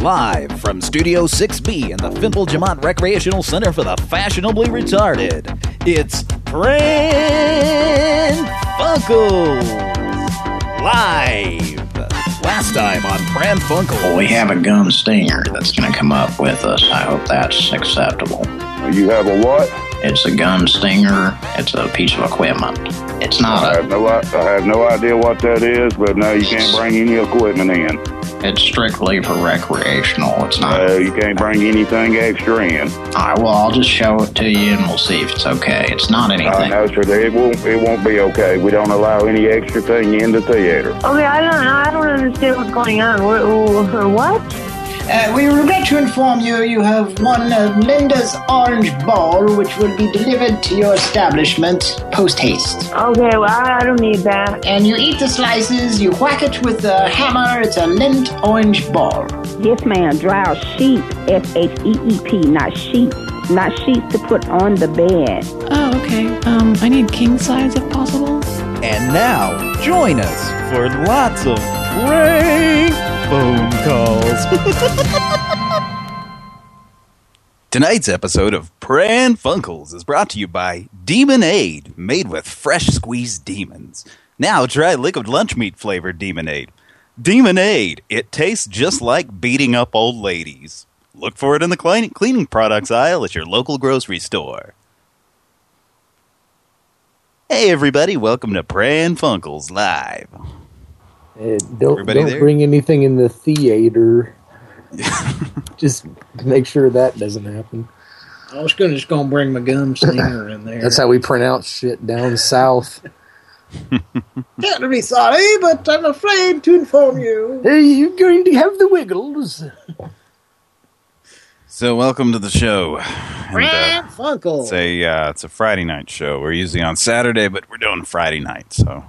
Live from Studio 6B in the Fimple Jamont Recreational Center for the Fashionably Retarded, it's Pran Funkels Live. Last time on Pran Funkels. We have a gun stinger that's going to come up with us. I hope that's acceptable. You have a what? It's a gun stinger. It's a piece of equipment. It's I not have no, I have no idea what that is, but no, you can't bring any equipment in. It's strictly for recreational. It's not. Uh, you can't bring anything extra in. All right, well, I'll just show it to you and we'll see if it's okay. It's not Uh, anything. no, sir, it won't. It won't be okay. We don't allow any extra thing in the theater. Okay, I don't know. I don't understand what's going on. What? What? Uh, we regret to inform you you have won uh, Linda's Orange Ball, which will be delivered to your establishment post haste. Okay, well, I, I don't need that. And you eat the slices, you whack it with a hammer, it's a lint orange ball. This man drives sheep, S H E E P, not sheep, not sheep to put on the bed. Oh, okay. Um, I need king size if possible. And now, join us for lots of prank phone calls. Tonight's episode of Pran Funkels is brought to you by Demonade, made with fresh squeezed demons. Now try liquid lunch meat flavored Demonade. Demonade, it tastes just like beating up old ladies. Look for it in the cleaning products aisle at your local grocery store. Hey everybody, welcome to Pran Funkels Live. Uh, don't Everybody don't there? bring anything in the theater. just make sure that doesn't happen. I was gonna just gonna bring my gum stinger in there. That's how we pronounce shit down south. Can't be sorry, but I'm afraid to inform you. Hey, you're going to have the wiggles. So welcome to the show. And, Brad uh, Funkle. it's a uh, it's a Friday night show. We're usually on Saturday, but we're doing Friday night. So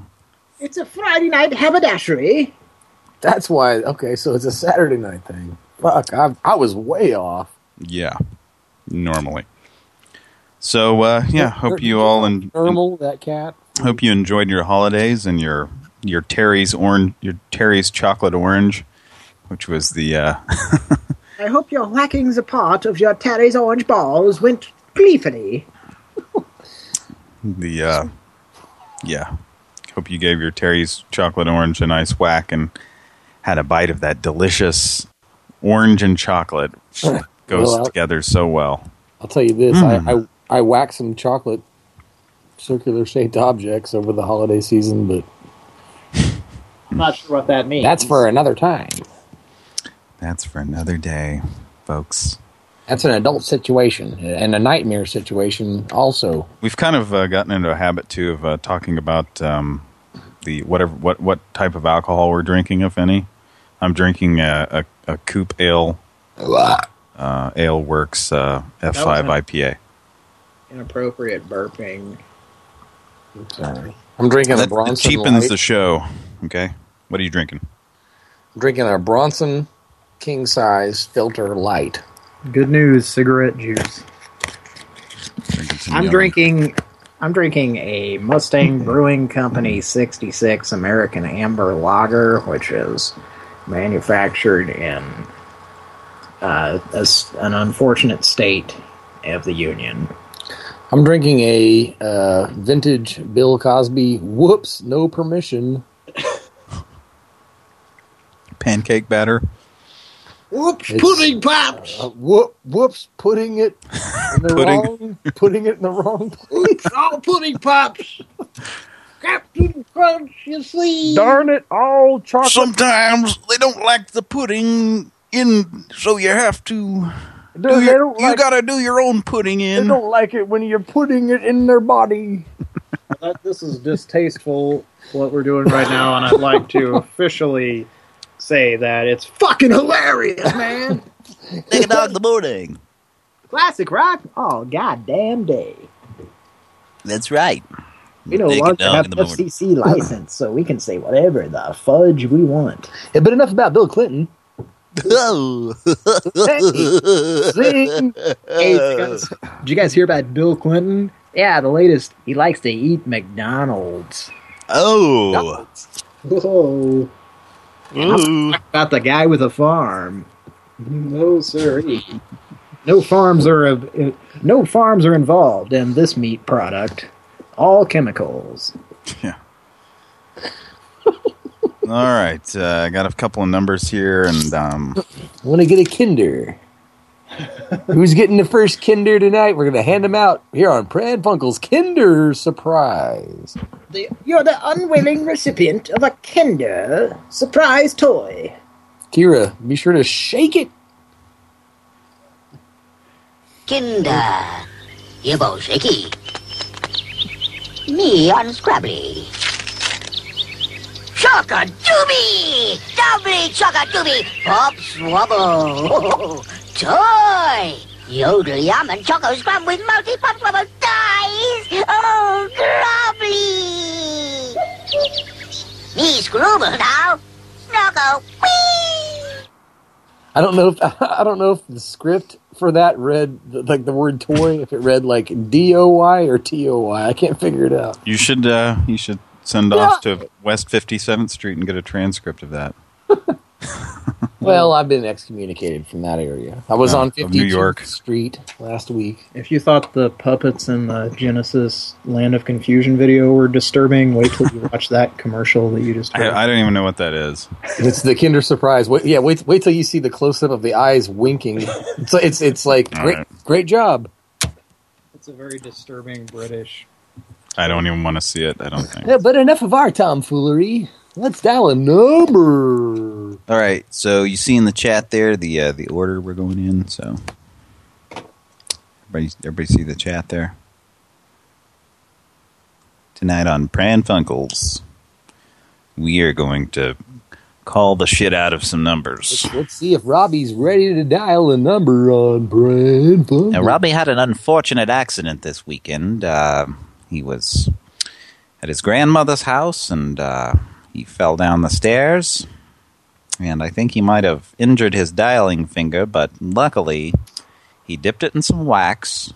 It's a Friday night haberdashery. That's why. Okay, so it's a Saturday night thing. Fuck, I, I was way off. yeah, normally. So uh, yeah, hope you all and Normal, that cat. hope you enjoyed your holidays and your your Terry's orange your Terry's chocolate orange, which was the uh, I hope your whackings apart of your Terry's orange balls went gleefully. the uh, yeah. Hope you gave your Terry's chocolate orange a nice whack and had a bite of that delicious orange and chocolate. which Goes Well, together so well. I'll tell you this: Mm. I, I I whacked some chocolate circular shaped objects over the holiday season, but I'm not sure what that means. that's for another time. That's for another day, folks. That's an adult situation and a nightmare situation, also. We've kind of uh, gotten into a habit too of uh, talking about um, the whatever what what type of alcohol we're drinking, if any. I'm drinking a a, a Coop Ale, uh, Ale Works uh, F5 IPA. inappropriate burping. Sorry. I'm drinking a That Bronson cheapens Light. the show. Okay, what are you drinking? I'm drinking a Bronson king size filter light. Good news, cigarette juice. Drinking I'm yummy- drinking. I'm drinking a Mustang Brewing Company 66 American Amber Lager, which is manufactured in uh, a s an unfortunate state of the Union. I'm drinking a uh, vintage Bill Cosby. Whoops, no permission. pancake batter. Whoops, It's- pudding pops! Uh, whoop, whoops, putting it in the Pudding. wrong, putting it in the wrong place. Oops, all pudding pops! Captain Crunch, you see? Darn it, all chocolate. Sometimes they don't like the pudding in, so you have to. They Do your, don't you like- gotta do your own pudding in. They don't like it when you're putting it in their body. That- this is distasteful, what we're doing right now, and I'd like to officially say that it's fucking hilarious, man! Take a dog the morning. Classic rock all goddamn day. That's right. We no Take longer have in an the morning. FCC license, so we can say whatever the fudge we want. Yeah, but enough about Bill Clinton. Oh. Sing. Hey, did you, guys, did you guys hear about Bill Clinton? Yeah, the latest. He likes to eat McDonald's. oh. Whoa. Ooh. About the guy with a farm. No, sir. No farms are uh, no farms are involved in this meat product. All chemicals. Yeah. All right, uh, I got a couple of numbers here, and um, Want to get a Kinder? Who's getting the first Kinder tonight? We're going to hand them out here on Pran Funkel's Kinder Surprise. The, you're the unwilling recipient of a Kinder surprise toy. Kira, be sure to shake it. Kinder. Yebo shaky. Me unscrabbly. Chocka dooby! Doubly chocka dooby! Pop swabble! Toy! Yodel yum and choco scrub with multi pop swabble dies! Oh, grobbly! Me scrubble now! Snuggle! Whee! I don't know if I don't know if the script for that read like the word toy, if it read like D O Y or T O Y. I can't figure it out. you should uh, you should send off to West 57th Street and get a transcript of that. Well, I've been excommunicated from that area. I was Yeah, on of New York. Street last week. If you thought the puppets in the Genesis Land of Confusion video were disturbing, wait till you watch that commercial that you just heard. I, I don't even know what that is. It's the Kinder Surprise. Wait, yeah, wait, wait till you see the close up of the eyes winking. It's it's it's like All great, right. great job. It's a very disturbing British. I don't even want to see it. I don't think. Yeah, but enough of our tomfoolery. Let's dial a number. All right, so you see in the chat there the uh, the order we're going in. So everybody, everybody see the chat there tonight on Pran Funkels. We are going to call the shit out of some numbers. Let's, let's see if Robbie's ready to dial a number on Brand Fun. Now, Robbie had an unfortunate accident this weekend. Uh, he was at his grandmother's house and uh, he fell down the stairs. And I think he might have injured his dialing finger, but luckily he dipped it in some wax.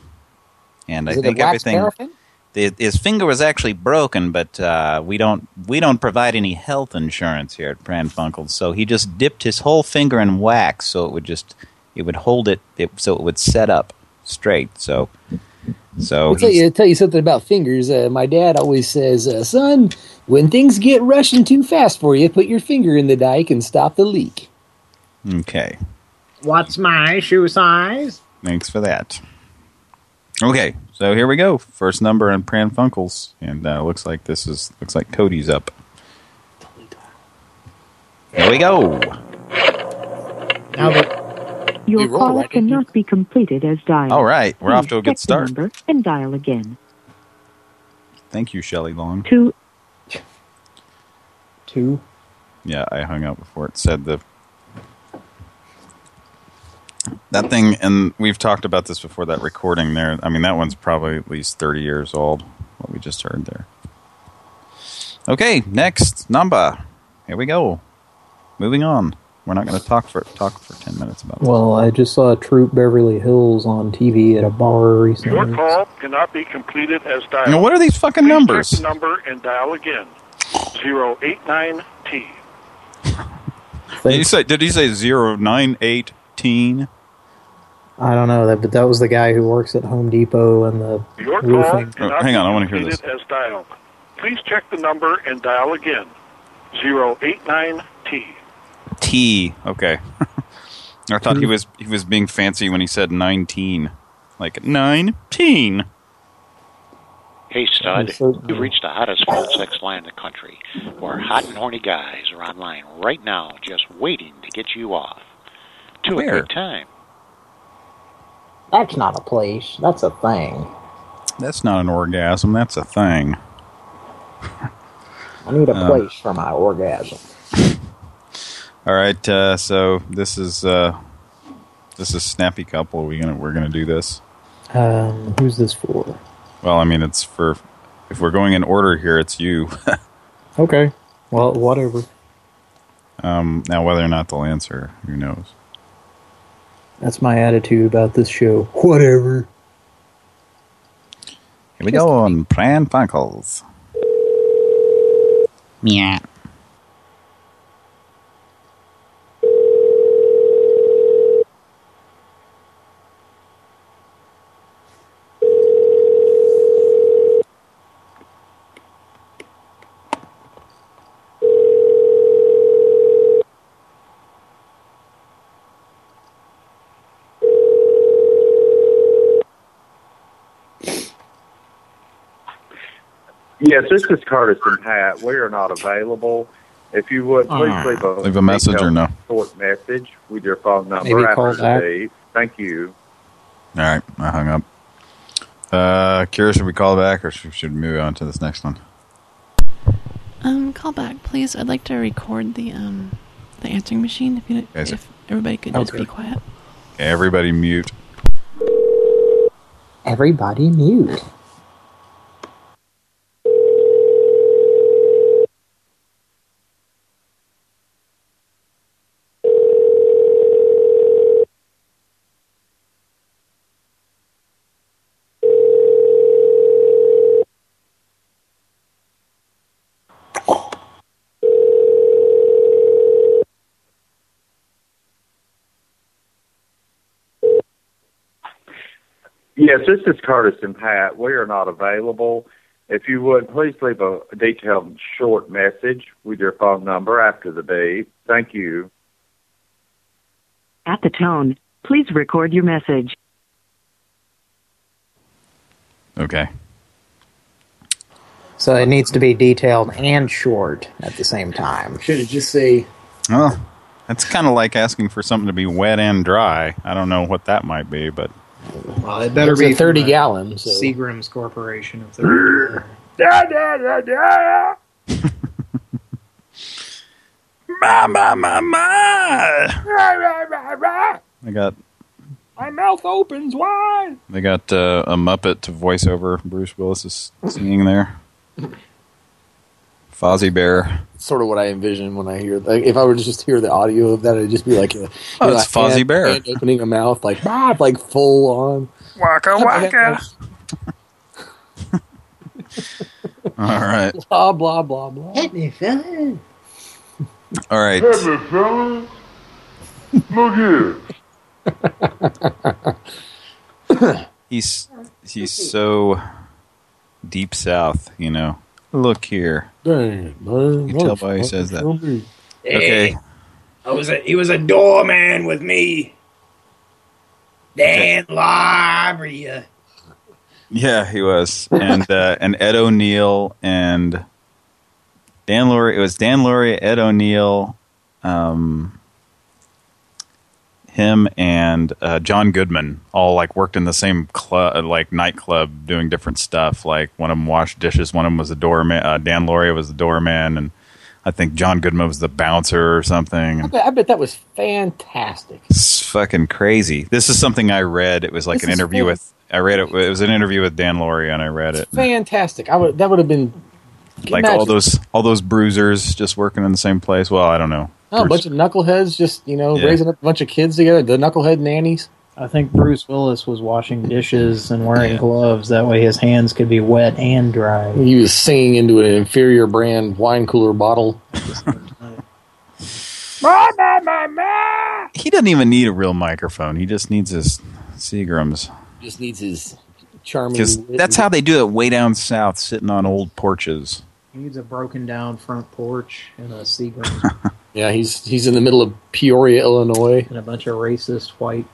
And Is I think everything. paraffin? His finger was actually broken, but uh, we don't we don't provide any health insurance here at Pran Funkels. So he just dipped his whole finger in wax, so it would just it would hold it, it so it would set up straight. So so I'll tell he's- you, tell you something about fingers. Uh, my dad always says, uh, "Son, when things get rushing too fast for you, put your finger in the dike and stop the leak." okay. What's my shoe size? Thanks for that. Okay, so here we go. First number in Pran Funkels, and uh, looks like this is looks like Cody's up. Here we go. Now that Your We roll, call right? cannot be completed as dialed. All right, we're off to a good start. number and dial again. Thank you, Shelley Long. Two two. Yeah, I hung up before it said the that thing, and we've talked about this before. That recording there, I mean, that one's probably at least thirty years old. What we just heard there. Okay, next number. Here we go. Moving on. We're not going to talk for talk for ten minutes about this. Well, I just saw a Troop Beverly Hills on TV at a bar recently. Your call cannot be completed as dialed. Now, what are these fucking Please numbers? Check the number and dial again. 089T. Did you say? Did he say zero nine eighteen? I don't know that, but that was the guy who works at Home Depot and the Your call roofing. cannot oh, hang on, I wanna hear completed as dialed. Please check the number and dial again. 089T. T. Okay. I thought he was he was being fancy when he said nineteen, like nineteen. Hey, stud, you've reached the hottest phone sex line in the country, where hot and horny guys are online right now just waiting to get you off. To Where? a good time. That's not a place. That's a thing. That's not an orgasm. That's a thing. I need a Uh, place for my orgasm. All right. Uh, so this is uh, this is snappy couple. We gonna we're gonna do this. Um, who's this for? Well, I mean, it's for if we're going in order here, it's you. Okay. Well, whatever. um, now, whether or not they'll answer, who knows? That's my attitude about this show. Whatever. Here we go on Pran Funkels. Meow. Yes, this is Curtis and Pat. We are not available. If you would, please leave a, Leave a message or no? short message with your phone number Maybe after call the back. Thank you. All right, I hung up. Uh, Kira, should we call back or should, should we move on to this next one? Um, call back, please. I'd like to record the um the answering machine. If you Yes, sir. if everybody could just Okay. be quiet. Everybody mute. Everybody mute. Yes, this is Curtis and Pat. We are not available. If you would, please leave a detailed short message with your phone number after the beep. Thank you. At the tone, please record your message. Okay. So it needs to be detailed and short at the same time. Should it just say Well, that's kind of like asking for something to be wet and dry. I don't know what that might be, but Well, it better It's be a 30 from the gallon, so- Seagram's Corporation of 30. my my my my. I got My mouth opens wide. they got uh, a Muppet to voice over Bruce Willis is singing there. Fozzie Bear. Sort of what I envision when I hear. Like, if I were to just hear the audio of that, it'd just be like, a, Oh, know, it's a hand- Fozzie Bear. hand opening a mouth like, ah, like full on. Waka waka. All right. Blah blah blah blah. Hit me, fella. All right. fellas. Look here. He's he's so deep south, you know. Look here. Dang, man. You can tell by he says that. Okay. Hey, I was a, he was a doorman with me. Dan Lauria. Yeah, he was. And uh, and Ed O'Neill and Dan Lauria. It was Dan Lauria, Ed O'Neill, um, him and uh, John Goodman all like worked in the same club, like nightclub, doing different stuff. Like one of them washed dishes, one of them was the doorman. Uh, Dan Lauria was the doorman, and I think John Goodman was the bouncer or something. I bet, I bet that was fantastic. it's fucking crazy. This is something I read. It was like This an interview with. I read it. It was an interview with Dan Lauria, and I read it. Fantastic. I would. That would have been like imagine. all those all those bruisers just working in the same place. Well, I don't know. Oh, a bunch of knuckleheads just you know Yeah. raising up a bunch of kids together. The knucklehead nannies. I think Bruce Willis was washing dishes and wearing gloves. That way his hands could be wet and dry. He was singing into an inferior brand wine cooler bottle. He doesn't even need a real microphone. He just needs his Seagrams. Just needs his charming. Because that's how they do it way down south, sitting on old porches. He needs a broken down front porch and a Seagram Yeah, he's he's in the middle of Peoria, Illinois. and a bunch of racist white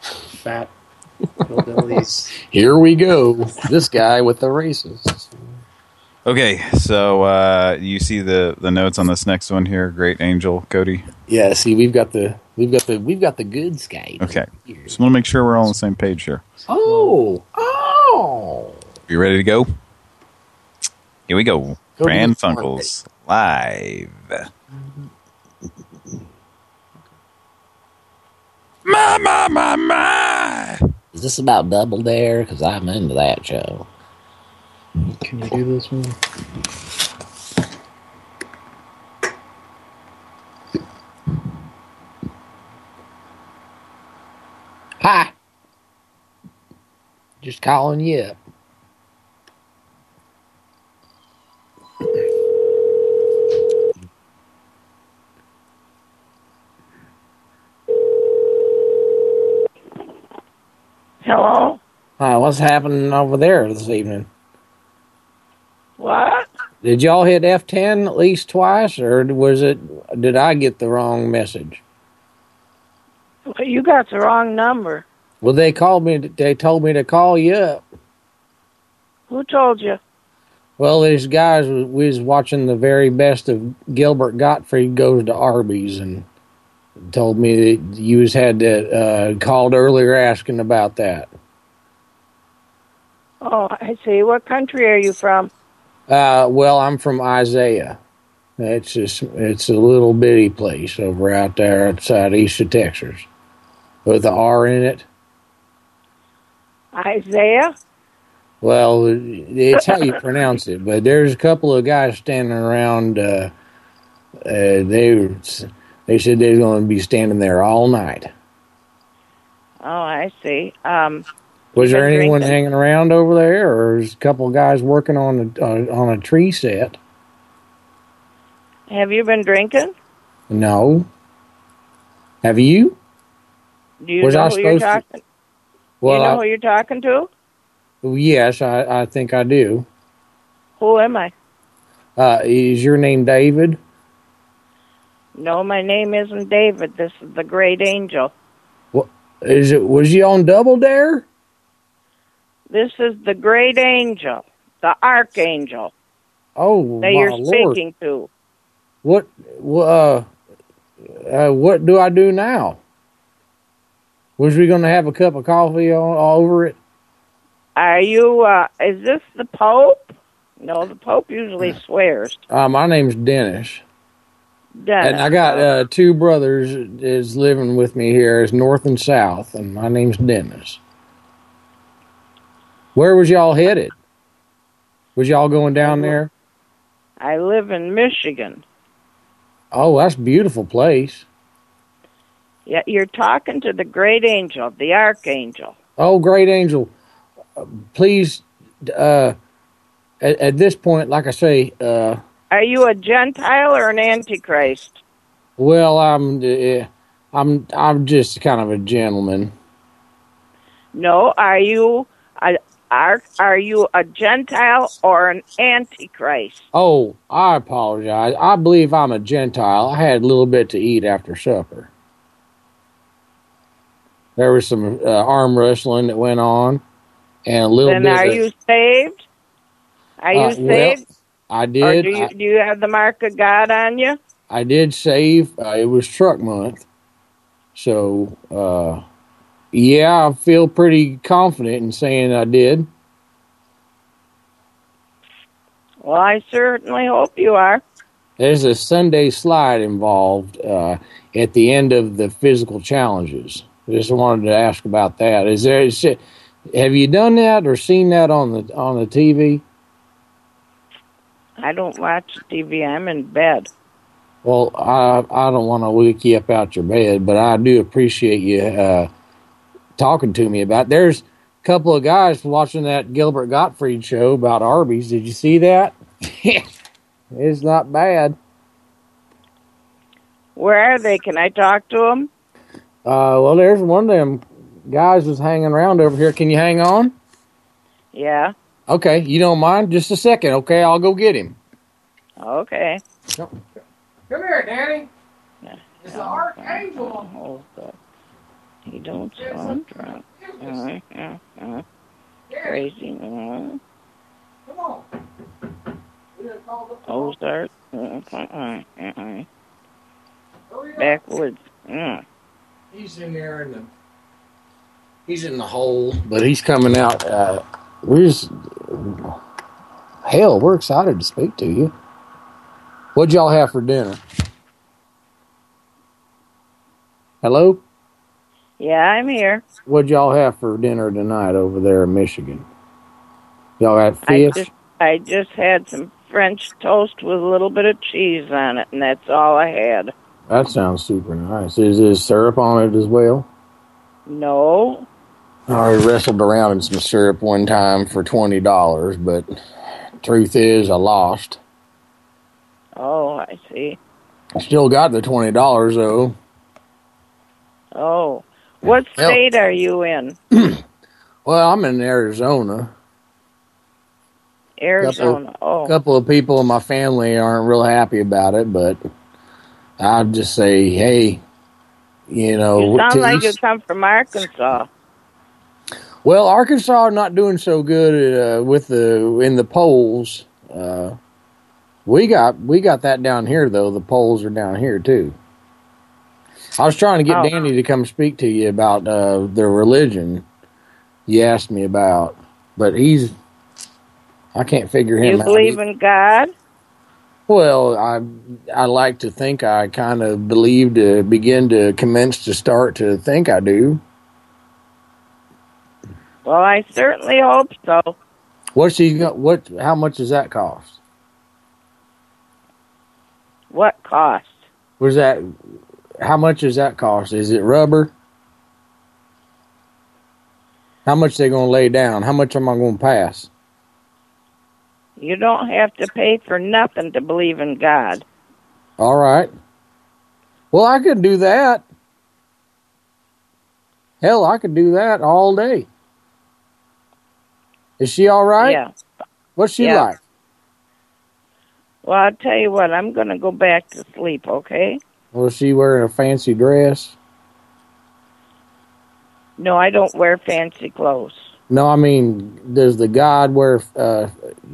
fat hillbillies. Here we go. This guy with the races. Okay, so uh, you see the the notes on this next one here, Great Angel Cody. Yeah, see, we've got the we've got the we've got the good Skype. Okay, just want to make sure we're all on the same page here. Oh, oh. You ready to go? Here we go. Go Brand to the smart Funkles live. My my my my. Is this about Double Dare? Because I'm into that show. Can you do this one? Hi. Just calling you up. Hello? Hi, what's happening over there this evening? What? Did y'all hit F10 at least twice, or was it? Did I get the wrong message? Well, you got the wrong number. Well, they called me. They told me to call you up. Who told you? Well, these guys we was watching the very best of Gilbert Gottfried goes to Arby's and told me that you was had to, uh, called earlier asking about that. Oh, I see. What country are you from? Uh, well, I'm from Isaiah. It's just it's a little bitty place over out there outside east of Texas, with the R in it. Isaiah? Well, it's how you pronounce it, but there's a couple of guys standing around. Uh, uh, they were- they said they're going to be standing there all night. Oh, I see. Um, Was there anyone drinking. hanging around over there, or is a couple of guys working on a uh, on a tree set? have you been drinking? No. Have you? Do you Was know I who you're supposed to- talking? Well, you know I- who you're talking to? yes, I, I think I do. Who am I? Uh, is your name David? No, my name isn't David. This is the Great Angel. What is it? Was you on Double Dare? This is the Great Angel, the Archangel Oh, that my you're lord! speaking to. What? Uh, uh, what do I do now? Was we going to have a cup of coffee all, all over it? Are you? uh Is this the Pope? No, the Pope usually swears. Uh, my name's Dennis. And I got uh, two brothers is living with me here, is north and south, and my name's Dennis. Where was y'all headed? Was y'all going down there? I live in Michigan. Oh, that's a beautiful place. Yeah, you're talking to the Great Angel, the Archangel. Oh, great angel, uh, please. Uh, at, at this point, like I say, uh, Are you a Gentile or an Antichrist? well, I'm, uh, I'm, I'm just kind of a gentleman. No, are you a are are you a Gentile or an Antichrist? Oh, I apologize. I believe I'm a Gentile. I had a little bit to eat after supper. There was some uh, arm wrestling that went on, and a little then bit. are of- you saved? Are you Uh, well, I or did. do you I, do you have the mark of God on you? I did save. Uh, it was truck month, so uh, yeah, I feel pretty confident in saying I did. Well, I certainly hope you are. There's a Sunday slide involved uh, at the end of the physical challenges. Just wanted to ask about that. Is there? Is it, have you done that or seen that on the on the TV? I don't watch TV. I'm in bed. Well, I I don't want to wake you up out your bed, but I do appreciate you uh, talking to me about. There's a couple of guys watching that Gilbert Gottfried show about Arby's. Did you see that? it's not bad. Where are they? Can I talk to them? Uh, well, there's one of them guys was hanging around over here. Can you hang on? Yeah. Okay, you don't mind? Just a second, okay? I'll go get him. Okay. Come here, Danny. It's the Archangel. Oh, God. He don't sound drunk. Uh, uh, uh. Crazy. Uh. Come on. Ozark. Uh, uh, uh, uh. Backwoods. Uh. He's in there in the. He's in the hole, but he's coming out. Uh, we're just, hell, we're excited to speak to you. What'd y'all have for dinner? Hello? Yeah, I'm here. What'd y'all have for dinner tonight over there in Michigan? Y'all had I fish? just I just had some French toast with a little bit of cheese on it, and that's all I had. That sounds super nice. Is there syrup on it as well? No. I wrestled around in some syrup one time for twenty dollars, but truth is, I lost. Oh, I see. I still got the twenty dollars though. Oh. What state are you in? Well, I'm in Arizona. Arizona. A Oh. A couple of people in my family aren't real happy about it, but I'd just say, hey, you know, You sound like you come from Arkansas. Well, Arkansas not doing so good uh, with the in the polls. Uh, we got we got that down here though. The polls are down here too. I was trying to get Oh. Danny to come speak to you about uh, the religion you asked me about, but he's I can't figure him You out. believe in God? Well, I I like to think I kind of believe to begin to commence to start to think I do. Well, I certainly hope so. What's he go- what? How much does that cost? What cost? Was that? How much does that cost? Is it rubber? How much they gonna lay down? How much am I gonna pass? You don't have to pay for nothing to believe in God. All right. Well, I could do that. Hell, I could do that all day. Is she all right? Yeah. What's she Yeah. like? Well, I'll tell you what, I'm going to go back to sleep, okay? Was she wearing a fancy dress? No, I don't wear fancy clothes. No, I mean, does the god wear? Uh,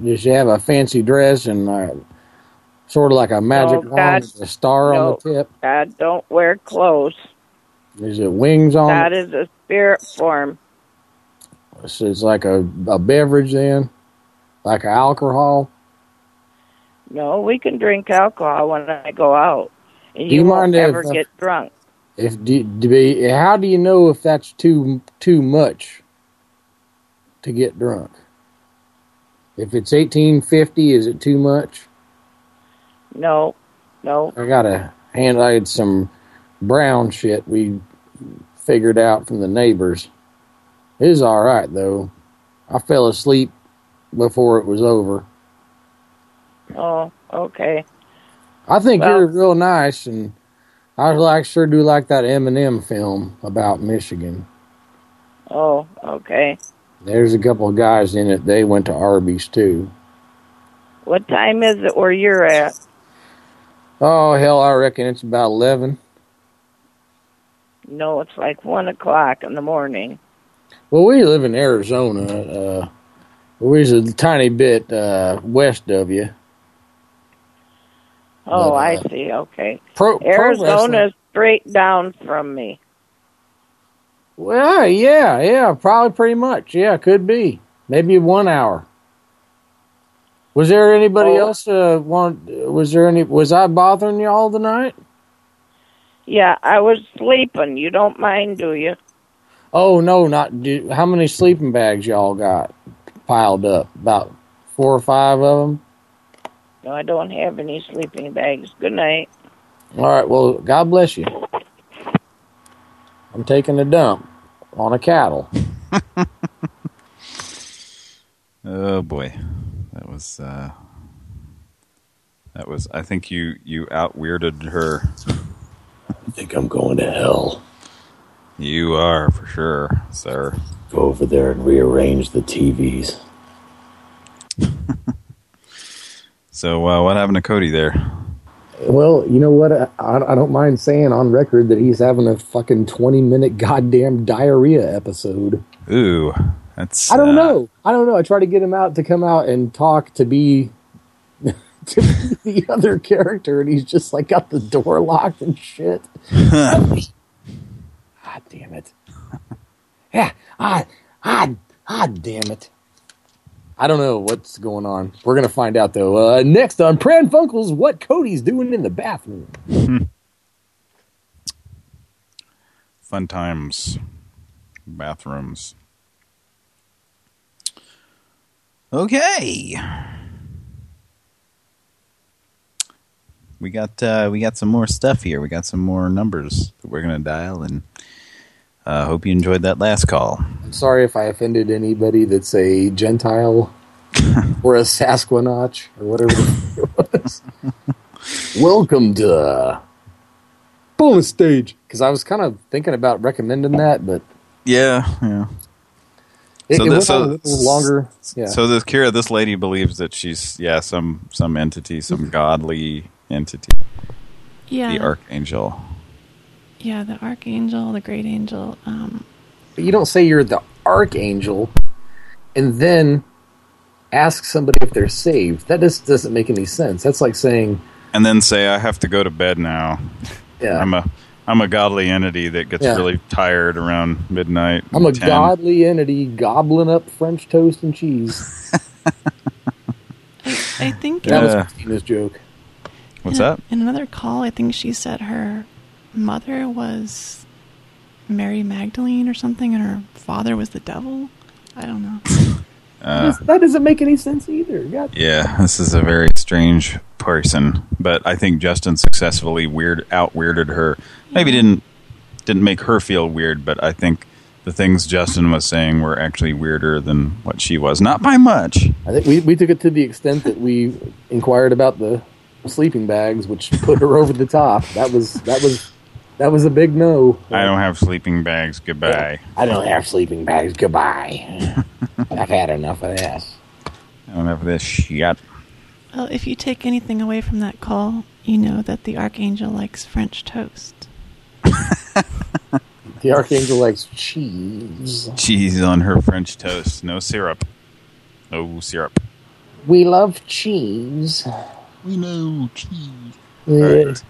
does she have a fancy dress and uh, sort of like a magic No, wand with a star no. on the tip? God don't wear clothes. Is it wings on? God it? is a spirit form. So it's like a a beverage then, like alcohol. No, we can drink alcohol when I go out. And Do you, you mind if, ever uh, get drunk. If do, do be, how do you know if that's too too much to get drunk? If it's eighteen fifty, is it too much? No, no. I got a hand. I had some brown shit we figured out from the neighbors. It was all right though. I fell asleep before it was over. Oh, okay. I think Well- you're real nice, and I like sure do like that Eminem film about Michigan. Oh, okay. There's a couple of guys in it. They went to Arby's too. What time is it where you're at? Oh hell, I reckon it's about eleven. No, it's like one o'clock in the morning. Well, we live in Arizona. Uh, we're a tiny bit uh, west of you. Oh, But, uh, I see. Okay. Pro, Arizona's straight down from me. Well, yeah, yeah, probably pretty much. Yeah, could be. Maybe one hour. Was there anybody Oh. else? Uh, want? Was there any? Was I bothering you all the night? Yeah, I was sleeping. You don't mind, do you? Oh no, not. Do, how many sleeping bags y'all got piled up? About four or five of them. No, I don't have any sleeping bags. Good night. All right. Well, God bless you. I'm taking a dump on a cattle. Oh boy, that was uh, that was. I think you you out weirded her. I think I'm going to hell. You are for sure, sir. Go over there and rearrange the TVs. So uh, what happened to Cody there? Well, you know what? I, I don't mind saying on record that he's having a fucking 20 minute goddamn diarrhea episode. Ooh, that's. I don't uh, know. I don't know. I try to get him out to come out and talk to be to be the other character, and he's just like got the door locked and shit. Damn it. Yeah, ah, ah, ah, damn it. I don't know what's going on. We're gonna find out though. Uh, next on Pran Funkels, what Cody's doing in the bathroom. Fun times, bathrooms. Okay. We got uh, we got some more stuff here. We got some more numbers that we're gonna dial, and uh, hope you enjoyed that last call. I'm sorry if I offended anybody that's a Gentile or a Sasquatch or whatever it was. Welcome to bonus stage. Because I was kind of thinking about recommending that, but Yeah, yeah. it, So it the- went so- a little longer. Yeah. So this Kira, this lady believes that she's yeah some some entity, some godly entity, Yeah. the archangel. Yeah, the archangel, the great angel. Um, But you don't say you're the archangel and then ask somebody if they're saved. That just doesn't make any sense. That's like saying, And then say, I have to go to bed now. Yeah. I'm a I'm a godly entity that gets Yeah. really tired around midnight. I'm a 10. godly entity gobbling up French toast and cheese. I think That was Yeah. Christina's joke. What's in, that? In another call, I think she said her mother was Mary Magdalene or something, and her father was the devil. I don't know. Uh, that doesn't make any sense either. God. yeah, this is a very strange person, but I think Justin successfully weird out weirded her. Maybe didn't didn't make her feel weird, but I think the things Justin was saying were actually weirder than what she was. Not by much. I think we, we took it to the extent that we inquired about the sleeping bags, which put her over the top. That was that was that was a big no. I don't have sleeping bags. Goodbye. I don't have sleeping bags. Goodbye. I've had enough of this. I don't have this shit. Well, if you take anything away from that call, you know that the Archangel likes French toast. The archangel likes cheese. Cheese on her French toast. No syrup. No syrup. We love cheese. We know cheese.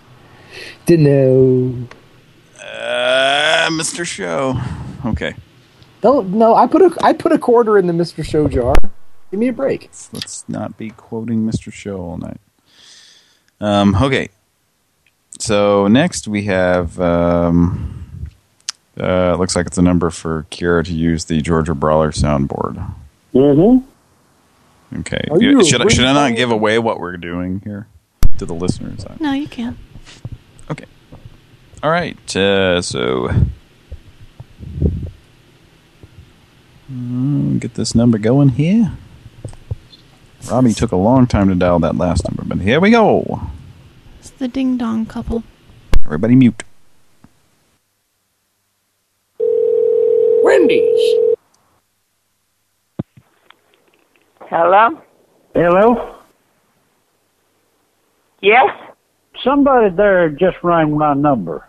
To know. Uh, Mr. Show. Okay. Don't no. I put a I put a quarter in the Mister Show jar. Give me a break. Let's not be quoting Mr. Show all night. Um, okay. So next we have, um, uh, looks like it's a number for Kira to use the Georgia Brawler soundboard. Mm-hmm. Okay. Are you should, I, should I not give away what we're doing here to the listeners? No, you can't. Okay. All right. Uh, so Mm, get this number going here. Robbie took a long time to dial that last number, but here we go. It's the Ding Dong couple. Everybody mute. Wendy's. Hello? Hello? Yes? Somebody there just rang my number.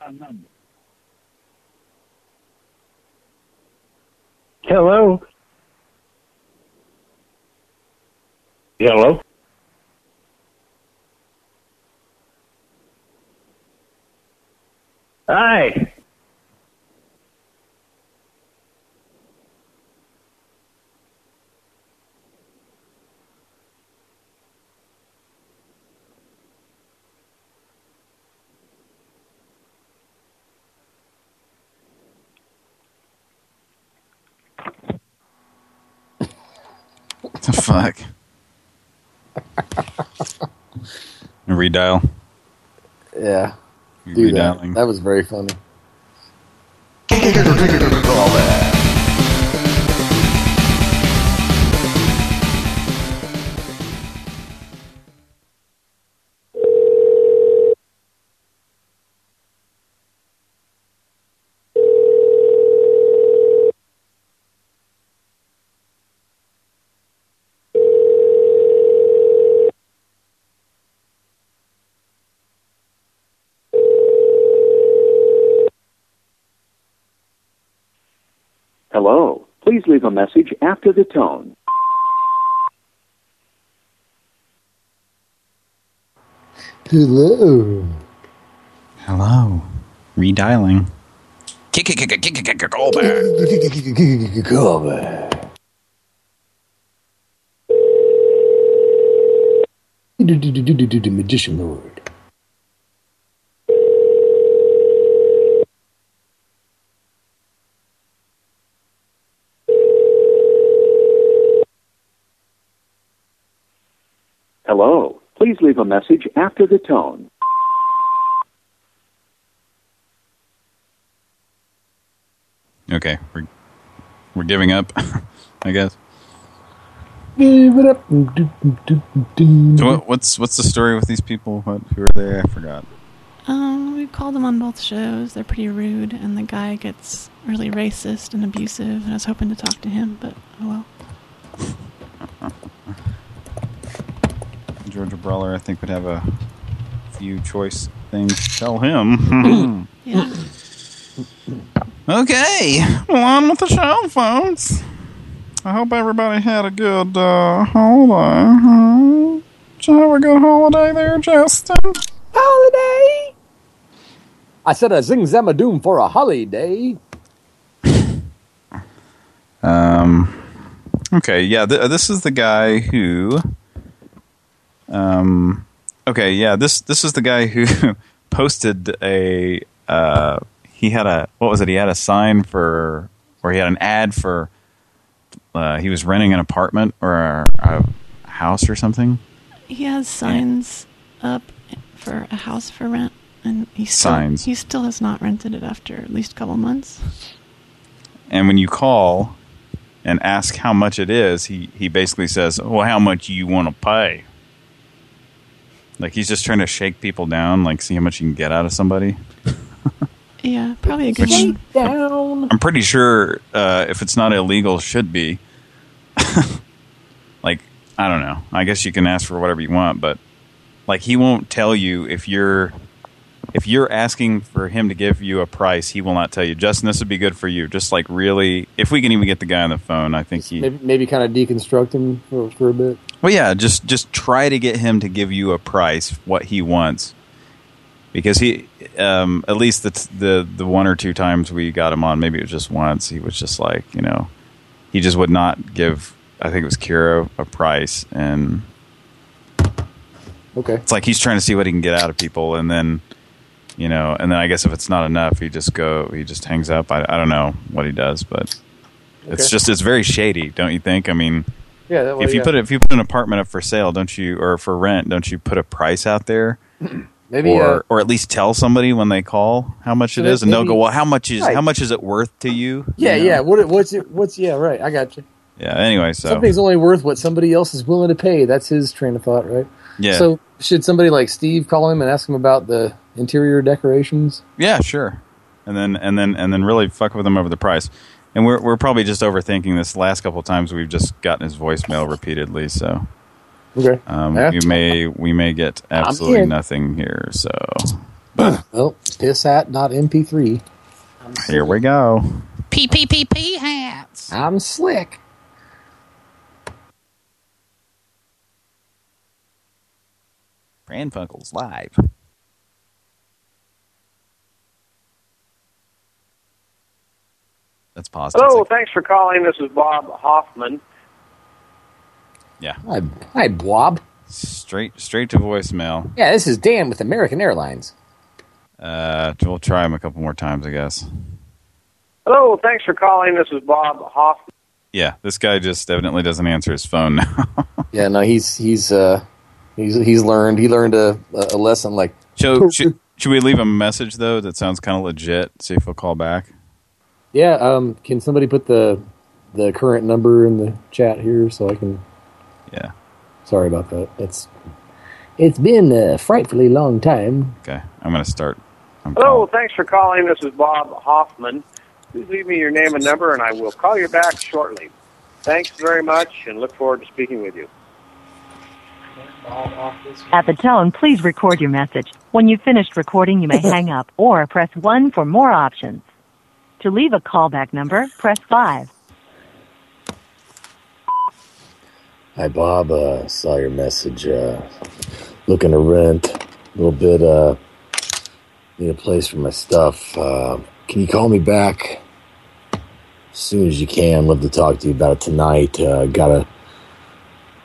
Hello? Hello? Hi. fuck? Redial. Yeah. You Do that. redialing. That was very funny. Message after the tone. Hello. Hello. Redialing. Kick, kick, kick, kick, kick, kick, kick, call back. Call back. Magician Lord. Hello. Please leave a message after the tone. Okay, we're we're giving up, I guess. Give it up. So what, what's what's the story with these people? What who are they? I forgot. Um, we've called them on both shows. They're pretty rude, and the guy gets really racist and abusive. And I was hoping to talk to him, but oh well. Georgia Brawler, I think, would have a few choice things to tell him. Yeah. okay, well, on with the show, folks. I hope everybody had a good uh, holiday. Huh? Did you have a good holiday there, Justin? Holiday! I said a zing zam a doom for a holiday. Um. Okay, yeah, th this is the guy who. Um. Okay, yeah, this this is the guy who posted a. Uh, he had a what was it? He had a sign for, or he had an ad for. Uh, he was renting an apartment or a, a house or something. He has signs up for a house for rent, and he still, Signs. He still has not rented it after at least a couple months. And when you call and ask how much it is, he he basically says, "Well, how much you want to pay?" Like he's just trying to shake people down, like see how much you can get out of somebody. Yeah, probably a good Which- one. Down. I'm pretty sure uh, if it's not illegal, should be. like I don't know. I guess you can ask for whatever you want, but like he won't tell you if you're if you're asking for him to give you a price, he will not tell you. Justin, this would be good for you. Just like really, if we can even get the guy on the phone, I think he. Maybe, maybe kind of deconstruct him for, for a bit. Well, yeah, just just try to get him to give you a price, what he wants, because he, um, at least the the the one or two times we got him on, maybe it was just once. He was just like, you know, he just would not give. I think it was Kira a price, and Okay. it's like he's trying to see what he can get out of people, and then, you know, and then I guess if it's not enough, he just go, he just hangs up. I I don't know what he does, but it's just it's very shady, don't you think? I mean Yeah, that way, if you yeah. put if you put an apartment up for sale, don't you, or for rent, don't you put a price out there, Maybe, or uh, or at least tell somebody when they call how much So it is, and they'll go, well, how much is Right. how much is it worth to you? Yeah, You know? yeah. What? What's it? What's yeah? Right. I got you. yeah. Anyway, so Something's only worth what somebody else is willing to pay. That's his train of thought, right? Yeah. So should somebody like Steve call him and ask him about the interior decorations? yeah, sure, and then and then and then really fuck with them over the price. And we're we're probably just overthinking this. Last couple of times we've just gotten his voicemail repeatedly, so Okay. um, Yeah. we may we may get absolutely in. nothing here. So Well, pisshat.mp3. here we go. PPPP hats. I'm slick. Pran Funkels live. That's positive. Hello, thanks for calling. This is Bob Hoffman. Yeah. Hi, hi, Bob. Straight straight to voicemail. Yeah, this is Dan with American Airlines. Uh, we'll try him a couple more times, I guess. Hello, thanks for calling. This is Bob Hoffman. Yeah, this guy just evidently doesn't answer his phone now. Yeah, no, he's he's uh he's he's learned he learned a a lesson like so, should, should we leave a message though? That sounds kind of legit. See if he'll call back. Yeah, um can somebody put the the current number in the chat here so I can Yeah. Sorry about that. It's it's been a frightfully long time. Okay, I'm gonna start. I'm Hello, thanks for calling. This is Bob Hoffman. Please leave me your name and number, and I will call you back shortly. Thanks very much, and look forward to speaking with you. At the tone, please record your message. When you've finished recording, you may hang up or press 1 for more options. To leave a callback number, press 5. Hi, Bob. Uh, saw your message. Uh, looking to rent a little bit. Uh, need a place for my stuff. Uh, can you call me back as soon as you can? Love to talk to you about it tonight. Uh, gotta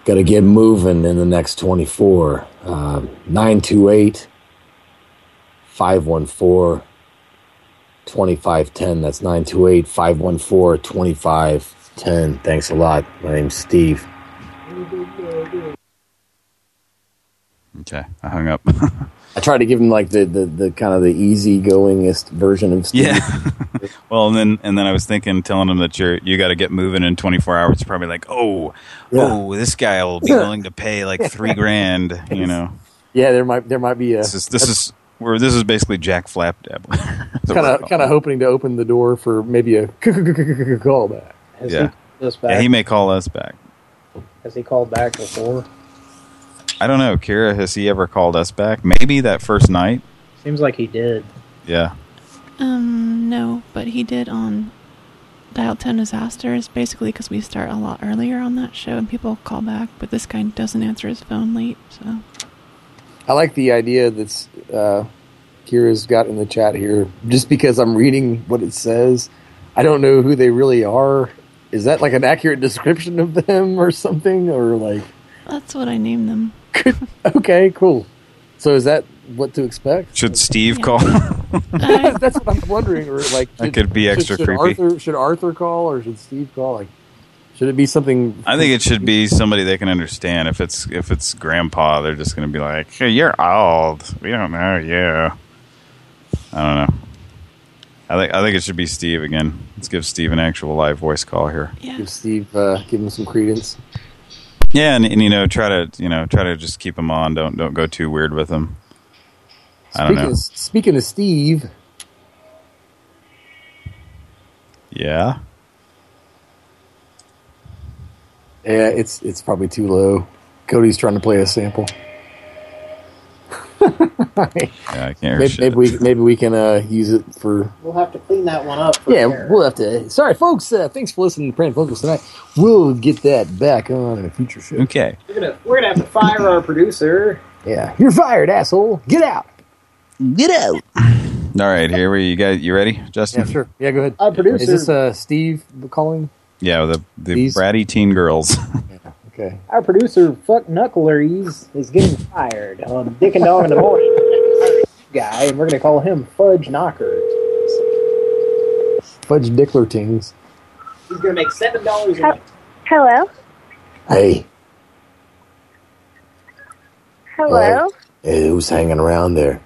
gotta get moving in the next 24. Uh, 928 514 2510. That's 928 514 2510. Thanks a lot. My name's Steve. Okay, I hung up. I tried to give him like the, the, the kind of the easygoingest version of Steve. Yeah. well, and then and then I was thinking, telling him that you're you got to get moving in 24 hours. Probably like, oh, Yeah. oh, this guy will be willing to pay like three grand. You know, Yeah, there might there might be a this is this is where this is basically Jack Flapdab. kind of kind of hoping to open the door for maybe a callback. Has yeah. he back? yeah, he may call us back. Has he called back before? I don't know, Kira. Has he ever called us back? Maybe that first night. Seems like he did. Yeah. Um, no, but he did on Dial 10 Disasters, basically because we start a lot earlier on that show and people call back, but this guy doesn't answer his phone late, so. I like the idea that's uh, Kira's got in the chat here. Just because I'm reading what it says, I don't know who they really are. Is that like an accurate description of them or something? Or like, That's what I named them. okay, cool. So is that what to expect? Should Steve call? That's what I'm wondering. Or like, That could be should- extra should creepy. Arthur, should Arthur call or should Steve call? Like, should it be something? I think it should be somebody they can understand. If it's if it's grandpa, they're just going to be like, "Hey, you're old. We don't know you." I don't know. I think I think it should be Steve again. Let's give Steve an actual live voice call here. Yeah. Give Steve, uh, give him some credence. Yeah, and, and you know, try to you know try to just keep him on. Don't don't go too weird with him. I don't know. of, speaking of Steve, Yeah. Yeah, it's it's probably too low. Cody's trying to play a sample. Yeah, I can't hear Maybe, shit. maybe we maybe we can uh, use it for We'll have to clean that one up. For yeah. Kara. We'll have to. Sorry, folks. Uh, thanks for listening to Pran Funkels tonight. We'll get that back on in a future show. Okay. We're gonna we're gonna have to fire our producer. Yeah, you're fired, asshole. Get out. Get out. All right, here we you guys. You ready, Justin? Yeah, sure. Yeah, go ahead. Our producer. Is this uh, Steve calling? Yeah, the the These- bratty teen girls. Okay. Our producer, Fuck Knuckleries, is getting fired on Dick and Dog in the Morning. Guy, and we're gonna call him Fudge Knocker. Fudge Dickler Tings. He's gonna make seven dollars a week. Hello? Hey, Hello? hey, who's hanging around there?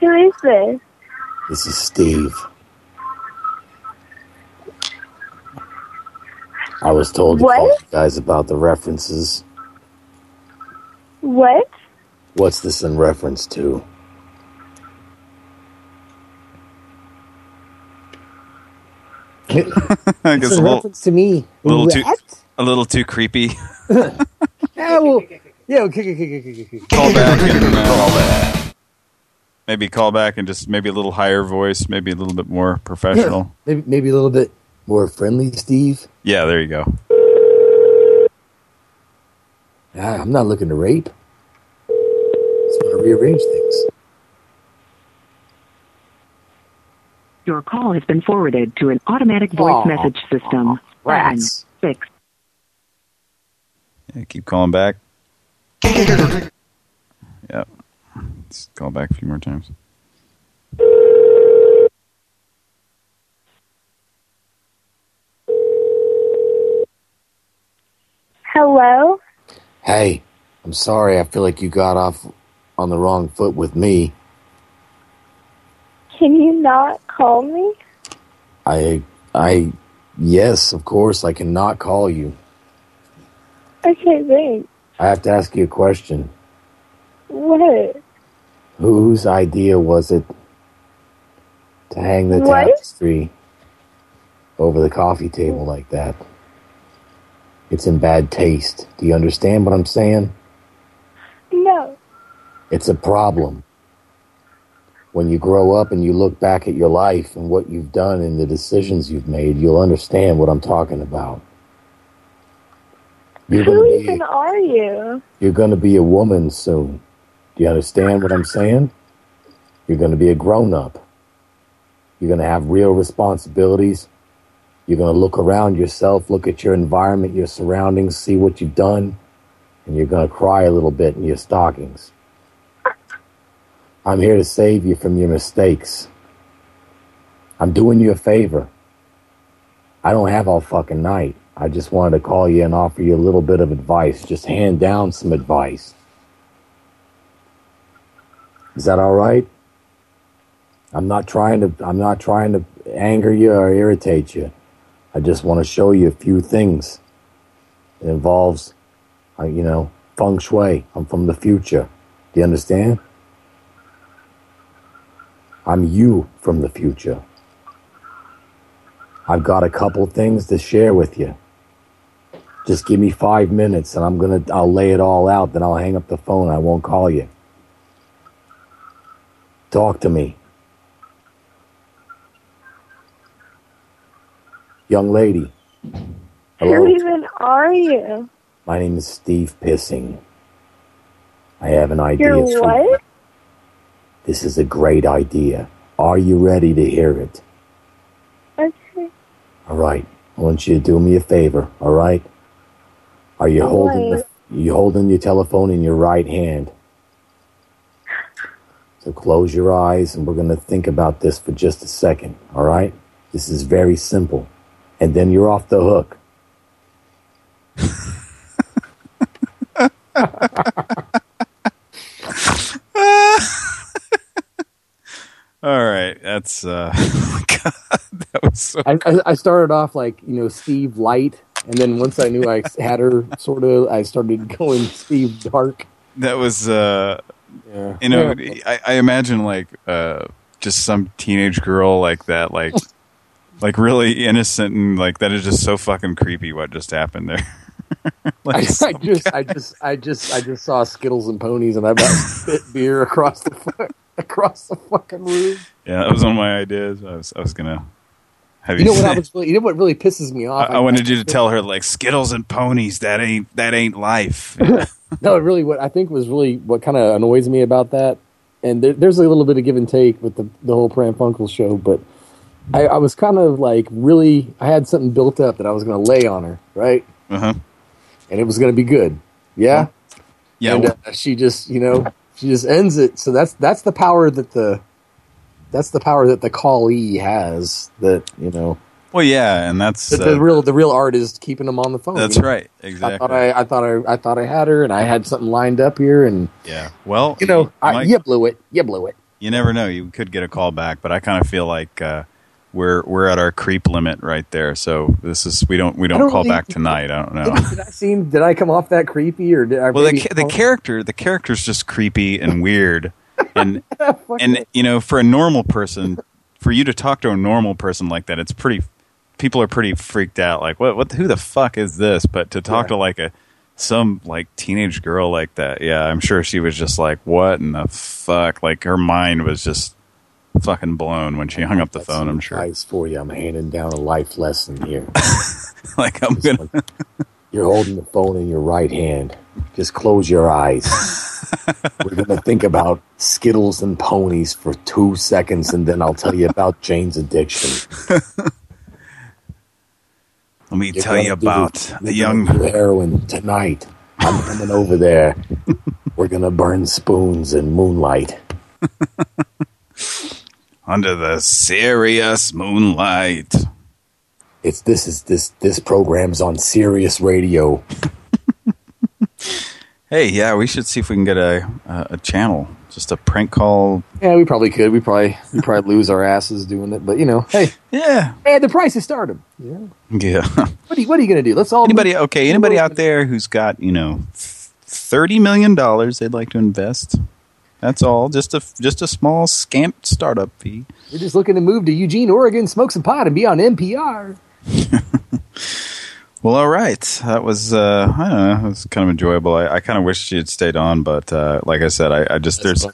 Who is this? This is Steve. I was told to What? call you guys about the references. What? What's this in reference to? I guess It's a in little, reference to me. little too a little too creepy. Yeah, well, yeah, okay. Call back and uh, maybe call back and just maybe a little higher voice, maybe a little bit more professional. Maybe, maybe a little bit more friendly, Steve. Yeah, there you go. Ah, I'm not looking to rape. Just want to rearrange things. Your call has been forwarded to an automatic voice Aw. message system. Rats. Seven, six, Yeah, keep calling back. Yep. Just call back a few more times. Hello? Hey, I'm sorry. I feel like you got off on the wrong foot with me. Can you not call me? I, I, yes, of course, I cannot call you. Okay, thanks. I have to ask you a question. What? Whose idea was it to hang the What? tapestry over the coffee table like that? It's in bad taste. Do you understand what I'm saying? No. It's a problem. When you grow up and you look back at your life and what you've done and the decisions you've made, you'll understand what I'm talking about. You're Who be even are you? you're gonna be a woman soon. Do you understand what I'm saying? You're gonna be a grown up. You're gonna have real responsibilities. You're gonna look around yourself, look at your environment, your surroundings, see what you've done, and you're gonna cry a little bit in your stockings. I'm here to save you from your mistakes. I'm doing you a favor. I don't have all fucking night. I just wanted to call you and offer you a little bit of advice. Just hand down some advice. Is that all right? I'm not trying to I'm not trying to anger you or irritate you. I just want to show you a few things. It involves uh, you know, feng shui. I'm from the future. Do you understand? I'm you from the future. I've got a couple things to share with you. Just give me five minutes and I'm gonna I'll lay it all out, then I'll hang up the phone. I won't call you. Talk to me. Young lady. Who even are you? My name is Steve Pissing. I have an idea. What? you. This is a great idea. Are you ready to hear it? Okay. All right. I want you to do me a favor. All right. Are you holding the, you holding your telephone in your right hand? So close your eyes, and we're going to think about this for just a second. All right. This is very simple, and then you're off the hook. All right, that's uh, God, that was so. I, I, I started off like you know Steve Light, and then once I knew I had her, sort of, I started going Steve Dark. That was, uh, Yeah. you know, Yeah. I, I imagine like uh, just some teenage girl like that, like, like really innocent and like that is just so fucking creepy. What just happened there? I, like, I some just, guy- I just, I just, I just saw Skittles and ponies, and I about spit beer across the across the fucking room. yeah, that was one of my ideas. I was, I was gonna have You you. know what? I was really, you know what really pisses me I, off. I wanted you to tell her like Skittles and ponies. That ain't that ain't life. no, it really what I think was really what kind of annoys me about that, and there, there's a little bit of give and take with the the whole Pran Funkels show, but I, I was kind of like really I had something built up that I was going to lay on her, right? Uh huh. And it was going to be good, yeah. Yeah. And, uh, she just you know she just ends it. So that's that's the power that the that's the power that the callee has. That you know. well, yeah, and that's The, the uh, real the real art is keeping them on the phone. That's you know? right, I exactly. thought I, I thought I I thought I had her, and I had something lined up here, and yeah. Well, you know, I, Mike- you blew it. You blew it. You never know. You could get a call back, but I kind of feel like uh, we're we're at our creep limit right there. So this is we don't we don't, don't call really- back tonight. I don't know. Did, did I seem? Did I come off that creepy, or did I? well, the the character the character's just creepy and weird, and and you know for a normal person, for you to talk to a normal person like that, it's pretty. People are pretty freaked out. Like what what who the fuck is this? But to talk Yeah. to like a some like teenage girl like that, yeah, I'm sure she was just like what in the fuck? Like her mind was just fucking blown when she hung up the phone. I'm sure. Advice for you. I'm handing down a life lesson here. like I'm gonna. You're holding the phone in your right hand. Just close your eyes. We're gonna think about Skittles and ponies for two seconds, and then I'll tell you about Jane's addiction. Let me You're tell you about you're the young. heroin tonight. I'm coming over there. We're gonna burn spoons in moonlight. Under the serious moonlight. It's this is this this program's on Sirius Radio. Hey, yeah, we should see if we can get a a, a channel, just a prank call. Yeah, we probably could. We probably we probably lose our asses doing it, but you know, hey, yeah, hey, the price is stardom. Yeah. Yeah. What are you, what are you going to do? Let's all Anybody? Okay, anybody out there who's got you know thirty million dollars they'd like to invest? That's all. Just a just a small scamp startup fee. We're just looking to move to Eugene, Oregon, smoke some pot, and be on NPR. Well, all right. That was uh, I don't know. It was kind of enjoyable. I, I kind of wish she had stayed on, but uh, like I said, I, I just there's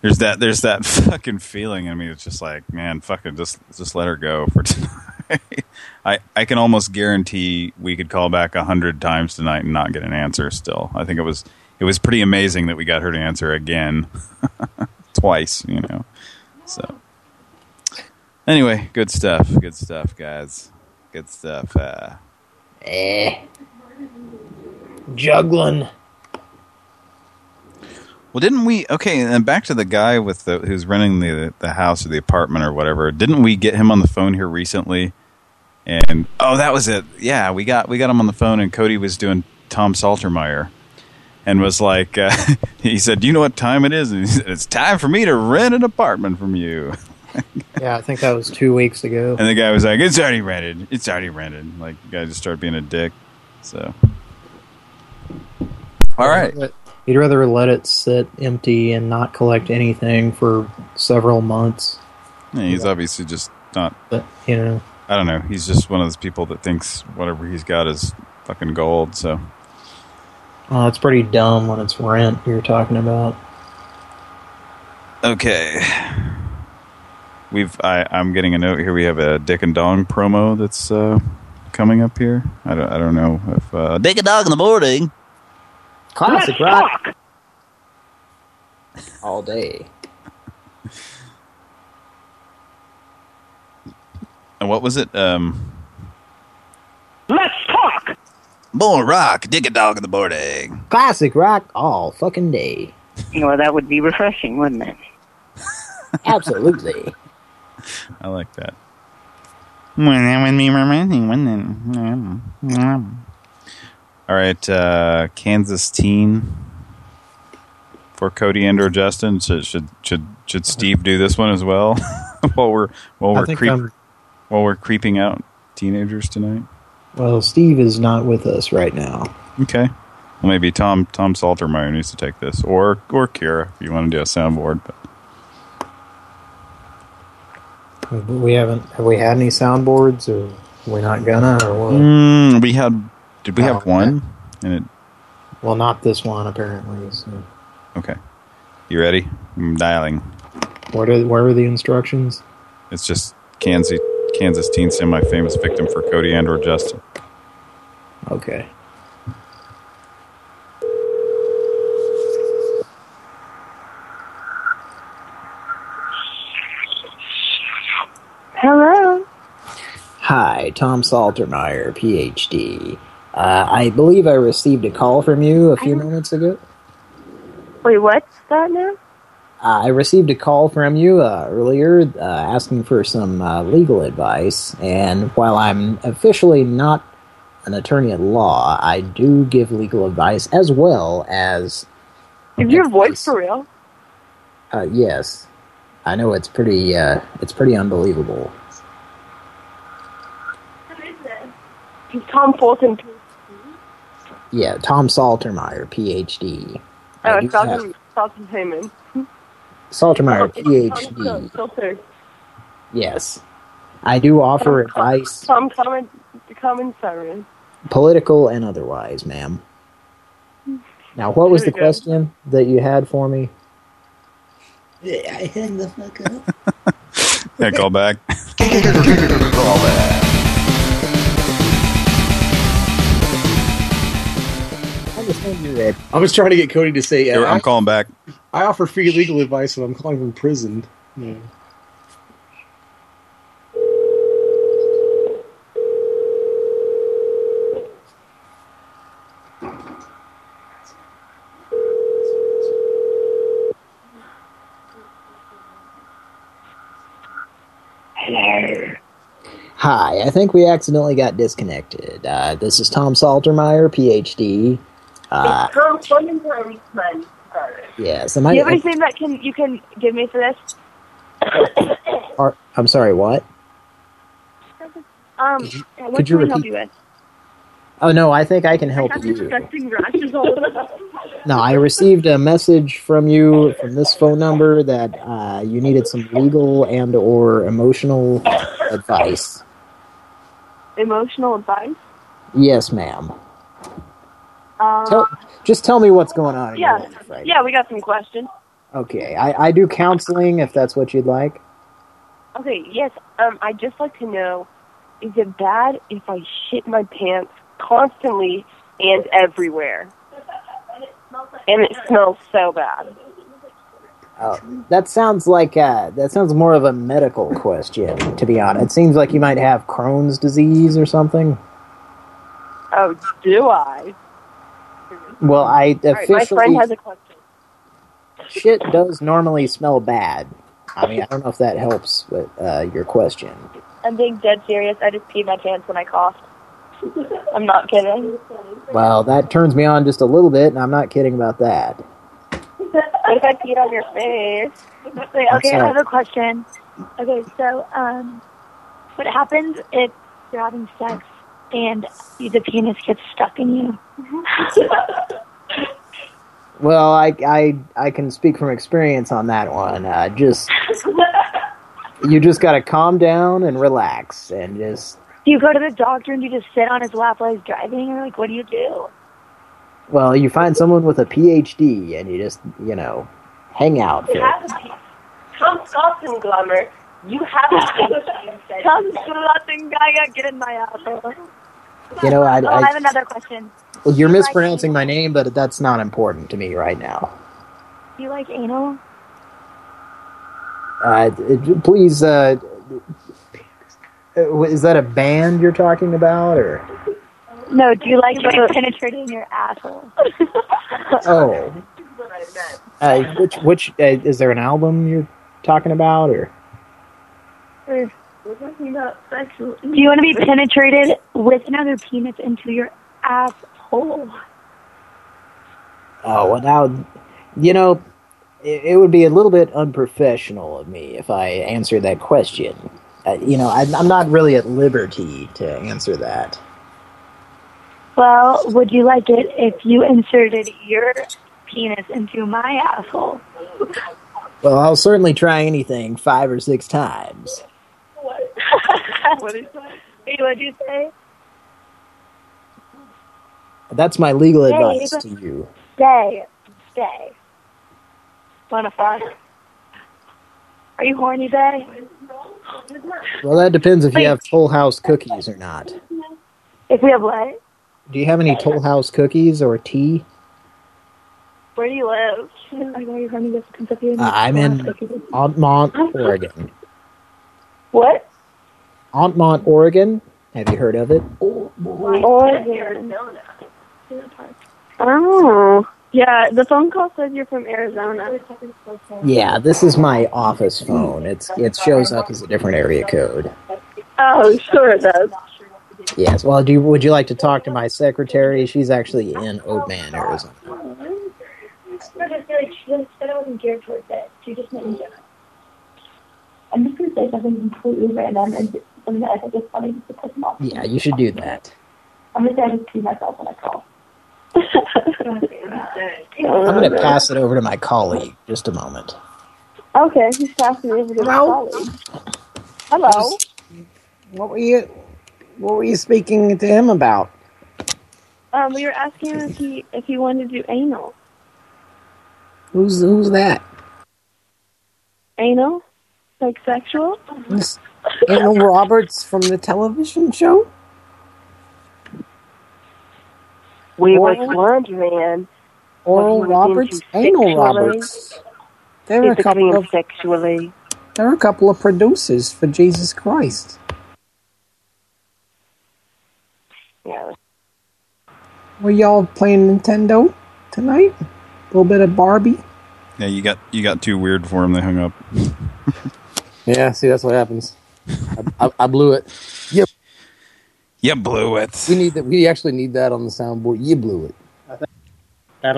there's that there's that fucking feeling in me. It's just like, man, fucking just just let her go for tonight. I I can almost guarantee we could call back a hundred times tonight and not get an answer. Still, I think it was it was pretty amazing that we got her to answer again twice. You know, so anyway, good stuff. Good stuff, guys. Good stuff. Uh, Eh. Juggling. Well, didn't we? Okay, and back to the guy with the who's renting the the house or the apartment or whatever. Didn't we get him on the phone here recently? And oh, that was it. Yeah, we got we got him on the phone, and Cody was doing Tom Saltermeyer, and was like, uh, he said, "Do you know what time it is?" And he said, "It's time for me to rent an apartment from you." Yeah, I think that was two weeks ago. And the guy was like, "It's already rented. It's already rented." Like, the guy just started being a dick. So, all right. He'd rather let it sit empty and not collect anything for several months. Yeah, he's obviously just not. But, you know. I don't know. He's just one of those people that thinks whatever he's got is fucking gold. So, Well, it's pretty dumb when it's rent you're talking about. okay. we've I, I'm getting a note here. We have a Dick and Dong promo that's uh, coming up here. I don't I don't know if uh, Dick and Dong in the morning. Classic rock. All day. And what was it? Um, Let's talk. More rock, Dick and dog in the morning. Classic rock all fucking day. You know, that would be refreshing, wouldn't it? Absolutely. I like that. When that would be romantic, wouldn't it? All right, uh, Kansas teen for Cody and or Justin. Should should should should Steve do this one as well while we're while we're think creep, I'm- while we're creeping out teenagers tonight? Well, Steve is not with us right now. Okay. Well, maybe Tom Tom Saltermeyer needs to take this, or or Kira if you want to do a soundboard. But We haven't. Have we had any soundboards, or we're not gonna, or what? Mm, we had. Did we have Oh, one? And it. Well, not this one apparently. So. Okay. You ready? I'm dialing. What are where are the instructions? It's just Kansas Kansas teen semi-famous victim for Cody and or Justin. Okay. Hello. Hi, Tom Saltermeyer, PhD. Uh, I believe I received a call from you a few moments ago. Wait, what's that now? Uh, I received a call from you uh, earlier uh, asking for some uh, legal advice, and while I'm officially not an attorney at law, I do give legal advice as well as, Is your voice for real? uh, yes, I know it's pretty, uh, it's pretty unbelievable. He's Tom Fulton. Yeah, Tom Saltermeyer, PhD. Oh, I it's Dalton, Dalton Heyman. Saltermeyer, Tom PhD. Filter. Yes. I do offer advice, Tom Common, Common Siren. political and otherwise, ma'am. Now, what was the go. question that you had for me? Yeah, I hang the fuck up. Yeah, call back. I was trying to get Cody to say, uh, I'm calling back. I offer free legal advice when I'm calling from prison. Yeah. Hello. Hi, I think we accidentally got disconnected. Uh, this is Tom Saltermeyer, PhD. Uh, Tom Fulton Siren. yes, am Do you have anything that can you can give me for this? are- I'm sorry, what? Um, Could you- what could you can I help repeat- you with? Oh no, I think I can I help have you. disgusting rashes all over. No, I received a message from you from this phone number that uh, you needed some legal and or emotional advice. Emotional advice. Yes, ma'am. Um, Tell, just tell me what's going on. yeah, life yeah, we got some questions. Okay, I, I do counseling if that's what you'd like. Okay, yes. Um, I'd just like to know: is it bad if I shit my pants constantly and everywhere? And it smells so bad. Oh, that sounds like uh, that sounds more of a medical question. To be honest, it seems like you might have Crohn's disease or something. Oh, do I? Well, I All right, my friend has a question. shit does normally smell bad. I mean, I don't know if that helps with uh, your question. I'm being dead serious. I just peed my pants when I coughed. I'm not kidding. Well, that turns me on just a little bit, and I'm not kidding about that. What if I peed on your face? Wait, okay, I have a question. Okay, so um, what happens if you're having sex and the penis gets stuck in you? Well, I I I can speak from experience on that one. Uh, just you just got to calm down and relax, and just Do you go to the doctor and you just sit on his lap while he's driving, or like what do you do? well, you find someone with a PhD, and you just you know hang out. For, Tom Scotson Glamour. You haven't Come slutting Gaia, get in my asshole. You know, I, oh, I have another question. well, you're you like mispronouncing my name, but that's not important to me right now. Do you like anal? Uh, please, uh, uh, is that a band you're talking about, or? No, do you like to penetrating your asshole? Oh. Uh, which, which, uh, is there an album you're talking about, or? We're talking about sexual. Do you want to be penetrated with another penis into your asshole? Oh, well now, you know, it, it would be a little bit unprofessional of me if I answered that question. Uh, you know, I, I'm not really at liberty to answer that. Well, would you like it if you inserted your penis into my asshole? Well, I'll certainly try anything five or six times. What did Wait, what did you say? That's my legal Hey, advice to you. Stay. Stay. Wanna fuck? Are you horny, Bay? Well, that depends if you have Toll House cookies or not. If we have what? Do you have any Toll House cookies or tea? Where do you live? Are you horny with Kentucky? Uh, I'm in Ontmont, Oregon. What? Ontmont, Oregon. Have you heard of it? Oregon. Oh. Yeah, the phone call says you're from Arizona. Yeah, this is my office phone. It's it shows up as a different area code. Oh, sure it does. Yes. Well, do you, would you like to talk to my secretary? She's actually in Oatman, Arizona. I just feel like she just said I wasn't geared towards it. She just meant in general. I'm just going to say something completely random and something that I think is funny just to piss him off. Yeah, you should do that. I'm going to say I just pee myself when I call. I'm going to pass it over to my colleague. Just a moment. Okay, he's passing it over to his colleague. Hello. What were you What were you speaking to him about? Um, we were asking him if he if he wanted to do anal. Who's Who's that? Anal? Like sexual? Miss Anal Roberts from the television show. We Oral- was wondering. Oral what you was Roberts, into Anal. Roberts. There are a couple of sexually. there are a couple of producers for Jesus Christ. Yeah. Were y'all playing Nintendo tonight? A little bit of Barbie. Yeah, you got you got too weird for him. They hung up. Yeah, see, that's what happens. I, I, I blew it. Yep. You blew it. We need that. We actually need that on the soundboard. You blew it. Yeah,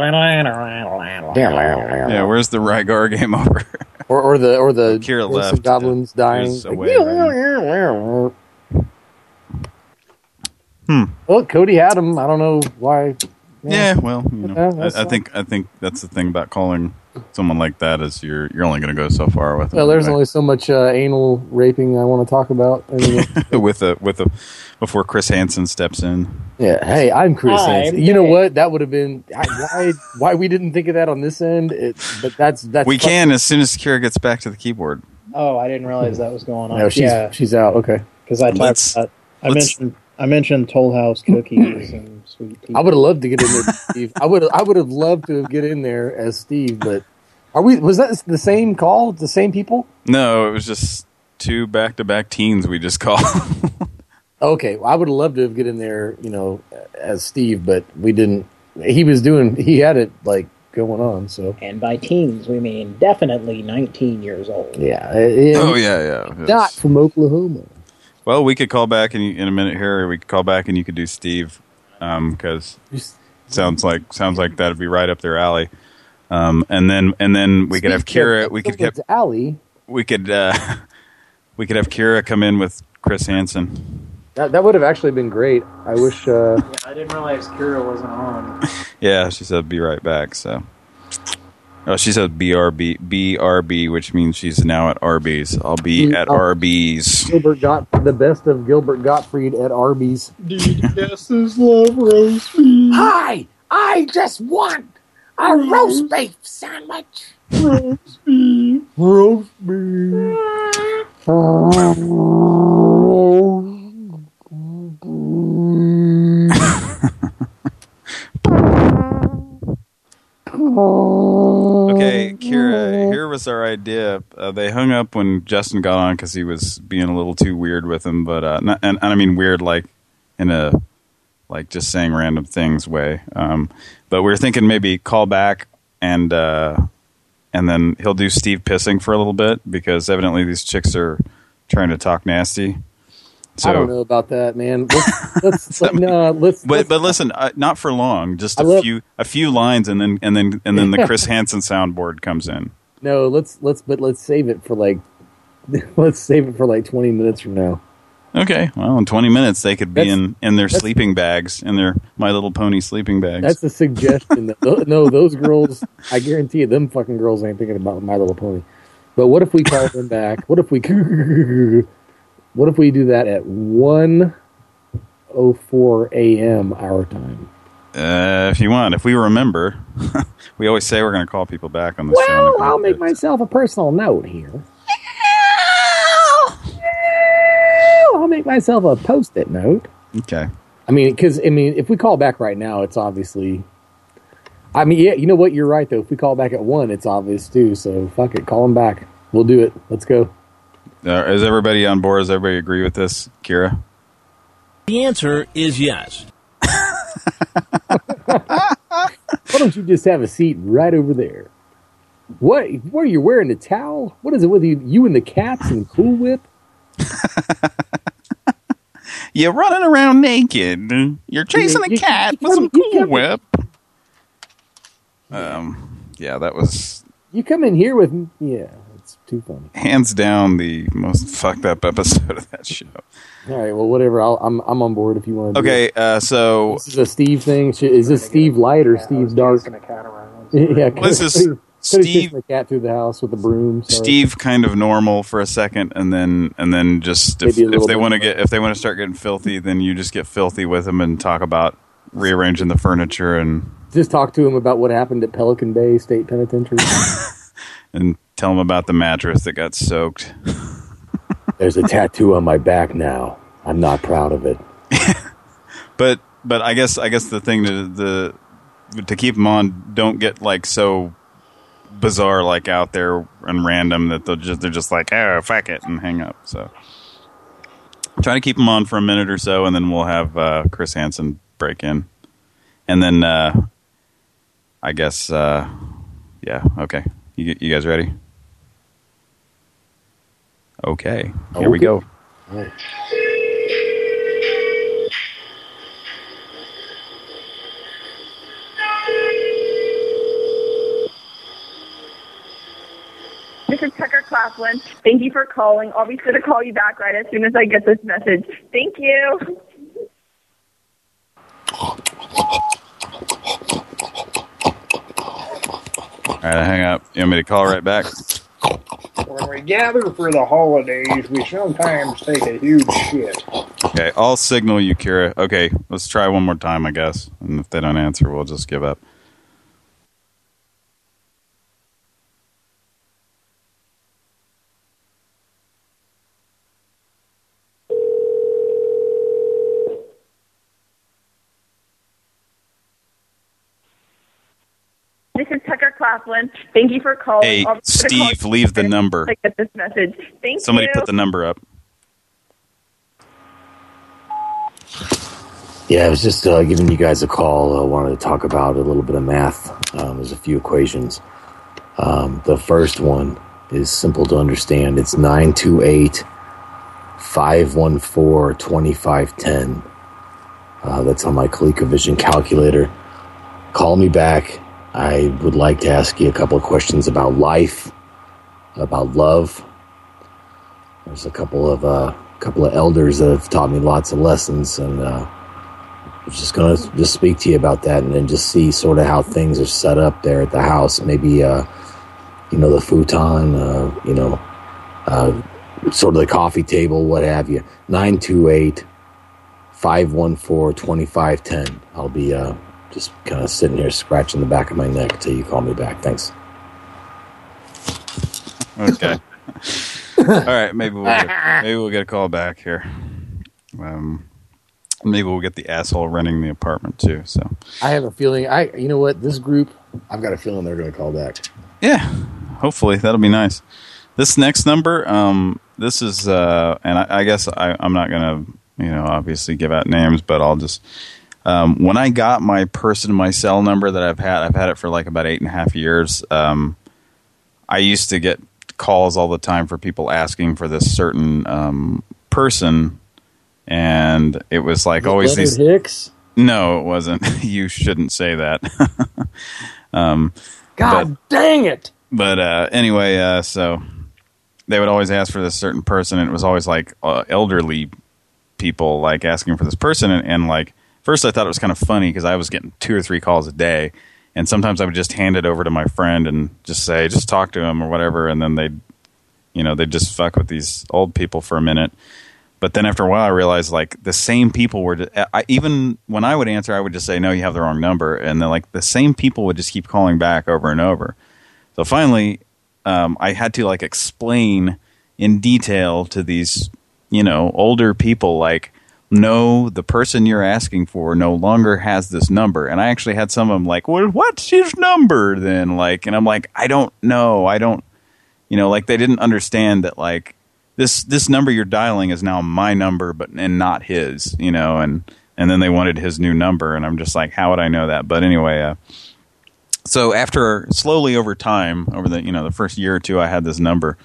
where's the Rygar game over? Or, or the or the Kira ghosts and left. goblins dying. There's Like, way around. Hmm. Well, Cody had him. I don't know why. Yeah, well, you know, I, I think I think that's the thing about calling someone like that is you're you're only going to go so far with them. Well, there's only so much uh, anal raping I want to talk about. Anyway. with a with a before Chris Hansen steps in. yeah. Hey, I'm Chris. Hi, Hansen. I'm You know what? That would have been I, why why we didn't think of that on this end. It, but that's that's we can as soon as Kira gets back to the keyboard. Oh, I didn't realize that was going on. No, she's yeah, she's out. Okay. because I talked Let's- about, I mentioned I mentioned Toll House cookies and sweet tea. I would have loved to get in there, Steve. I would I would have loved to get in there as Steve, but are we? Was that the same call? The same people? No, it was just two back to back teens we just called. Okay, well, I would have loved to have get in there, you know, as Steve, but we didn't. He was doing. He had it like going on. So And by teens, we mean definitely 19 years old. yeah. it- oh yeah, yeah. It's- Not from Oklahoma. Well, we could call back in in a minute here. Or we could call back and you could do Steve, because sounds like sounds like that'd be right up their alley. Um, and then and then we could have Kira. We could get Alley. we could uh, we could have Kira come in with Chris Hansen. That that would have actually been great. I wish. Uh, I didn't realize Kira wasn't on. Yeah, she said be right back. So, oh, she said BRB BRB, which means she's now at Arby's. I'll be mm, at Oh. Arby's. Gilbert got the best of Gilbert Gottfried at Arby's. DDS's love roast beef. Hi, I just want a roast beef sandwich. With Roast beef. Roast beef. Okay, Kira, here was our idea. Uh, they hung up when Justin got on because he was being a little too weird with him, but uh, not, and, and I mean weird like in a like just saying random things way. Um, but we were thinking maybe call back and uh, and then he'll do Steve pissing for a little bit because evidently these chicks are trying to talk nasty. So, I don't know about that, man. Let's, let's let, no, let's. But but listen, uh, not for long. Just I a love- few a few lines, and then and then and then the Chris Hansen soundboard comes in. No, let's let's but let's save it for like let's save it for like twenty minutes from now. Okay, well, in 20 minutes they could be That's- in in their sleeping bags, in their My Little Pony sleeping bags. That's a suggestion. that, no, those girls, I guarantee you, them fucking girls ain't thinking about My Little Pony. But what if we call them back? What if we, what if we do that at one oh four a.m. our time? uh, if you want, if we remember, we always say we're going to call people back on the show. Well, I'll make myself a personal note here. I'll make myself a post-it note. Okay. I mean, because I mean, if we call back right now, it's obviously. I mean, yeah, you know what? You're right though. If we call back at one, it's obvious too. So fuck it, call them back. We'll do it. Let's go. Uh, is everybody on board? Does everybody agree with this, Kira? The answer is yes. Why don't you just have a seat right over there? What? What are you wearing? A towel? What is it with you? You and the cats and Cool Whip? You're running around naked. You're chasing a You- cat you with some Cool come- Whip. Um, yeah, that was You come in here with yeah. It's too funny. hands down the most fucked up episode of that show. All right. Well, whatever. I'll, I'm I'm on board if you want to. Okay, uh, so This is a Steve thing. Is this Steve Light or Steve Dark? yeah. This is Steve- chasing the cat through the house with the broom. Sorry. Steve kind of normal for a second, and then and then just if, if they want to get if they want to start getting filthy, then you just get filthy with them and talk about rearranging the furniture and Just talk to him about what happened at Pelican Bay State Penitentiary. and tell them about the mattress that got soaked. There's a tattoo on my back now. I'm not proud of it. But but I guess I guess the thing to the to keep them on, don't get like so bizarre like out there and random that they'll just they're just like oh fuck it and hang up. So try to keep them on for a minute or so, and then we'll have uh, Chris Hansen break in, and then uh, I guess uh, yeah okay. You you guys ready? Okay, oh, here we Okay. go. This is Tucker Claflin. Thank you for calling. I'll be sure to call you back right as soon as I get this message. Thank you. All right, I hang up. You want me to call right back? When we gather for the holidays, we sometimes take a huge shit. Okay, I'll signal you, Kira. Okay, let's try one more time, I guess. And if they don't answer, we'll just give up. This is Tucker Claflin. Thank you for calling. Hey, I'll be sure to call Steve, you leave the as soon as number. I get this message. Thank Somebody you. put the number up. Yeah, I was just uh, giving you guys a call. I wanted to talk about a little bit of math. Um, there's a few equations. Um, the first one is simple to understand. It's 928 514 2510. Uh, that's on my ColecoVision calculator. Call me back. I would like to ask you a couple of questions about life, about love. There's a couple of uh, couple of elders that have taught me lots of lessons, and uh, I'm just gonna just speak to you about that, and then just see sort of how things are set up there at the house. Maybe uh, you know the futon, uh, you know, uh, sort of the coffee table, what have you. Nine two eight five one four twenty five ten. I'll be uh, just kind of sitting here scratching the back of my neck until you call me back. Thanks. Okay. All right, maybe we'll get, maybe we'll get a call back here. Um, maybe we'll get the asshole renting the apartment too. So I have a feeling. I, you know what? This group, I've got a feeling they're going to call back. yeah, hopefully that'll be nice. This next number, um, this is, uh, and I, I guess I, I'm not gonna, you know, obviously give out names, but I'll just. Um, when I got my person, my cell number that I've had, I've had it for like about eight and a half years. Um, I used to get calls all the time for people asking for this certain um, person, and it was like always Leonard these. Hicks. No, it wasn't. you shouldn't say that. um, God dang it! but uh, anyway, uh, so they would always ask for this certain person, and it was always like uh, elderly people like asking for this person, and, and like first I thought it was kind of funny because I was getting two or three calls a day, and sometimes I would just hand it over to my friend and just say, just talk to him or whatever, and then they'd, you know, they'd just fuck with these old people for a minute. But then after a while, I realized like the same people were. I, even when I would answer, I would just say, "No, you have the wrong number," and then like the same people would just keep calling back over and over. So finally, um, I had to like explain in detail to these, you know, older people, like, no, the person you're asking for no longer has this number. And I actually had some of them like, well, what's his number then? Like, and I'm like, I don't know. I don't, you know, like they didn't understand that like this this number you're dialing is now my number, but and not his, you know, and and then they wanted his new number, and I'm just like, how would I know that? But anyway, uh, so after slowly over time, over the you know the first year or two, I had this number.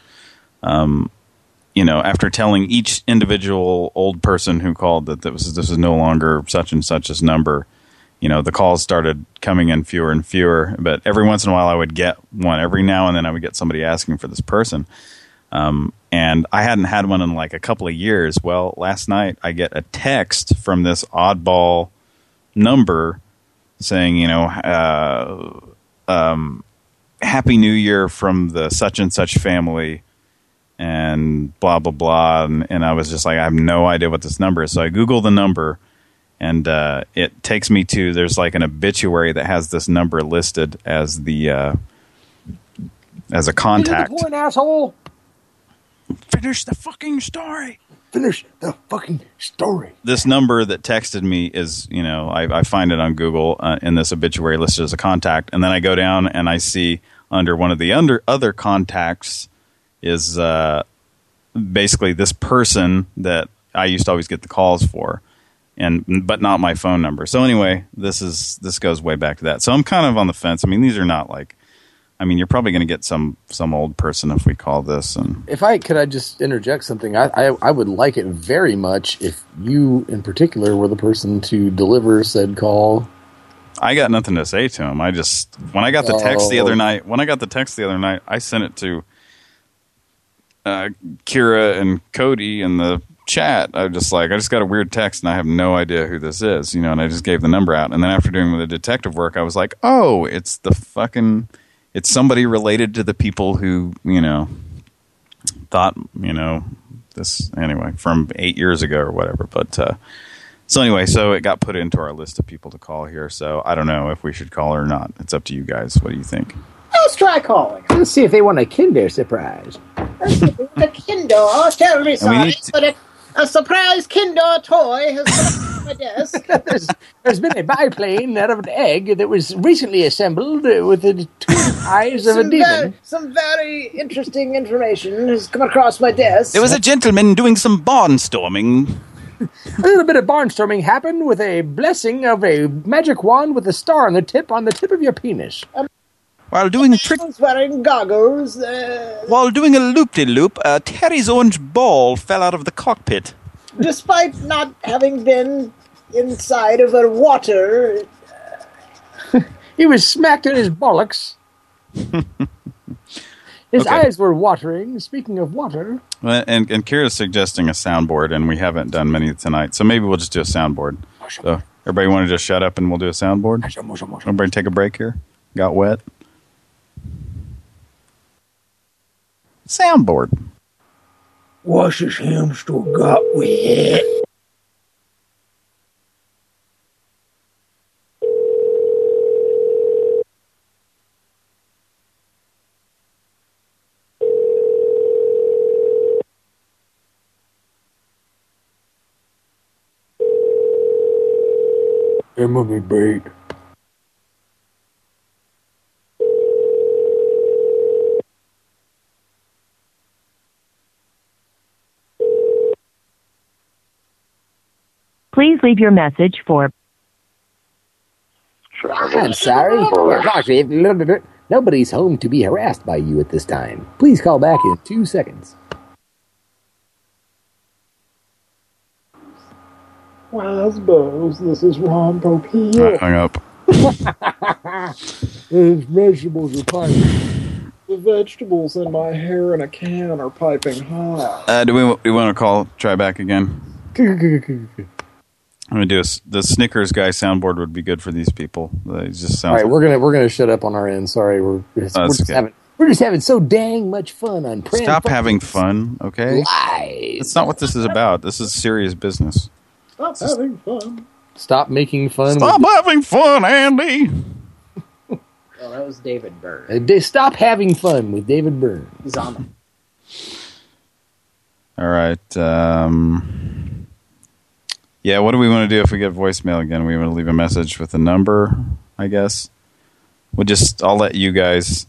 Um, you know, after telling each individual old person who called that this was this no longer such and such's number, you know, the calls started coming in fewer and fewer. But every once in a while, I would get one. Every now and then, I would get somebody asking for this person. Um, and I hadn't had one in like a couple of years. Well, last night I get a text from this oddball number saying, you know, uh, um, Happy New Year from the such and such family and blah, blah, blah. And, and I was just like, I have no idea what this number is. So I Google the number and uh, it takes me to, there's like an obituary that has this number listed as the, uh, as a contact. Point, asshole. Finish the fucking story. Finish the fucking story. This number that texted me is, you know, I, I find it on Google uh, in this obituary listed as a contact, and then I go down and I see under one of the under other contacts is uh, basically this person that I used to always get the calls for, and but not my phone number. So anyway, this is this goes way back to that. So I'm kind of on the fence. I mean, these are not like I mean, you're probably going to get some some old person if we call this. And If I could, I just interject something. I, I I would like it very much if you, in particular, were the person to deliver said call. I got nothing to say to him. I just when I got the text the Oh. other night, when I got the text the other night, I sent it to uh, Kira and Cody in the chat. I just like, I just got a weird text and I have no idea who this is, you know. And I just gave the number out. And then after doing the detective work, I was like, oh, it's the fucking, it's somebody related to the people who, you know, thought, you know, this anyway from eight years ago or whatever. But uh, so anyway, so it got put into our list of people to call here. So I don't know if we should call or not. It's up to you guys. What do you think? Let's try calling. Let's see if they want a Kinder surprise. The Kinder, terribly And we sorry, need but a, a surprise Kinder toy has come on my desk. there's, there's been a biplane out of an egg that was recently assembled uh, with the two eyes of a Some, demon. very, some very interesting information has come across my desk. There was a gentleman doing some barnstorming. A little bit of barnstorming happened with a blessing of a magic wand with a star on the tip on the tip of your penis. While doing a trick, wearing goggles. Uh, while doing a loop-de-loop, uh, Terry's orange ball fell out of the cockpit. despite not having been inside of a water. He was smacked in his bollocks. His Okay. eyes were watering. Speaking of water, Well, And, and Kira's suggesting a soundboard, and we haven't done many tonight, so maybe we'll just do a soundboard. So everybody want to just shut up and we'll do a soundboard? Everybody take a break here. Got wet. soundboard. What's this hamster got with it? Hey, mummy. Please leave your message for I'm sorry. Nobody's home to be harassed by you at this time. Please call back in two seconds. Well, I suppose this is Ron I Popeil. hung up. His vegetables are piping. The vegetables in my hair in a can are piping hot. Uh, do we do we want to call try back again? I'm gonna do a s the Snickers guy soundboard would be good for these people. It just All sounds. right, we're gonna we're gonna shut up on our end. Sorry, we're, we're Oh, just okay. having We're just having so dang much fun on Pran Stop Funkels. having fun, okay? Live. That's not what this is about. This is serious business. Stop having fun. stop making fun. Stop having fun, Andy. Oh, that was David Byrne. Uh, Stop having fun with David Byrne. He's on them. All right. Um, yeah, what do we want to do if we get voicemail again? We want to leave a message with a number, I guess. We'll just, I'll let you guys.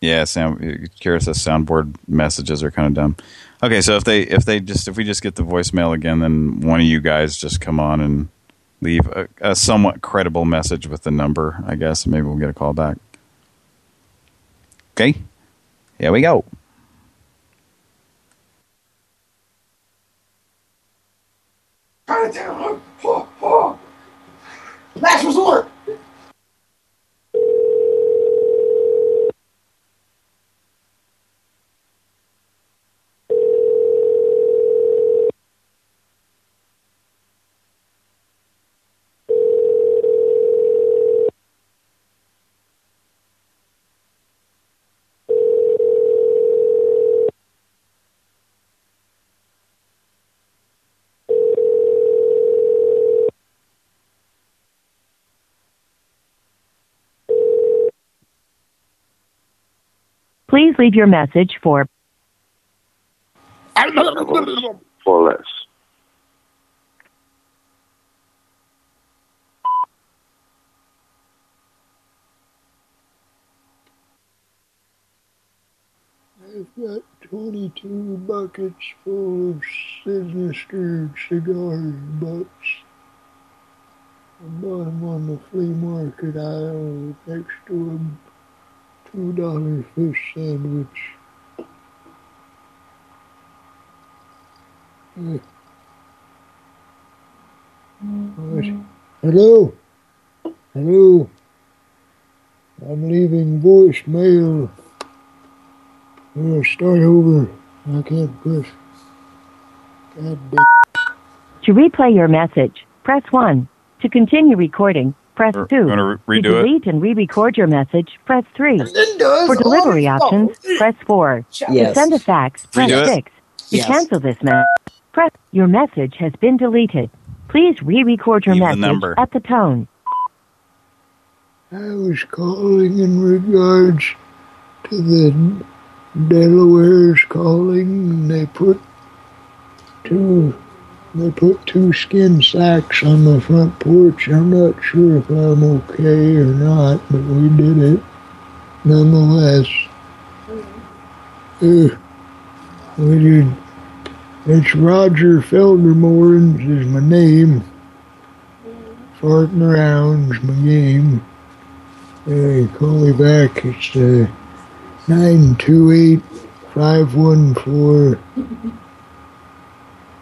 Yeah, sound, Kira says soundboard messages are kind of dumb. Okay, so if they, if they just, if we just get the voicemail again, then one of you guys just come on and leave a, a somewhat credible message with the number, I guess, maybe we'll get a call back. Okay, here we go. Chinatown. Last resort. Please leave your message for For less. I've got 22 buckets full of sinister cigar butts. I bought them on the flea market aisle next to a $2 fish sandwich. Uh, what? Hello? Hello? I'm leaving voicemail. We'll start over. I can't press. God damn. to replay your message, press 1. To continue recording, press 2. you wanna re- to redo it? delete and re-record your message, press 3. For delivery oh, options, these press 4. Yes. To send a fax, press Redo it? 6. To Yes. cancel this message, press your message has been deleted. Please re-record your Leave the message number. at the tone. I was calling in regards to the Delaware's calling. and They put two. They put two skin sacks on the front porch. I'm not sure if I'm okay or not, but we did it nonetheless. Uh, we did. It's Roger Feldermorens is my name. Farting around's my game. Hey, call me back. It's uh, 928 514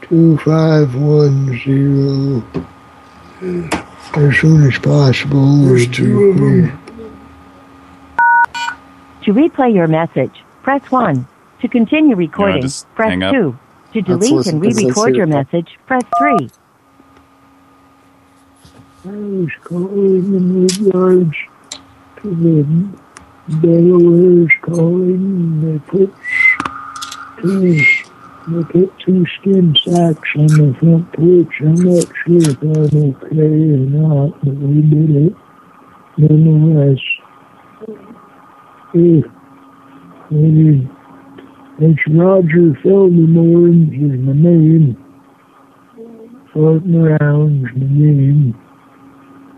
2510. As soon as possible. There's two of them. To replay your message, press 1. To continue recording, just press 2. To Let's delete and re-record your message, press 3. I was calling in regards to the Delaware's calling. They put two, they put two skin sacks on the front porch. I'm not sure if I'm okay or not, but we did it nonetheless. We did. It's Roger Feldermorens is my name. Farting around's my name.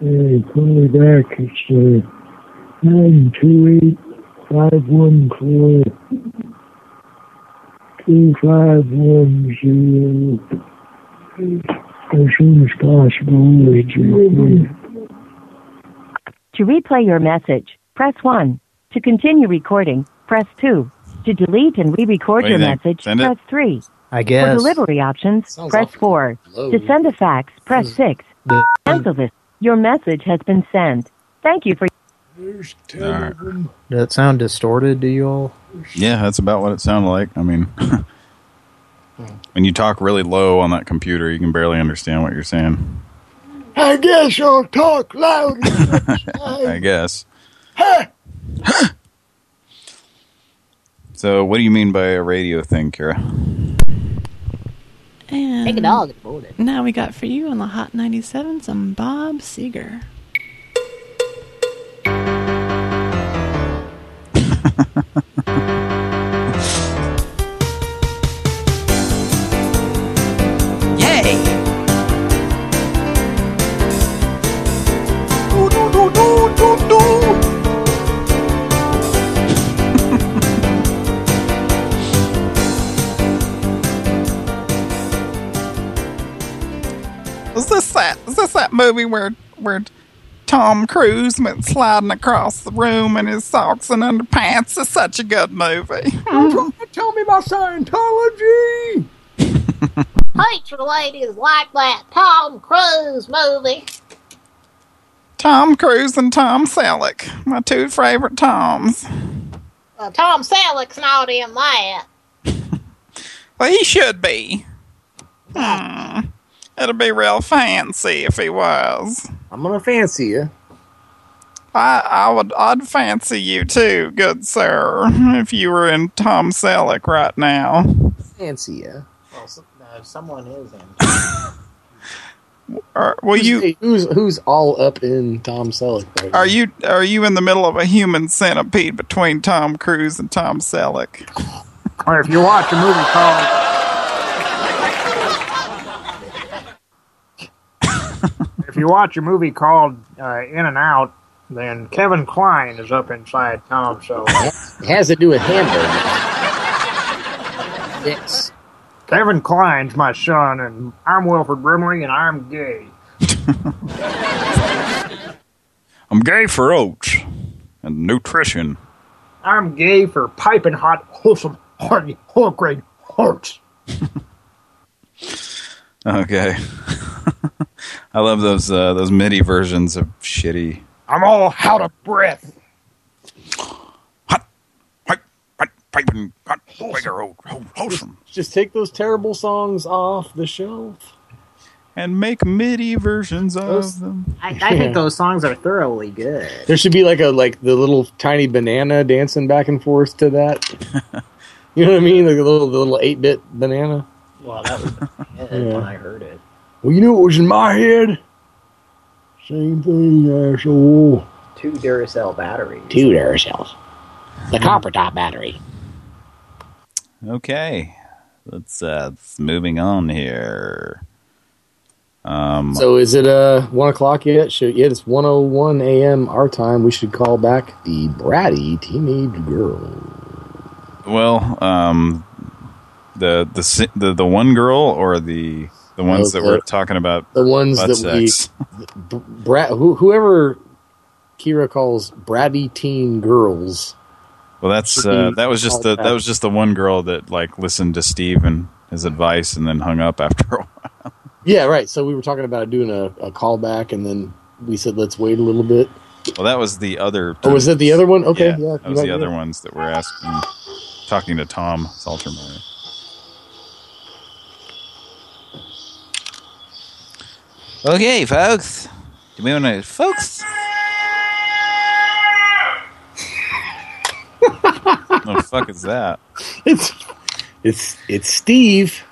Hey, call me back. It's uh, 928-514. 2510 as soon as possible. Would? To replay your message, press 1. To continue recording, press 2. To delete and re-record What do your think? message, Send it? press 3. I guess. For delivery options, Sounds press awful 4. low. To send a fax, press 6. Cancel this. Your message has been sent. Thank you for... There's All right. Does that sound distorted to you all? Yeah, that's about what it sounded like. I mean, when you talk really low on that computer, you can barely understand what you're saying. I guess I'll talk loud. I guess. So, what do you mean by a radio thing, Kara? And Take a dog and board. Now we got for you on the Hot 97 some Bob Seger. Yay is this that? Is this that movie where where Tom Cruise went sliding across the room in his socks and underpants? is such a good movie. Tell me about Scientology. Picture ladies like that Tom Cruise movie. Tom Cruise and Tom Selleck, my two favorite Toms. Uh, Tom Selleck's not in that. Well, he should be. Hmm. It'd be real fancy if he was. I'm gonna fancy you. I, I would, I'd fancy you too, good sir, if you were in Tom Selleck right now. Fancy you. Well, s- uh, someone is in. Are, will you? Who's who's all up in Tom Selleck? Right Are you are you in the middle of a human centipede between Tom Cruise and Tom Selleck? Or if you watch a movie called. You watch a movie called uh, In and Out, then Kevin Kline is up inside Tom. So It has to do with hamburger. Yes. Kevin Kline's my son, and I'm Wilford Brimley, and I'm gay. I'm gay for oats and nutrition. I'm gay for piping hot, wholesome, hearty, whole grain hearts. Okay. I love those uh, those MIDI versions of shitty. I'm all out of breath. Piping hot, bigger oat, wholesome. Just take those terrible songs off the shelf. And make MIDI versions of Those- them. I, I think those songs are thoroughly good. There should be like a like the little tiny banana dancing back and forth to that. you know what I mean? Like a little the little eight bit banana. Well, that was Yeah. when I heard it. Well, you knew it was in my head? Same thing, asshole. Two Duracell batteries. Two Duracells. The copper top battery. Okay, let's uh, let's moving on here. Um, So is it uh one o'clock yet? Should yeah, it's one oh one a.m. our time. We should call back the bratty teenage girl. well, um, the the the the one girl or the the ones No, that the- we're talking about The ones that we sex. b- brat who, whoever Kira calls bratty teen girls. Well, that's uh, that was just the that was just the one girl that like listened to Steve and his advice and then hung up after a while. Yeah, right. So we were talking about doing a, a callback, and then we said let's wait a little bit. Well, that was the other. Oh, was that the other one? Okay, yeah, yeah, that was the other yeah. ones that were asking, talking to Tom Saltermeyer. Okay, folks. Do we want to, folks? what the fuck is that? It's it's it's Steve.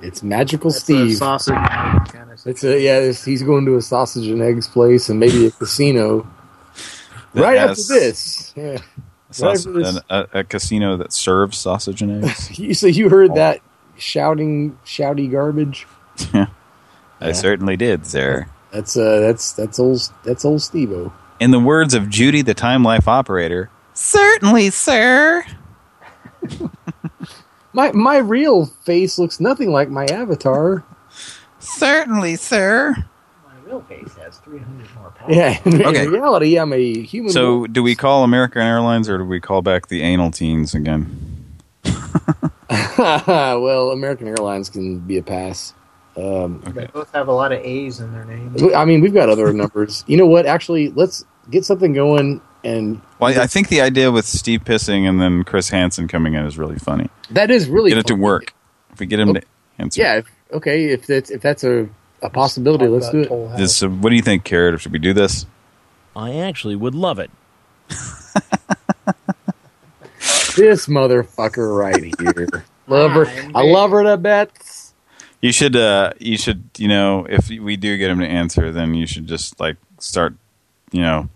It's magical Steve. sausage kind of It's a yeah. It's, he's going to a sausage and eggs place and maybe a casino. That right after this, yeah. A, Right after this. a, a casino that serves sausage and eggs. You so you heard oh. that shouting, shouty garbage? I certainly did, sir. That's uh, that's that's old that's old Stevo. In the words of Judy, the Time Life operator, Certainly, sir. My my real face looks nothing like my avatar. Certainly, sir. My real face has 300 more pounds. Yeah, in, Okay. in reality, I'm a human. so do we call American Airlines or do we call back the anal teens again? well, American Airlines can be a pass. Um, They both have a lot of A's in their names. I mean, we've got other numbers. You know what? Actually, let's get something going. And Well, I think the idea with Steve pissing and then Chris Hansen coming in is really funny. that is really Get it to work. If we get him to answer. yeah. If, okay, if that's if that's a a possibility, let's do it. This, uh, what do you think, Carrot? Should we do this? I actually would love it. This motherfucker right here. love her. I love her to bits. You should, uh, you should, you know, if we do get him to answer, then you should just like start, you know,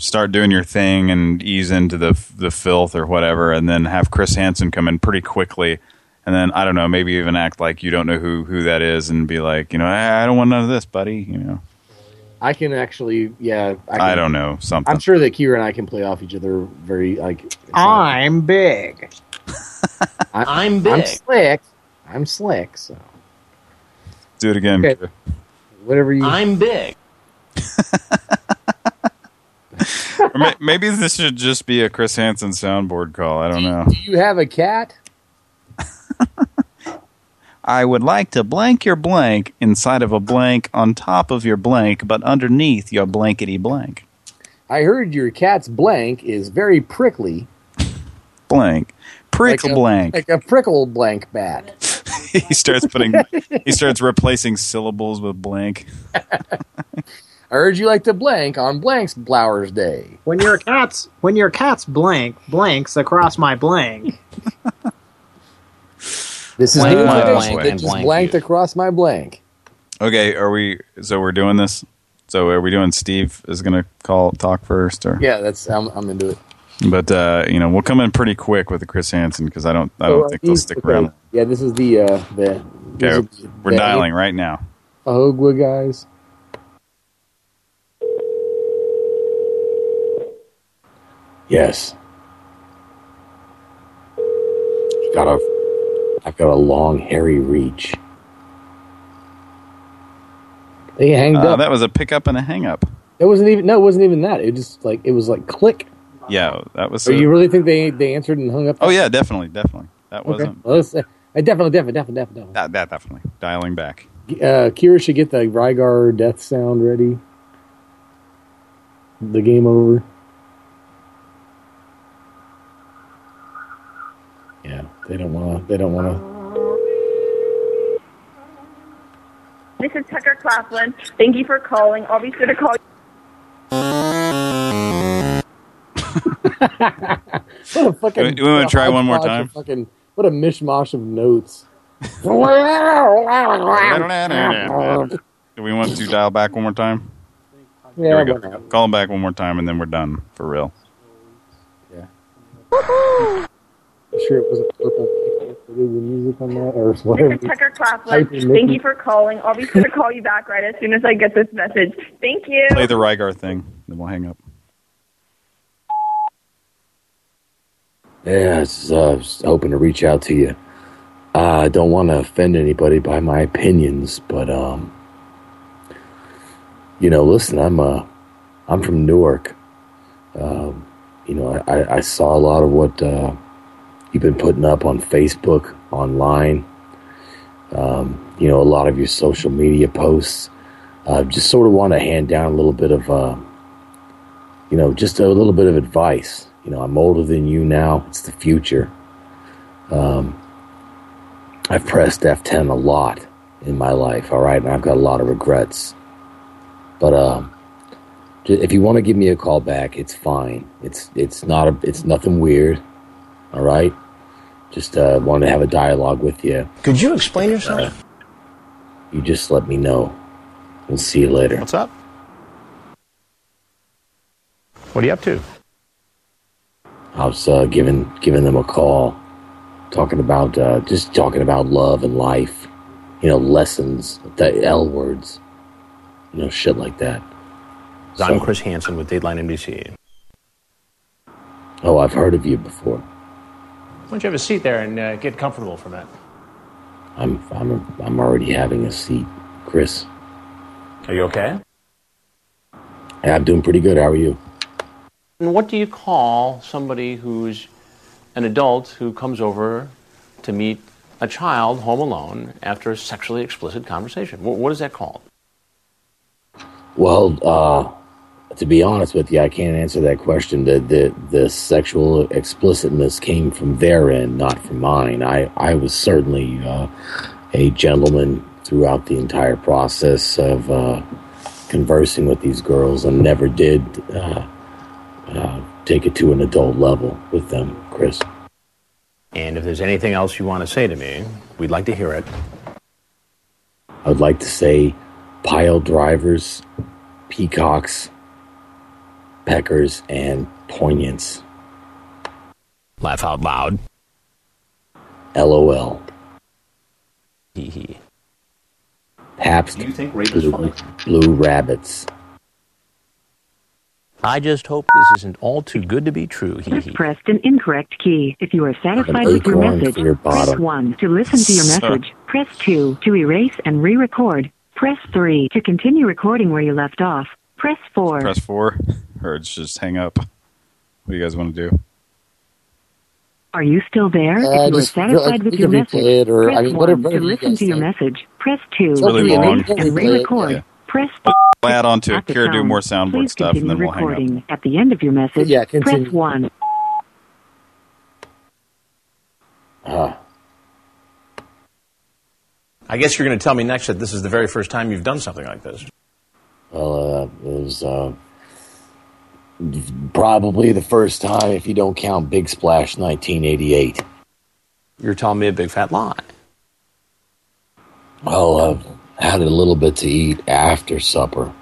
start doing your thing and ease into the the filth or whatever, and then have Chris Hansen come in pretty quickly, and then I don't know, maybe even act like you don't know who who that is, and be like, you know, I, I don't want none of this, buddy. You know, I can actually, yeah. I, can, I don't know something. I'm sure that Kira and I can play off each other very like. I'm big. I'm, I'm big. I'm slick. I'm slick. So do it again. Okay. whatever you. I'm big. Or may- maybe this should just be a Chris Hansen soundboard call. I don't know. Do you have a cat? I would like to blank your blank inside of a blank on top of your blank, but underneath your blankety blank. I heard your cat's blank is very prickly. Blank. Prickle like a, blank. Like a prickle blank bat. he starts putting he starts replacing syllables with blank. I heard you like to blank on Blank's Blowers Day. When your cat's when your cat's blank blanks across my blank. This is Blank the my blank, blank that and just blank blanked across my blank. Okay, are we so we're doing this? So are we doing Steve is gonna call talk first or Yeah, that's I'm, I'm into it. But uh, you know, we'll come in pretty quick with the Chris Hansen because I don't I don't So, think they'll stick okay, around. Yeah, this is the uh, the these Okay, are we're the dialing right now. Ahogwa guys. Yes. I've got a, I've got a long, hairy reach. They hanged Uh, up. that was a pickup and a hang up. It wasn't even no, it wasn't even that. It just like it was like click. Yeah, that was. So a- you really think they they answered and hung up? oh yeah, definitely, definitely. That Okay. wasn't Well, let's, uh, I definitely, definitely, definitely, definitely. that, that definitely dialing back. Uh, Kira should get the Rygar death sound ready. The game over. Yeah, they don't want to. They don't want to. This is Tucker Claflin. Thank you for calling. I'll be sure to call What a fucking. You- you wanna try one more time? Fucking, what a mishmash of notes. Do we want to dial back one more time? Yeah, Here we go. Call him back one more time, and then we're done for real. Yeah. I'm sure, it wasn't purple. Did the music on that or whatever. This Tucker Claflin. Thank you for calling. I'll be sure to call you back right as soon as I get this message. Thank you. Play the Rygar thing, then we'll hang up. Yeah, I was, uh, was hoping to reach out to you. I don't want to offend anybody by my opinions, but um, you know, listen, I'm uh, I'm from Newark. Um, you know, I, I- I saw a lot of what uh, you've been putting up on Facebook, online. Um, you know, a lot of your social media posts. Uh, just sort of want to hand down a little bit of, uh, you know, just a little bit of advice. You know, I'm older than you now. It's the future. Um, I've pressed F10 a lot in my life, all right, and I've got a lot of regrets. But um, if you want to give me a call back, it's fine. It's it's not a it's nothing weird, all right. Just uh, want to have a dialogue with you. Could you explain yourself? You just let me know. We'll see you later. What's up? What are you up to? I was uh, giving giving them a call, talking about uh, just talking about love and life, you know, lessons, the L words. you know, shit like that. I'm Chris Hansen with Dateline NBC. Oh, I've heard of you before. Why don't you have a seat there and uh, get comfortable for a minute? I'm I'm I'm already having a seat, Chris. Are you okay? Yeah, I'm doing pretty good. How are you? And what do you call somebody who's an adult who comes over to meet a child home alone after a sexually explicit conversation? What, what is that called? Well, uh, to be honest with you, I can't answer that question. The the the sexual explicitness came from their end, not from mine. I I was certainly uh, a gentleman throughout the entire process of uh, conversing with these girls, and never did uh, take it to an adult level with them, Chris. And if there's anything else you want to say to me, we'd like to hear it. I would like to say pile drivers, peacocks, peckers, and poignants. Laugh out loud. LOL. Hee hee. Pabst Do you think rape is blue, blue rabbits. I just hope this isn't all too good to be true. Hee You've pressed an incorrect key. If you are satisfied with your message, your press 1 to listen to your message. Press 2 to erase and re-record. Press 3 to continue recording where you left off. Press 4. Press four, or it's just hang up. What do you guys want to do? Are you still there? Uh, if you are satisfied uh, with your message, or- press I mean, 1 to listen to your message. Press 2 to erase and Replay it, re-record. yeah. Press I'll add on to it. at the Kira, do more soundboard Please stuff, and then we'll hang up. recording. At the end of your message, Yeah, press continue. 1. Uh, I guess you're going to tell me next that this is the very first time you've done something like this. well, uh, it was uh, probably the first time, if you don't count Big Splash 1988. You're telling me a big fat lie. Well, I had a little bit to eat after supper,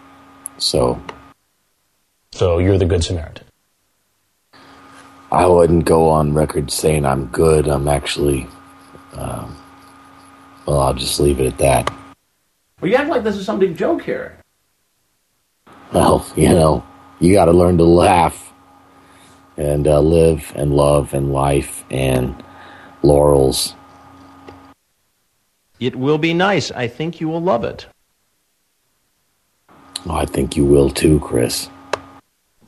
so So you're the good Samaritan. I wouldn't go on record saying I'm good. I'm actually, um, well, I'll just leave it at that. Well, you act like this is some big joke here. Well, you know, you got to learn to laugh and uh, live and love and life and laurels. It will be nice. I think you will love it. Oh, I think you will too, Chris.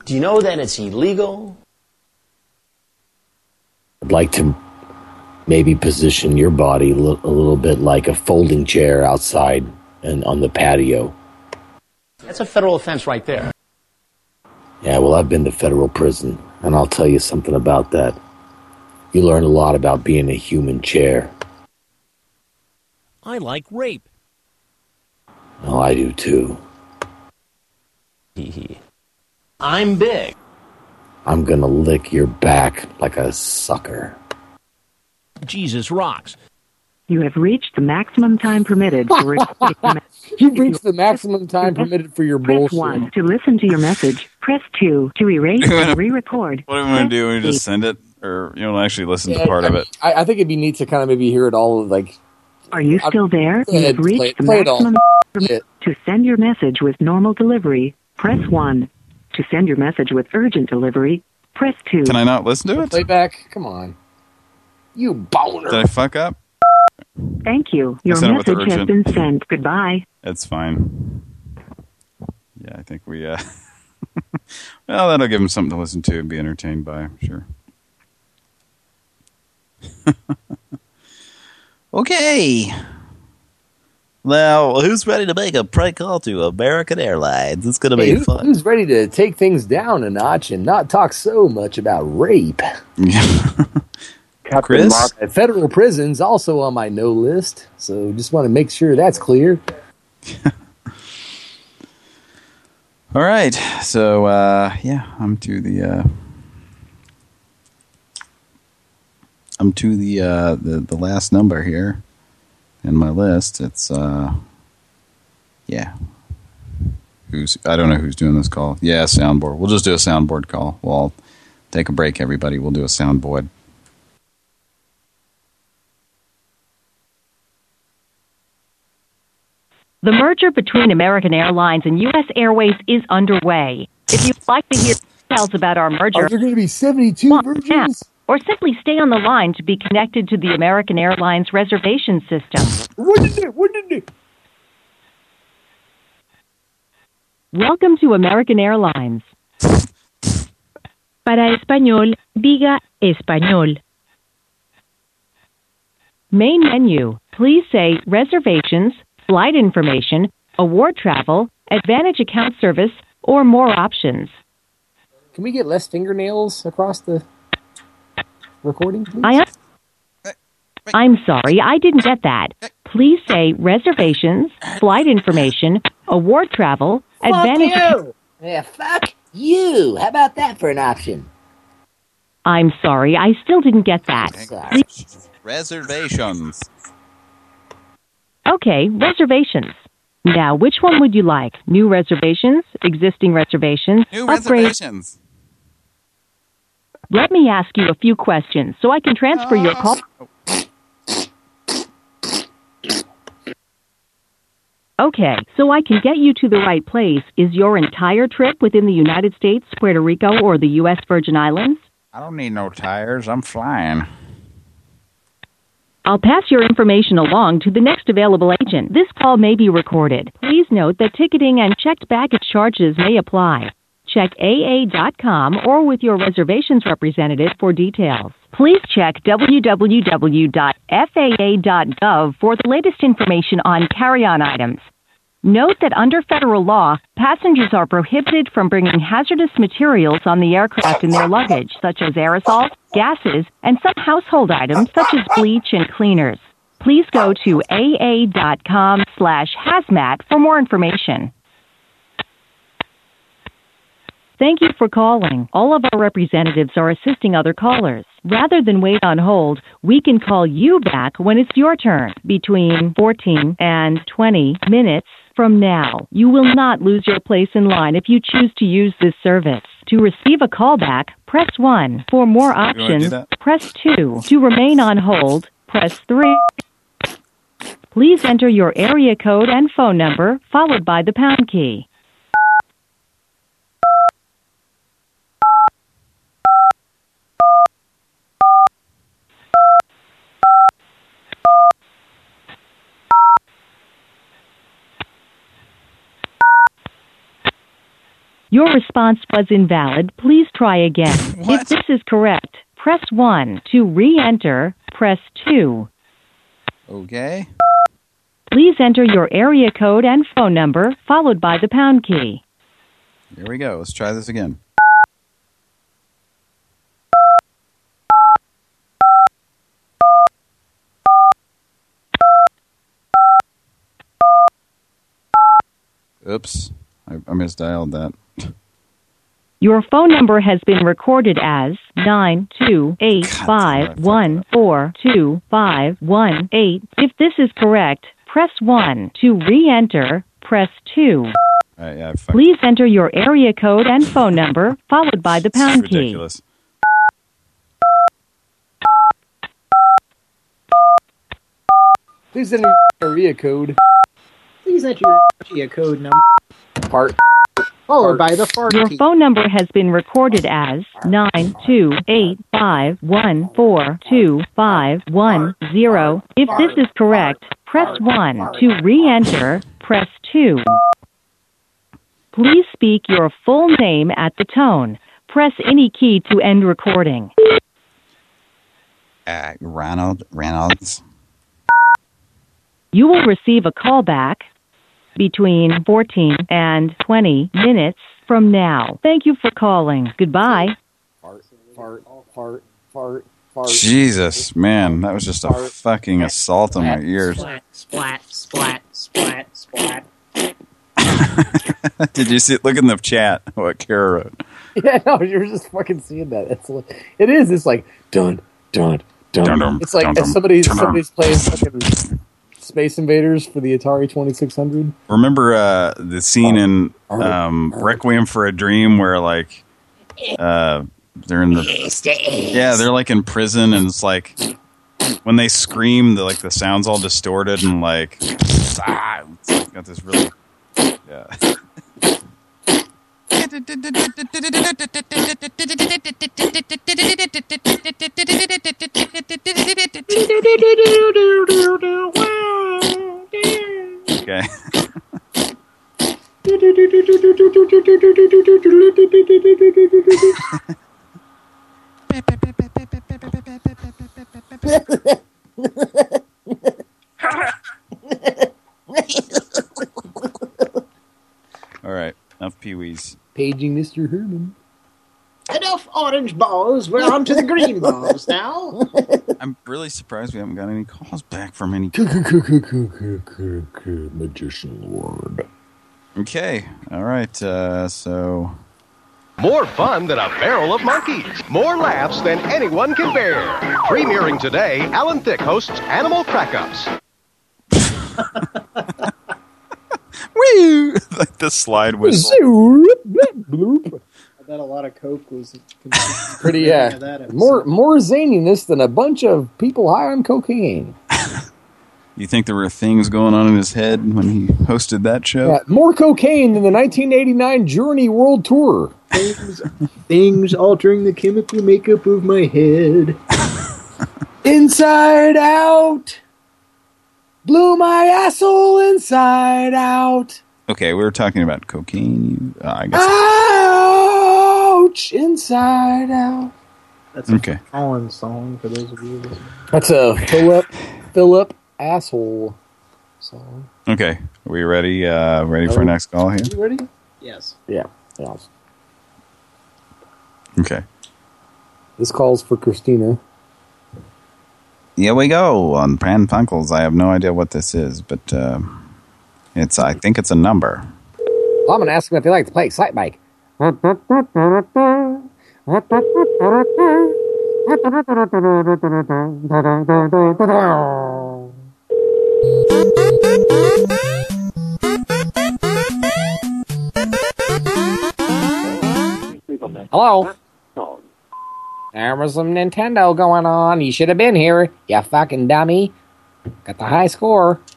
Do you know that it's illegal? I'd like to maybe position your body a a little bit like a folding chair outside and on the patio. That's a federal offense right there. Yeah, well, I've been to federal prison, and I'll tell you something about that. You learn a lot about being a human chair. I like rape. Oh, I do too. Hee hee. I'm big. I'm gonna lick your back like a sucker. Jesus rocks. You have reached the maximum time permitted for recording your message. You've reached the maximum time permitted for your Press bullshit. 1 to listen to your message. Press 2 to erase and re-record. What do we want to do? We just send it, or you don't actually listen to part I, of it? I, I think it'd be neat to kind of maybe hear it all. Like, Are you still there? Go You've reached play- the play maximum to send your message with normal delivery. Press 1. To send your message with urgent delivery, press 2. Can I not listen to it? playback. Come on, you boner. Did I fuck up? Thank you. Your sent it with message has been sent. Goodbye. It's fine. Yeah, I think we. uh Well, that'll give him something to listen to and be entertained by. I'm sure. okay. Now, who's ready to make a prank call to American Airlines? It's going to Hey, be who- fun. who's ready to take things down a notch and not talk so much about rape? Chris? Mark, federal prisons also on my no list, so just want to make sure that's clear. All right. So, uh, yeah, I'm to the, uh, I'm to the, uh, the, the last number here in my list. It's, uh, yeah. Who's, I don't know who's doing this call. Yeah, soundboard. We'll just do a soundboard call. We'll take a break, everybody. We'll do a soundboard. The merger between American Airlines and U.S. Airways is underway. If you'd like to hear details about our merger, you're there going to be 72 virgins? Or simply stay on the line to be connected to the American Airlines reservation system. What is it? What is it? Welcome to American Airlines. Para español, diga español. Main menu. Please say reservations, flight information, award travel, advantage account service, or more options. Can we get less fingernails across the recording, please? I I'm sorry, I didn't get that. Please say reservations, flight information, award travel, advantage. you! Yeah, fuck you! How about that for an option? I'm sorry, I still didn't get that. Reservations. Okay, reservations. Now, which one would you like? New reservations, existing reservations, New upgrade? reservations. Let me ask you a few questions so I can transfer your call. Okay, so I can get you to the right place. Is your entire trip within the United States, Puerto Rico, or the U.S. Virgin Islands? I don't need no tires. I'm flying. I'll pass your information along to the next available agent. This call may be recorded. Please note that ticketing and checked baggage charges may apply. Check AA.com or with your reservations representative for details. Please check www.faa.gov for the latest information on carry-on items. Note that under federal law, passengers are prohibited from bringing hazardous materials on the aircraft in their luggage, such as aerosols, gases, and some household items such as bleach and cleaners. Please go to aa.com slash hazmat for more information. Thank you for calling. All of our representatives are assisting other callers. Rather than wait on hold, we can call you back when it's your turn between 14 and 20 minutes from now. You will not lose your place in line if you choose to use this service. To receive a callback, press 1. For more You wanna do options, press 2. To remain on hold, press 3. Please enter your area code and phone number, followed by the pound key. Your response was invalid. Please try again. If this is correct, press 1. To re-enter, press 2. Okay. Please enter your area code and phone number, followed by the pound key. Here we go. Let's try this again. Oops. I, I misdialed that. Your phone number has been recorded as nine two eight five one four two five one eight. If this is correct, press 1. To re-enter, press 2. All right, yeah. Please enter your area code and phone number, followed by the pound key. ridiculous. Please enter your area code. Please enter your area code number. Part. Followed by the fart Your phone number has been recorded as nine two eight five one four two five one zero. If this is correct, press 1. To re-enter, press 2. Please speak your full name at the tone. Press any key to end recording. Uh, Ronald Reynolds. You will receive a call back between 14 and 20 minutes from now. Thank you for calling. Goodbye. Fart, fart, fart, fart, fart. Jesus, man, that was just a fucking assault on my ears. Splat, splat, splat, splat, splat. Did you see? Look in the chat what Kara wrote. Yeah, no, you're just fucking seeing that. It's li- it is. It's like dun dun dun. Dun-dun, it's like dun-dun, if somebody's dun-dun. somebody's playing fucking Space Invaders for the Atari Twenty Six Hundred. Remember uh, the scene in um, Requiem for a Dream where like uh, they're in the yeah they're like in prison and it's like when they scream, the like the sounds all distorted and like ah, got this really yeah. Okay. All right, enough peewees. Paging Mr. Herman. Enough orange balls. We're on to the green balls now. I'm really surprised we haven't got any calls back from any. Magician Lord. Okay, all right. Uh, so More fun than a barrel of monkeys. More laughs than anyone can bear. Premiering today, Alan Thicke hosts Animal Crack-Ups. Woo! like the slide whistle. I bet a lot of coke was Pretty, Yeah, yeah. that. More, more zaniness than a bunch of people high on cocaine. You think there were things going on in his head when he hosted that show? Yeah, more cocaine than the 1989 Journey World Tour. things, things altering the chemical makeup of my head. Inside out. Blew my asshole inside out. Okay, we were talking about cocaine. Uh, I guess. Ouch! Inside out. That's a Okay. Colin song for those of you listening. That's a Philip Philip asshole song. Okay, are we ready? Uh, ready for our next call here? You ready? Yes. Yeah. Yes. Okay. This calls for Christina. Here we go on Pran Funkels. I have no idea what this is, but uh, it's. I think it's a number. I'm gonna ask them if they like to play Excitebike. Hello? There was some Nintendo going on. You should have been here, you fucking dummy. Got the high score.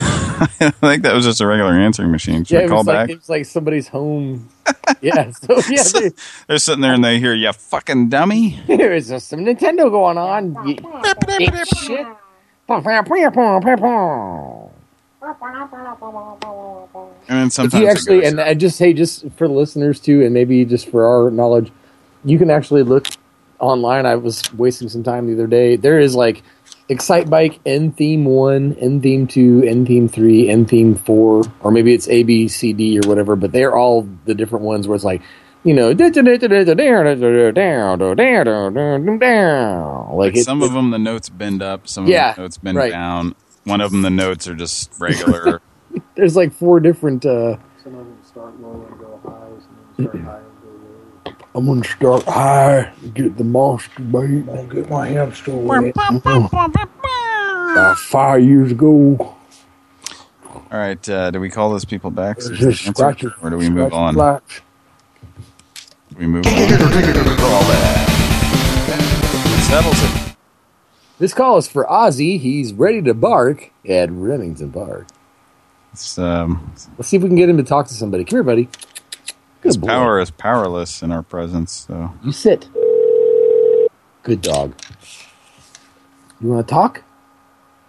I think that was just a regular answering machine. Should Yeah, I call like, back? it was like somebody's home. yeah, so yeah, they, They're sitting there and they hear, you fucking dummy. there's just some Nintendo going on. You, shit. And then If you actually, and I just say, just for listeners too, and maybe just for our knowledge, you can actually look online. I was wasting some time the other day. There is like Excitebike N Theme 1, N Theme 2, N Theme 3, N Theme 4, or maybe it's A, B, C, D, or whatever, but they're all the different ones where it's like, you know, like like it- some of them the notes bend up, some of Yeah, them the notes bend right. down. One of them the notes are just regular. there's like four different. Uh, Some of them start low and go high, some of them start high and go low. I'm gonna start high, get the monster bait, and get my hamster wet. About five years ago, All right, uh, do we call those people back? so just answer, scratch it, or do we move on? flaps. We move on? Settles it. This call is for Ozzy. He's ready to bark at Remington Park. It's, um, Let's see if we can get him to talk to somebody. Come here, buddy. his boy. power is powerless in our presence. So You sit. Good dog. You want to talk?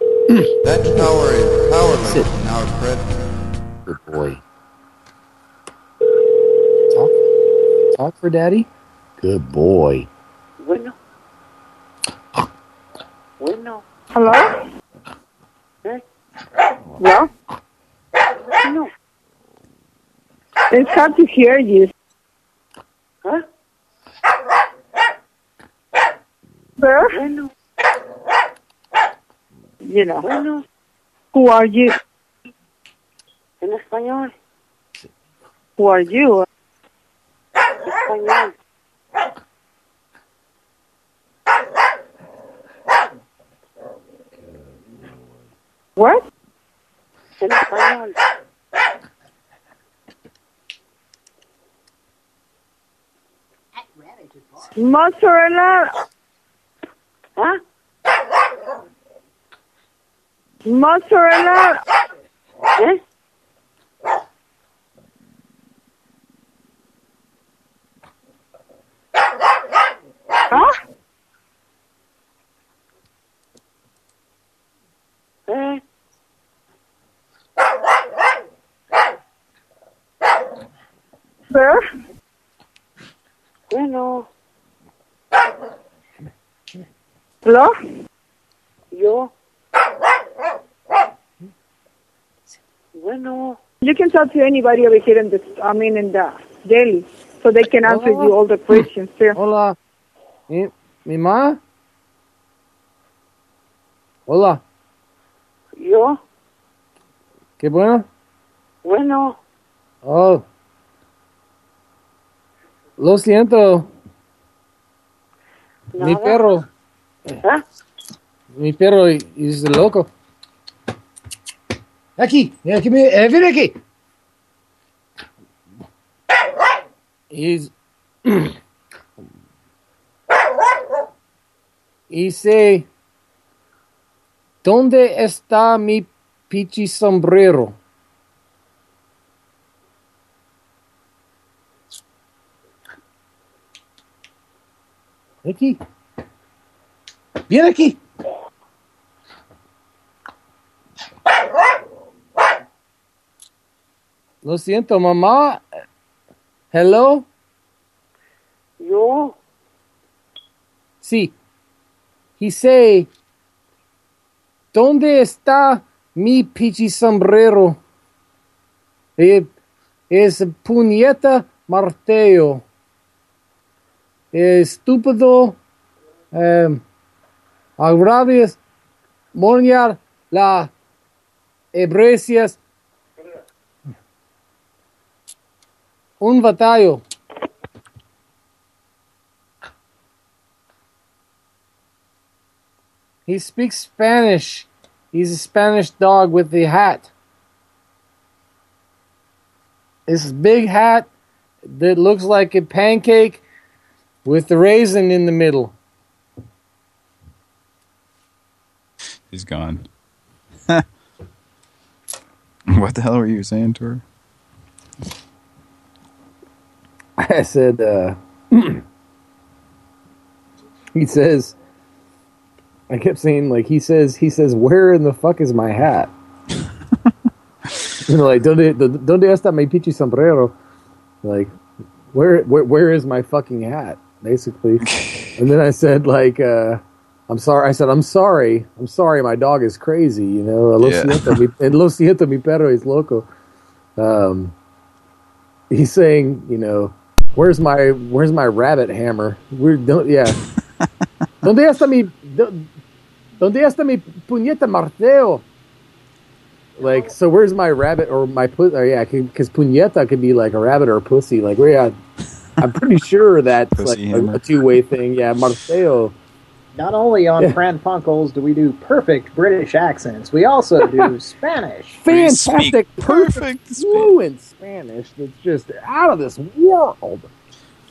That power is powerless Sit. in our presence. Good boy. Talk. Talk for daddy. Good boy. Bueno. Bueno. Hello? ¿Eh? No? No. It's hard to hear you. Huh? Sir? Bueno. You know. Bueno. Who are you? En español. Who are you? Español. What? En español. Mozzarella. Huh? Mozzarella. ¿Eh? ¿Ah? ¿Eh? ¿Eh? Bueno. ¿Hello? Yo. Bueno. You can talk to anybody over here in the, I mean, in the deli, so they can answer you all the questions too. Hola. Mi, mi ma? Hola. Yo. ¿Qué bueno? Bueno. Oh. Lo siento. Mi perro. ¿Ah? Mi perro es loco. Aquí, aquí, eh, ven aquí. He's Dice, ¿dónde está mi pichi sombrero? Aquí. Ven aquí. Lo siento, mamá. Hello. Yo. Sí. He say, ¿dónde está mi pichi sombrero? Eh, es puñeta marteo. Estúpido. Eh, agravias. Moniar la hebrecias. Un batallo. He speaks Spanish. He's a Spanish dog with the hat. This big hat that looks like a pancake with the raisin in the middle. He's gone. what the hell were you saying to her? I said, uh, he says, I kept saying, like, he says, he says, where in the fuck is my hat? you know, like, donde, donde está mi pichi sombrero? Like, where, where, where is my fucking hat? Basically. and then I said, like, uh, I'm sorry. I said, I'm sorry. I'm sorry. My dog is crazy. You know, lo Yeah. siento, mi, and lo siento, mi perro es loco. Um, he's saying, you know, where's my where's my rabbit hammer? We're don't yeah. ¿Dónde está mi ¿Dónde está mi puñeta marteo? Like, so where's my rabbit or my put? Or yeah, because puñeta could be like a rabbit or a pussy. Like, where? Yeah, I'm pretty sure that's like a, a two way thing. Yeah, marteo. Not only on Yeah. Pran Funkels do we do perfect British accents, we also do Spanish. Fantastic, perfect, fluent Spanish that's just out of this world.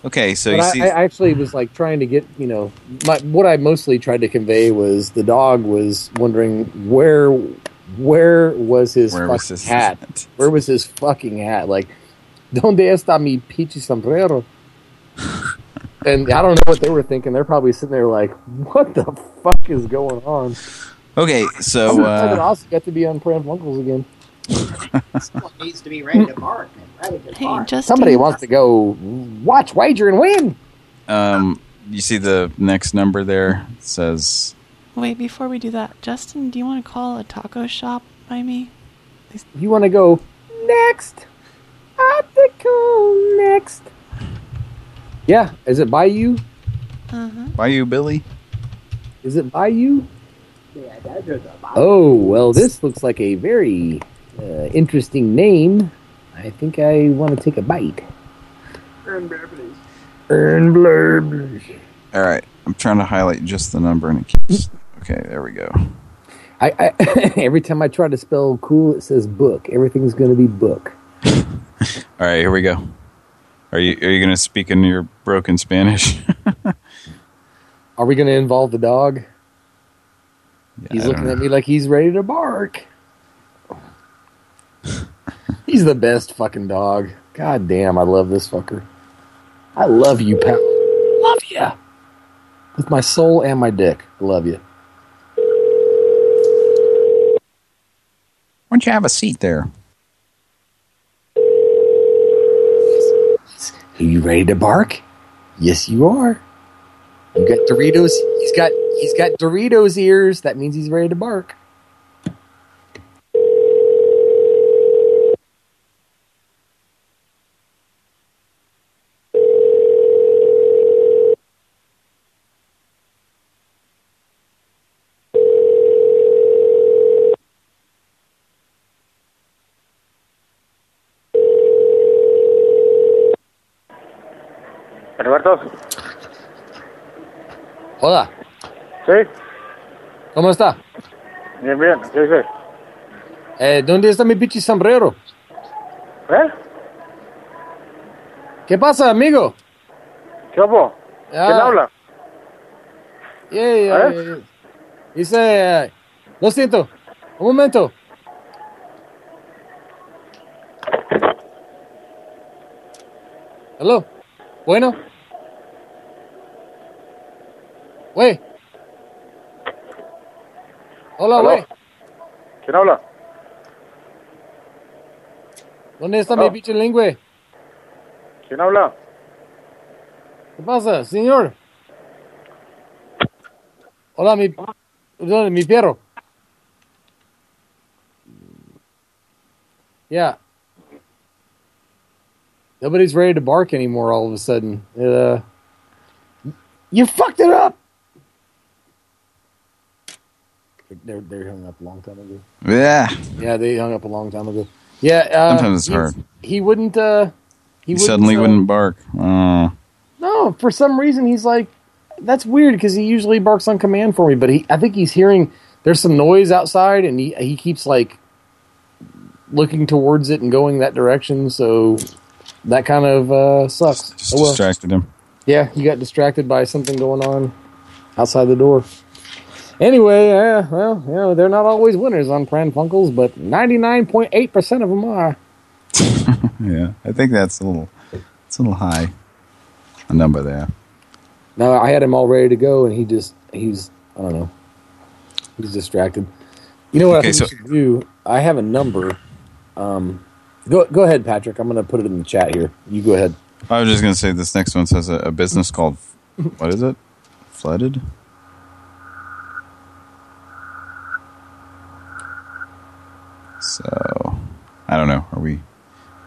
Okay, so but you I, see, I actually was like trying to get you know my, what I mostly tried to convey was the dog was wondering where where was his Where fucking was his hat? Where was his fucking hat? Like, donde está mi pichi sombrero? and I don't know what they were thinking. They're probably sitting there like, what the fuck is going on? okay, so I'm uh, also got to be on Pran Funkels again. Someone needs to be ready to bark and ready to bark. Somebody wants to go watch wager and win. um, you see the next number there It says Wait, before we do that, Justin, do you want to call a taco shop by me? You want to go next? Optical next. Yeah, is it by you? Uh-huh. "Why you, Billy?" Is it by you? Yeah, that is a Oh, well, this looks like a very uh, interesting name. I think I want to take a bite. Earn blurbs. All right, I'm trying to highlight just the number, and it keeps. Okay, there we go. I, I every time I try to spell cool, it says book. Everything's going to be book. All right, here we go. Are you are you going to speak in your broken Spanish? Are we going to involve the dog? he's I don't looking at me like he's ready to bark. he's the best fucking dog. God damn, I love this fucker. I love you, pal. Love you. With my soul and my dick. Love you. Why don't you have a seat there? Are you ready to bark? Yes, you are. You got Doritos. He's got he's got Doritos ears. That means he's ready to bark. Alberto. Hola. Sí, ¿Cómo está? bien, bien. ¿Qué dices? Eh, ¿Dónde está mi pinche sombrero? ¿Eh? ¿Qué pasa, amigo? ¿Qué hago? ¿Quién Ah. habla? Yeah, yeah, yeah. Dice, lo siento. Un momento. Hello. Bueno. Güey. Hola, güey. ¿Quién habla? ¿Dónde está Aló. mi pinche lingüe? ¿Quién habla? ¿Qué pasa, señor? Hola, mi... ¿Dónde? Mi perro. Yeah. Nobody's ready to bark anymore all of a sudden. Uh, you fucked it up! They they hung up a long time ago. Yeah. Yeah, they hung up a long time ago. Yeah, uh, Sometimes it's hard. He wouldn't. Uh, he He wouldn't, suddenly uh, wouldn't bark. Oh. No, for some reason he's like, that's weird because he usually barks on command for me. But he, I think he's hearing there's some noise outside, and he he keeps like looking towards it and going that direction. So that kind of uh, sucks. Just Oh, well. distracted him. Yeah, he got distracted by something going on outside the door. Anyway, uh, well, you know, they're not always winners on Pran Funkels, but 99.8% of them are. Yeah, I think that's a little, it's a little high, a number there. No, I had him all ready to go, and he just, he's, I don't know, he's distracted. You know what Okay, I think so- we should do? I have a number. Um, go, go ahead, Patrick. I'm going to put it in the chat here. You go ahead. I was just gonna say this next one says a, a business called, what is it? Flooded. So, I don't know. Are we,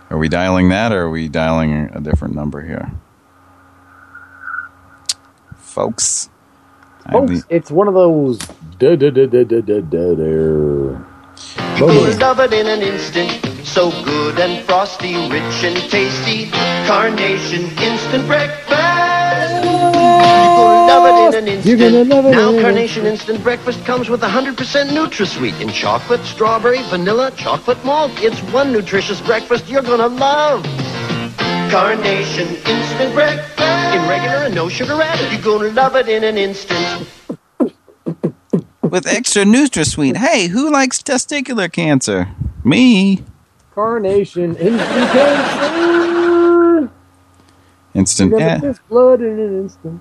are we dialing that, or are we dialing a different number here, folks? Folks, it's one of those. Da, da, da, da, da, da, da, da. You will love it in an instant. So good and frosty, rich and tasty. Carnation instant breakfast. You will love it in an You're gonna instant. love it now in an Carnation instant breakfast comes with 100% NutraSweet in chocolate, strawberry, vanilla, chocolate malt. It's one nutritious breakfast you're gonna love. Carnation instant breakfast. In regular and no sugar added. You're gonna love it in an instant. with extra NutraSweet. Hey, who likes testicular cancer? Me. Carnation instant cancer. Instant, You're gonna a- piss blood in an instant.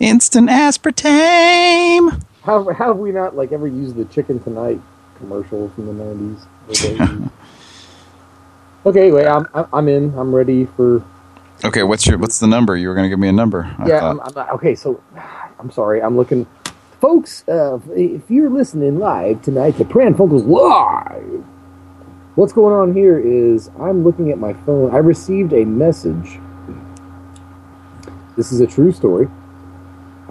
Instant aspartame. How, how have we not like ever used the Chicken Tonight commercial from the nineties? okay, anyway, I'm I'm- I'm in. I'm ready for. Okay, what's your what's the number? You were going to give me a number. I yeah, thought. I'm, I'm, okay. So, I'm sorry. I'm looking, folks. Uh, if you're listening live tonight to Pran Funkels live, what's going on here is I'm looking at my phone. I received a message. This is a true story.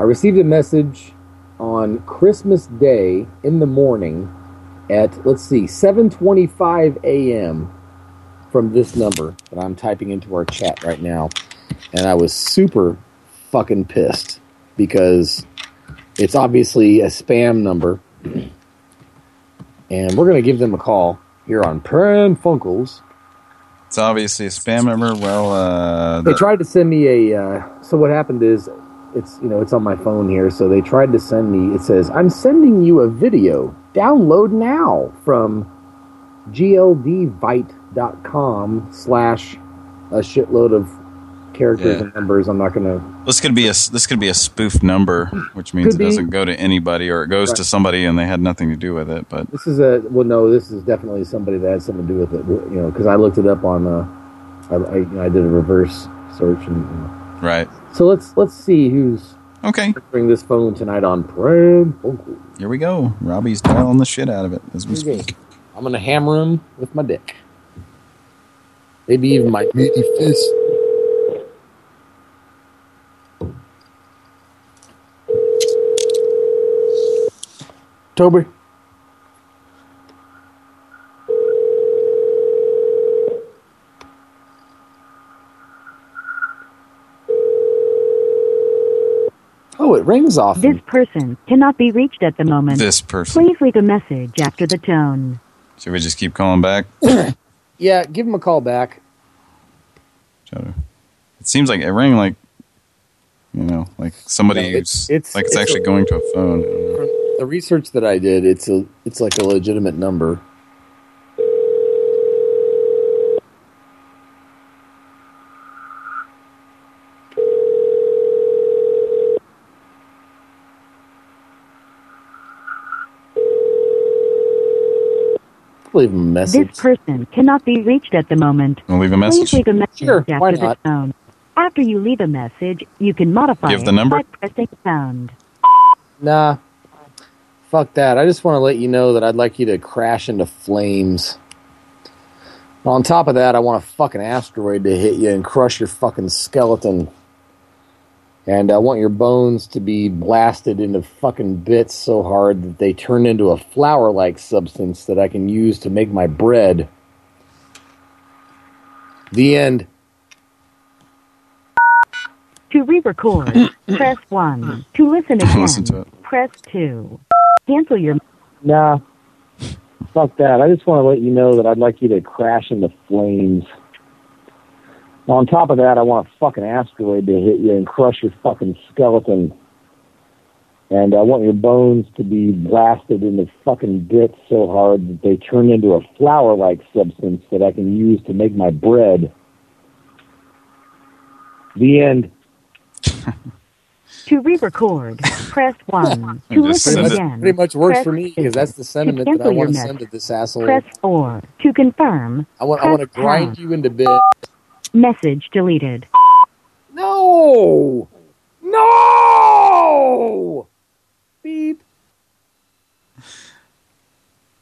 I received a message on Christmas Day in the morning at let's see 7:25 a.m. from this number that I'm typing into our chat right now, and I was super fucking pissed because it's obviously a spam number, and we're gonna give them a call here on Pran Funkels It's obviously a spam number. Well, uh, They tried to send me a. Uh, so what happened is, it's you know it's on my phone here. So they tried to send me. It says I'm sending you a video. Download now from gldvite.com slash a shitload of characters Yeah. and numbers. I'm not gonna. this could be a this could be a spoof number, which means Could it be. doesn't go to anybody or it goes Right. to somebody and they had nothing to do with it. But This is a well, no. This is definitely somebody that had something to do with it. You know, because I looked it up on. Uh, I, I, you know, I did a reverse search and. You know. right, So let's let's see who's okay. Bring this phone tonight on Pran Here we go. Robbie's dialing the shit out of it as we Here we go. speak. I'm gonna hammer him with my dick. Maybe even my meaty fist. Toby. Oh, it rings off. This person cannot be reached at the moment. This person. Please leave a message after the tone. Should we just keep calling back? Yeah, give him a call back. It seems like it rang like, you know, like somebody No, it's- who's it's- like it's, it's a- actually going to a phone. The research that I did, it's a it's like a legitimate number. Leave a message. This person cannot be reached at the moment. Wanna leave a message. Please message? leave a message Sure, after why the tone. After you leave a message, you can modify Give it the number? by pressing pound. Nah. Fuck that. I just want to let you know that I'd like you to crash into flames. On top of that, I want a fucking asteroid to hit you and crush your fucking skeleton. And I want your bones to be blasted into fucking bits so hard that they turn into a flour like substance that I can use to make my bread. The end. To re-record, press 1. To listen again, Listen to it. press 2. Cancel your... Nah. Fuck that. I just want to let you know that I'd like you to crash into flames. On top of that, I want a fucking asteroid to hit you and crush your fucking skeleton. And I want your bones to be blasted into fucking bits so hard that they turn into a flour like substance that I can use to make my bread. The end. To re-record, press 1. To listen pretty much- again, pretty much works press for me, two. 'cause that's the sentiment to that I cancel wanna your send to this asshole. Press 4. To confirm, I want I want to grind pound. you into bits. Message deleted. No! No! Beep.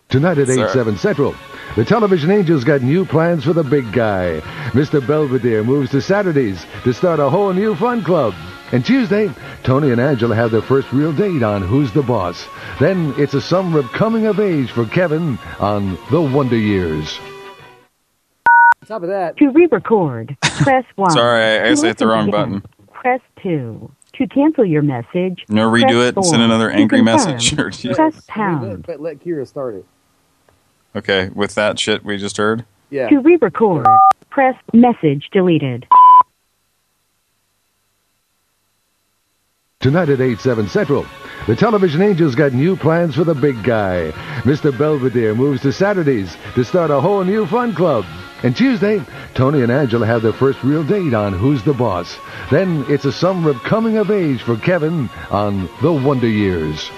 Tonight at 8, Sir. 7 Central, the Television Angels got new plans for the big guy. Mr. Belvedere moves to Saturdays to start a whole new fun club. And Tuesday, Tony and Angela have their first real date on Who's the Boss. Then it's a summer of coming of age for Kevin on The Wonder Years. On top of that, To re-record, press 1. Sorry, I- I guess I hit the wrong again, button. Press 2. To cancel your message, No, redo press it and send four. another angry message, or just- Press pound. But let Kira start it. Okay, with that shit we just heard. Yeah. To re-record, press message deleted. Tonight at 8, 7 Central, the Television Angels got new plans for the big guy. Mr. Belvedere moves to Saturdays to start a whole new fun club. And Tuesday, Tony and Angela have their first real date on Who's the Boss. Then it's a summer of coming of age for Kevin on The Wonder Years.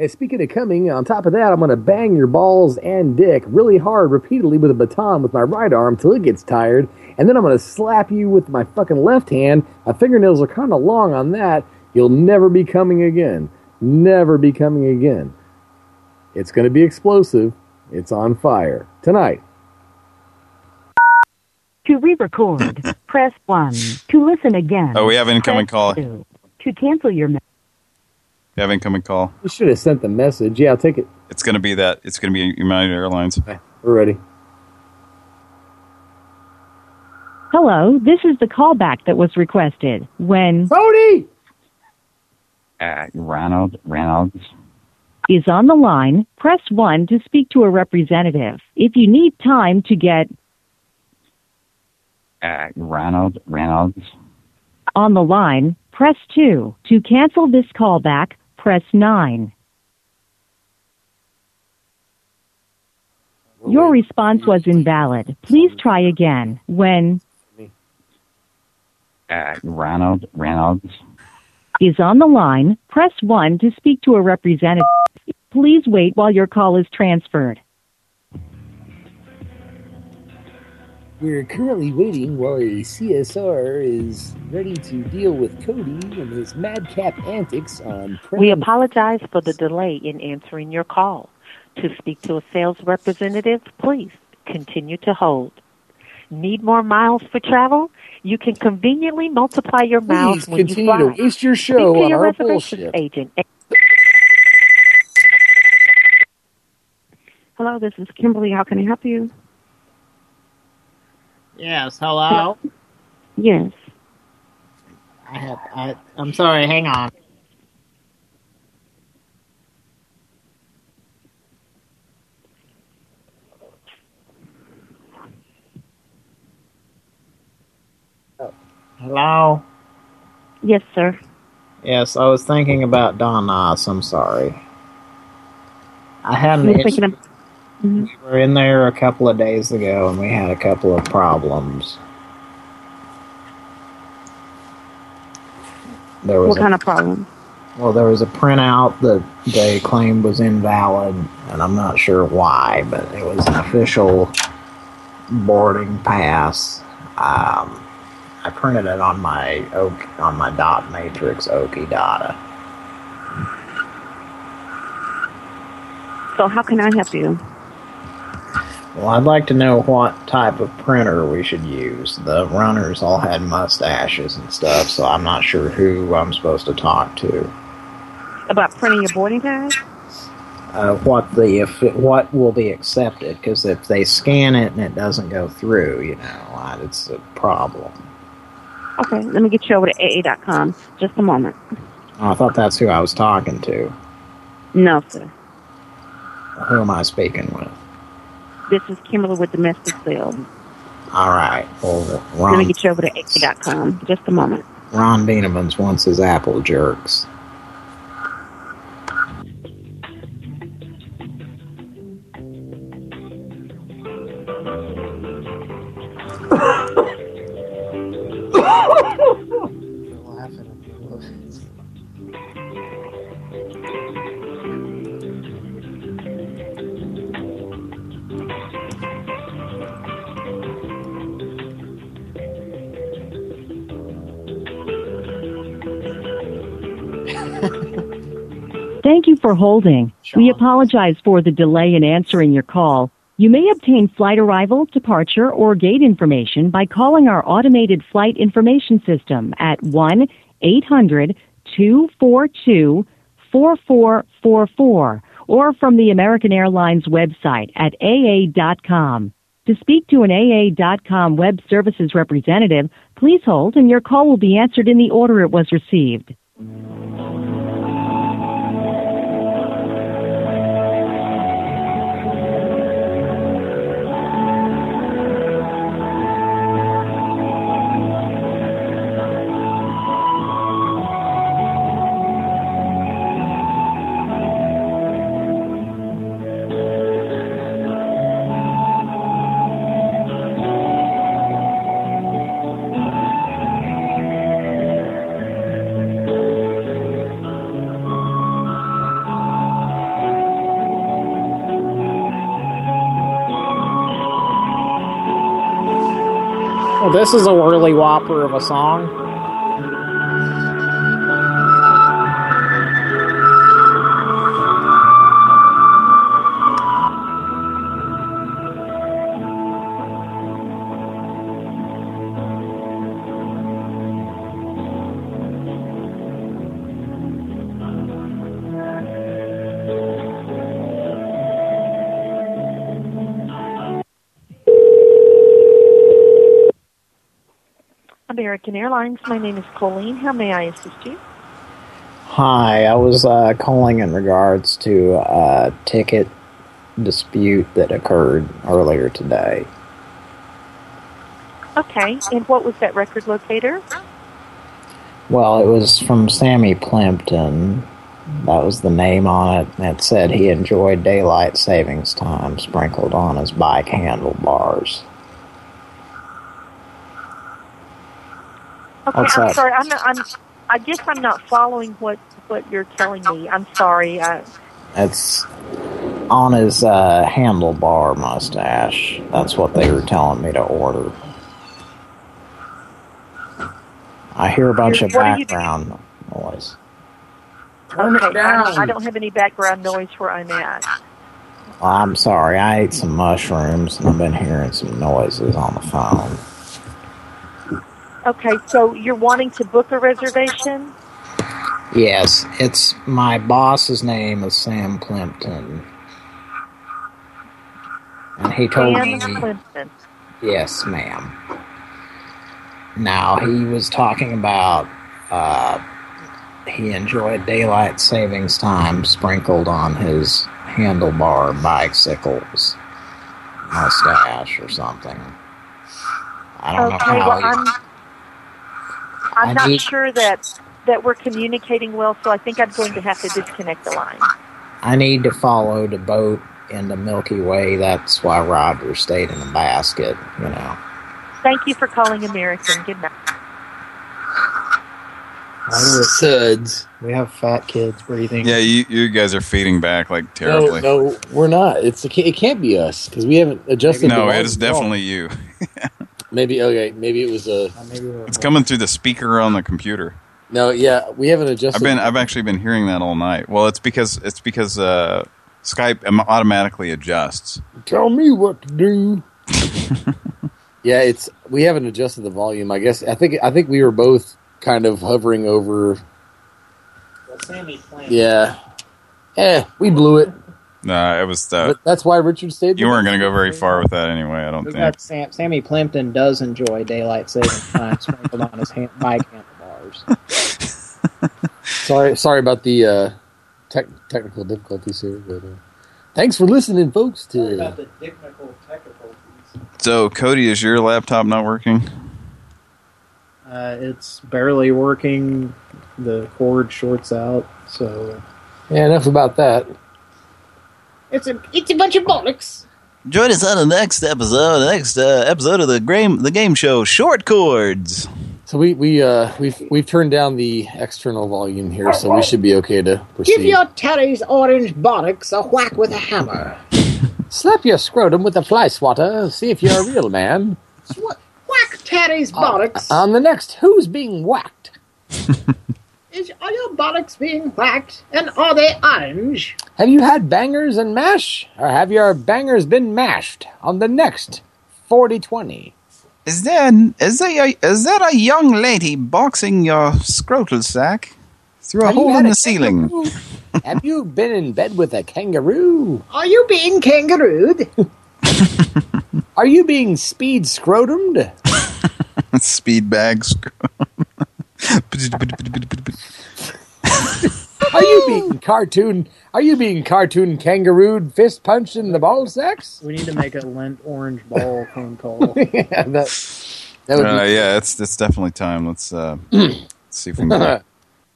And speaking of coming, on top of that, I'm going to bang your balls and dick really hard repeatedly with a baton with my right arm till it gets tired. And then I'm going to slap you with my fucking left hand. My fingernails are kind of long on that. You'll never be coming again. Never be coming again. It's going to be explosive. It's on fire. Tonight. To re-record, press 1. To listen again, Oh, we have an incoming call. two. To cancel your message, We have incoming call. You should have sent the message. Yeah, I'll take it. It's gonna be that. It's gonna be United Airlines. We're ready. Hello, this is the callback that was requested. When Tony Uh, Ronald, Reynolds. is on the line, press 1 to speak to a representative. If you need time to get Uh, Ronald, Reynolds. On the line, press 2. To cancel this callback, press 9. Your response was invalid. Please try again. When Uh, Ronald, Reynolds. is on the line, press 1 to speak to a representative. Please wait while your call is transferred. We're currently waiting while a CSR is ready to deal with Cody and his madcap antics on We apologize for the delay in answering your call. To speak to a sales representative, please continue to hold. Need more miles for travel? You can conveniently multiply your miles Please when you fly. continue fly. to waste your Speak show to on your our reservations bullshit. agent. Hello, this is Kimberly. How can I help you? Yes, hello. Yes. I have. I. I'm sorry. Hang on. Hello. Yes, sir. Yes, I was thinking about Don Knotts. I'm sorry. I had an issue. Of- Mhm. We were in there a couple of days ago, and we had a couple of problems. There was What a- kind of problem? Well, there was a printout that they claimed was invalid, and I'm not sure why, but it was an official boarding pass. Um, I printed it on my on my dot matrix Okidata. So how can I help you? Well, I'd like to know what type of printer we should use. The runners all had mustaches and stuff, so I'm not sure who I'm supposed to talk to. About printing your boarding pass? uh, what the if it, what will be accepted because if they scan it and it doesn't go through, you know, it's a problem. Okay, let me get you over to AA.com. Just a moment. Oh, I thought that's who I was talking to. No, sir. Who am I speaking with? This is Kimberly with Domestic Sales. All right. Well, Let me Ron, get you over to AA.com. Just a moment. Ron Dienemans wants his apple jerks. Thank you for holding. We apologize for the delay in answering your call. You may obtain flight arrival, departure, or gate information by calling our automated flight information system at 1 800 242 4444 or from the American Airlines website at aa.com. To speak to an AA.com web services representative, please hold and your call will be answered in the order it was received. This is a whirly whopper of a song. American Airlines. My name is Colleen. How may I assist you? Hi, I was uh, calling in regards to a ticket dispute that occurred earlier today. Okay, and what was that record locator? Well, it was from Sammy Plimpton. That was the name on it. and It said he enjoyed daylight savings time sprinkled on his bike handlebars. Okay, What's I'm sorry. I'm not, I'm. I guess I'm not following what what you're telling me. I'm sorry. I, It's on his uh, handlebar mustache. That's what they were telling me to order. I hear a bunch of What are you- background noise. Turn it down. I don't have any background noise where I'm at. Well, I'm sorry, I ate some mushrooms and I've been hearing some noises on the phone. Okay, so you're wanting to book a reservation? Yes, it's my boss's name is Sam Plimpton. And he told Sam me Plimpton. Yes, ma'am. Now, he was talking about uh, he enjoyed daylight savings time sprinkled on his handlebar bicycles mustache or something. I don't okay, know how well, he- I'm. I'm not need- sure that that we're communicating well, so I think I'm going to have to disconnect the line. I need to follow the boat in the Milky Way. That's why Roger stayed in the basket, you know. Thank you for calling American. Good night. Suds. We have fat kids breathing. Yeah, you, you guys are feeding back like terribly. no, no we're not. It's it can't, it can't be us because we haven't adjusted. No, it is volume at all. definitely you. Maybe okay. Maybe it was a. It's coming through the speaker on the computer. No, yeah, we haven't adjusted. I've been I've actually been hearing that all night. Well, it's because it's because uh, Skype automatically adjusts. Tell me what to do. yeah, it's we haven't adjusted the volume. I guess I think I think we were both kind of hovering over. Yeah, eh, we blew it. No, it was. Uh, But that's why Richard stayed. you weren't going to go very far with that anyway. I don't think. got Sam, Sammy Plimpton does enjoy daylight saving time sprinkled on his hand, bike handlebars. Sorry, sorry about the uh, tech, technical difficulties here. But, uh, thanks for listening, folks. To about the technical technical. So, Cody, is your laptop not working? Uh, it's barely working. The cord shorts out, so yeah, enough about that. It's a it's a bunch of bollocks. Join us on the next episode, the next uh, episode of the game, the game show, Short Chords. So we we uh we've we've turned down the external volume here, so we should be okay to proceed. Give your Terry's orange bollocks a whack with a hammer. Slap your scrotum with a fly swatter. See if you're a real man. Whack Terry's bollocks. On the next, who's being whacked? Is, are your bollocks being whacked? And are they orange? Have you had bangers and mash, or have your bangers been mashed? On the next, forty twenty. Is there is there a, is there a young lady boxing your scrotal sack through a Have hole in the ceiling? have you been in bed with a kangaroo? Are you being kangarooed? Are you being speed scrotumed? Speed bag Are you being cartoon? Are you being cartoon kangarooed, fist punched in the ball sacks? we need to make a lint orange ball phone call. yeah, that that would Uh, be. yeah, it's it's definitely time. Let's uh, let's see if we can.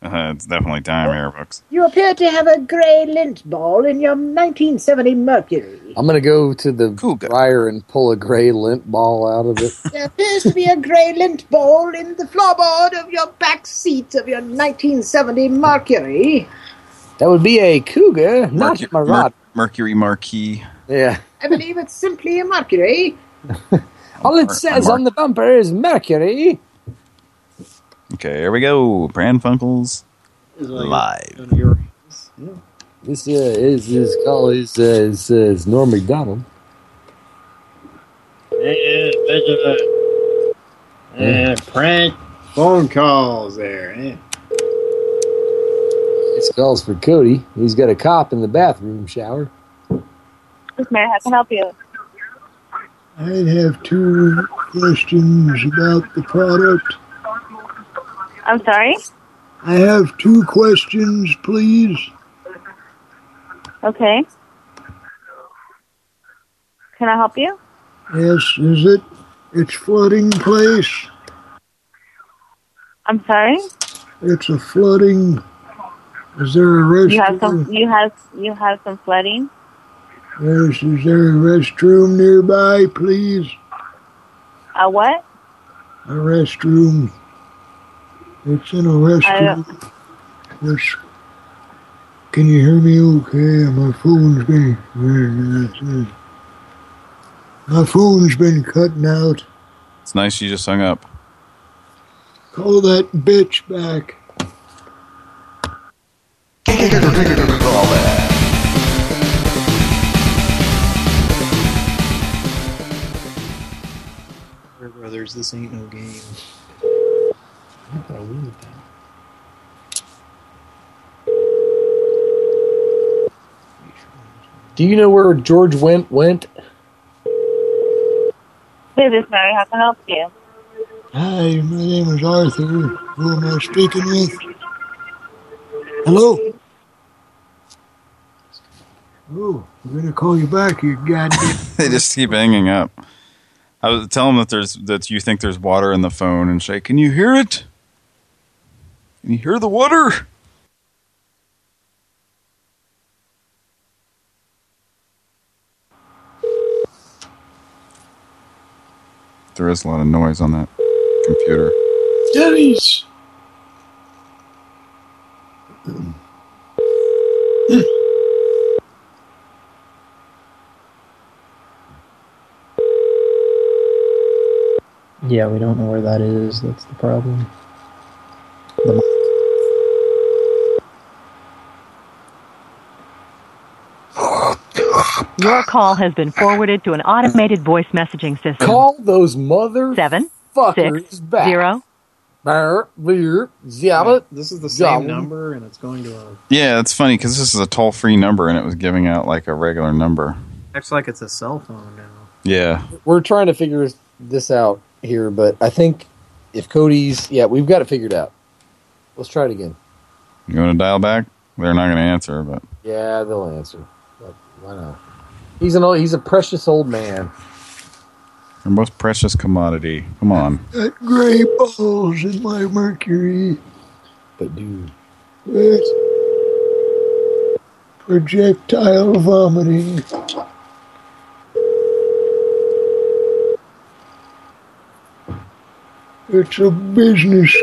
Get, uh, it's definitely time here, folks. You appear to have a grey lint ball in your 1970 Mercury. I'm gonna go to the dryer and pull a gray lint ball out of it. There appears to be a grey lint ball in the floorboard of your back seat of your 1970 Mercury. That would be a cougar, not a marat. Mercury Marquis. Yeah. I believe it's simply a Mercury. All it says on the bumper is Mercury. Okay, here we go. Pran Funkels live. This uh, is his call is uh, is, uh, is Norm Macdonald. Uh, prank phone calls there. Eh? This calls for Cody. He's got a cop in the bathroom shower. This man, how can I help you? I'd have two questions about the product. I'm sorry? I have two questions, please. Okay. Can I help you? Yes, is it It's flooding place. I'm sorry. It's a flooding. Is there a restroom? You have some. You have you have some flooding. Yes, is there a restroom nearby, please? A what? A restroom. It's in a restroom. Uh, yes. Can you hear me okay? My phone's been... My phone's been cutting out. It's nice you just hung up. Call that bitch back. Brothers, this ain't no game. Do you know where George Went went? This is Mary. How can I help you? Hi, my name is Arthur. Who am I speaking with? Hello? Oh, I'm gonna call you back, you goddamn... they just keep hanging up. I was tell them that there's that you think there's water in the phone and say, "Can you hear it? Can you hear the water?" There is a lot of noise on that computer. Denny's! Yeah, we don't know where that is. That's the problem. Your call has been forwarded to an automated voice messaging system. Call those mother seven fuckers six, back. zero. This is the same Zaba. number, and it's going to a. Yeah, it's funny because this is a toll-free number and it was giving out like a regular number. Acts like it's a cell phone now. Yeah. We're trying to figure this out here, but I think if Cody's, yeah, we've got it figured out. Let's try it again. You want to dial back? They're not going to answer, but Yeah, they'll answer. But why not? He's an old, he's a precious old man. your most precious commodity. Come on. That gray balls in my mercury. But dude. With projectile vomiting. It's a business.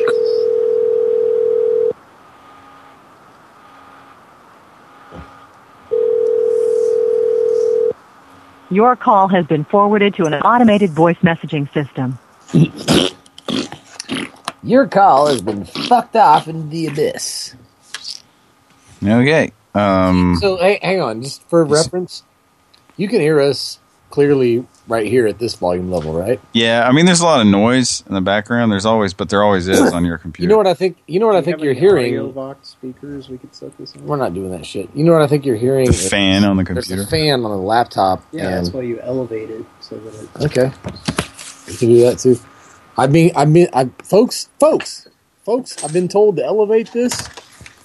Your call has been forwarded to an automated voice messaging system. Your call has been fucked off in the abyss. Okay. Um, So hey, hang on, just for reference, you can hear us clearly right here at this volume level, right? yeah, I mean, there's a lot of noise in the background. There's always, but there always is on your computer. You know what I think? You know what I think you're hearing? Vox speakers we could set this on. We're not doing that shit. You know what I think you're hearing? The fan on the There's computer. a fan on the laptop. Yeah, and, that's why you elevate it so that it. Okay, you can do that too. I mean, I mean, I, folks, folks, folks. I've been told to elevate this.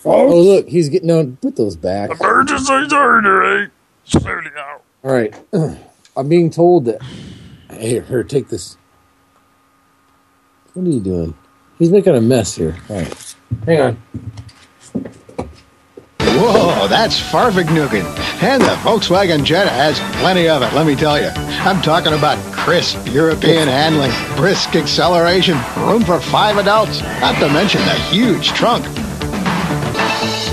Oh, look, he's getting on. Put those back. Emergency surgery. Eh? Slowly out. All right, I'm being told that. Here, here, take this. What are you doing? He's making a mess here. All right, hang on. Whoa, that's Fahrvergnügen. And the Volkswagen Jetta has plenty of it, let me tell you. I'm talking about crisp European handling, brisk acceleration, room for five adults, not to mention the huge trunk.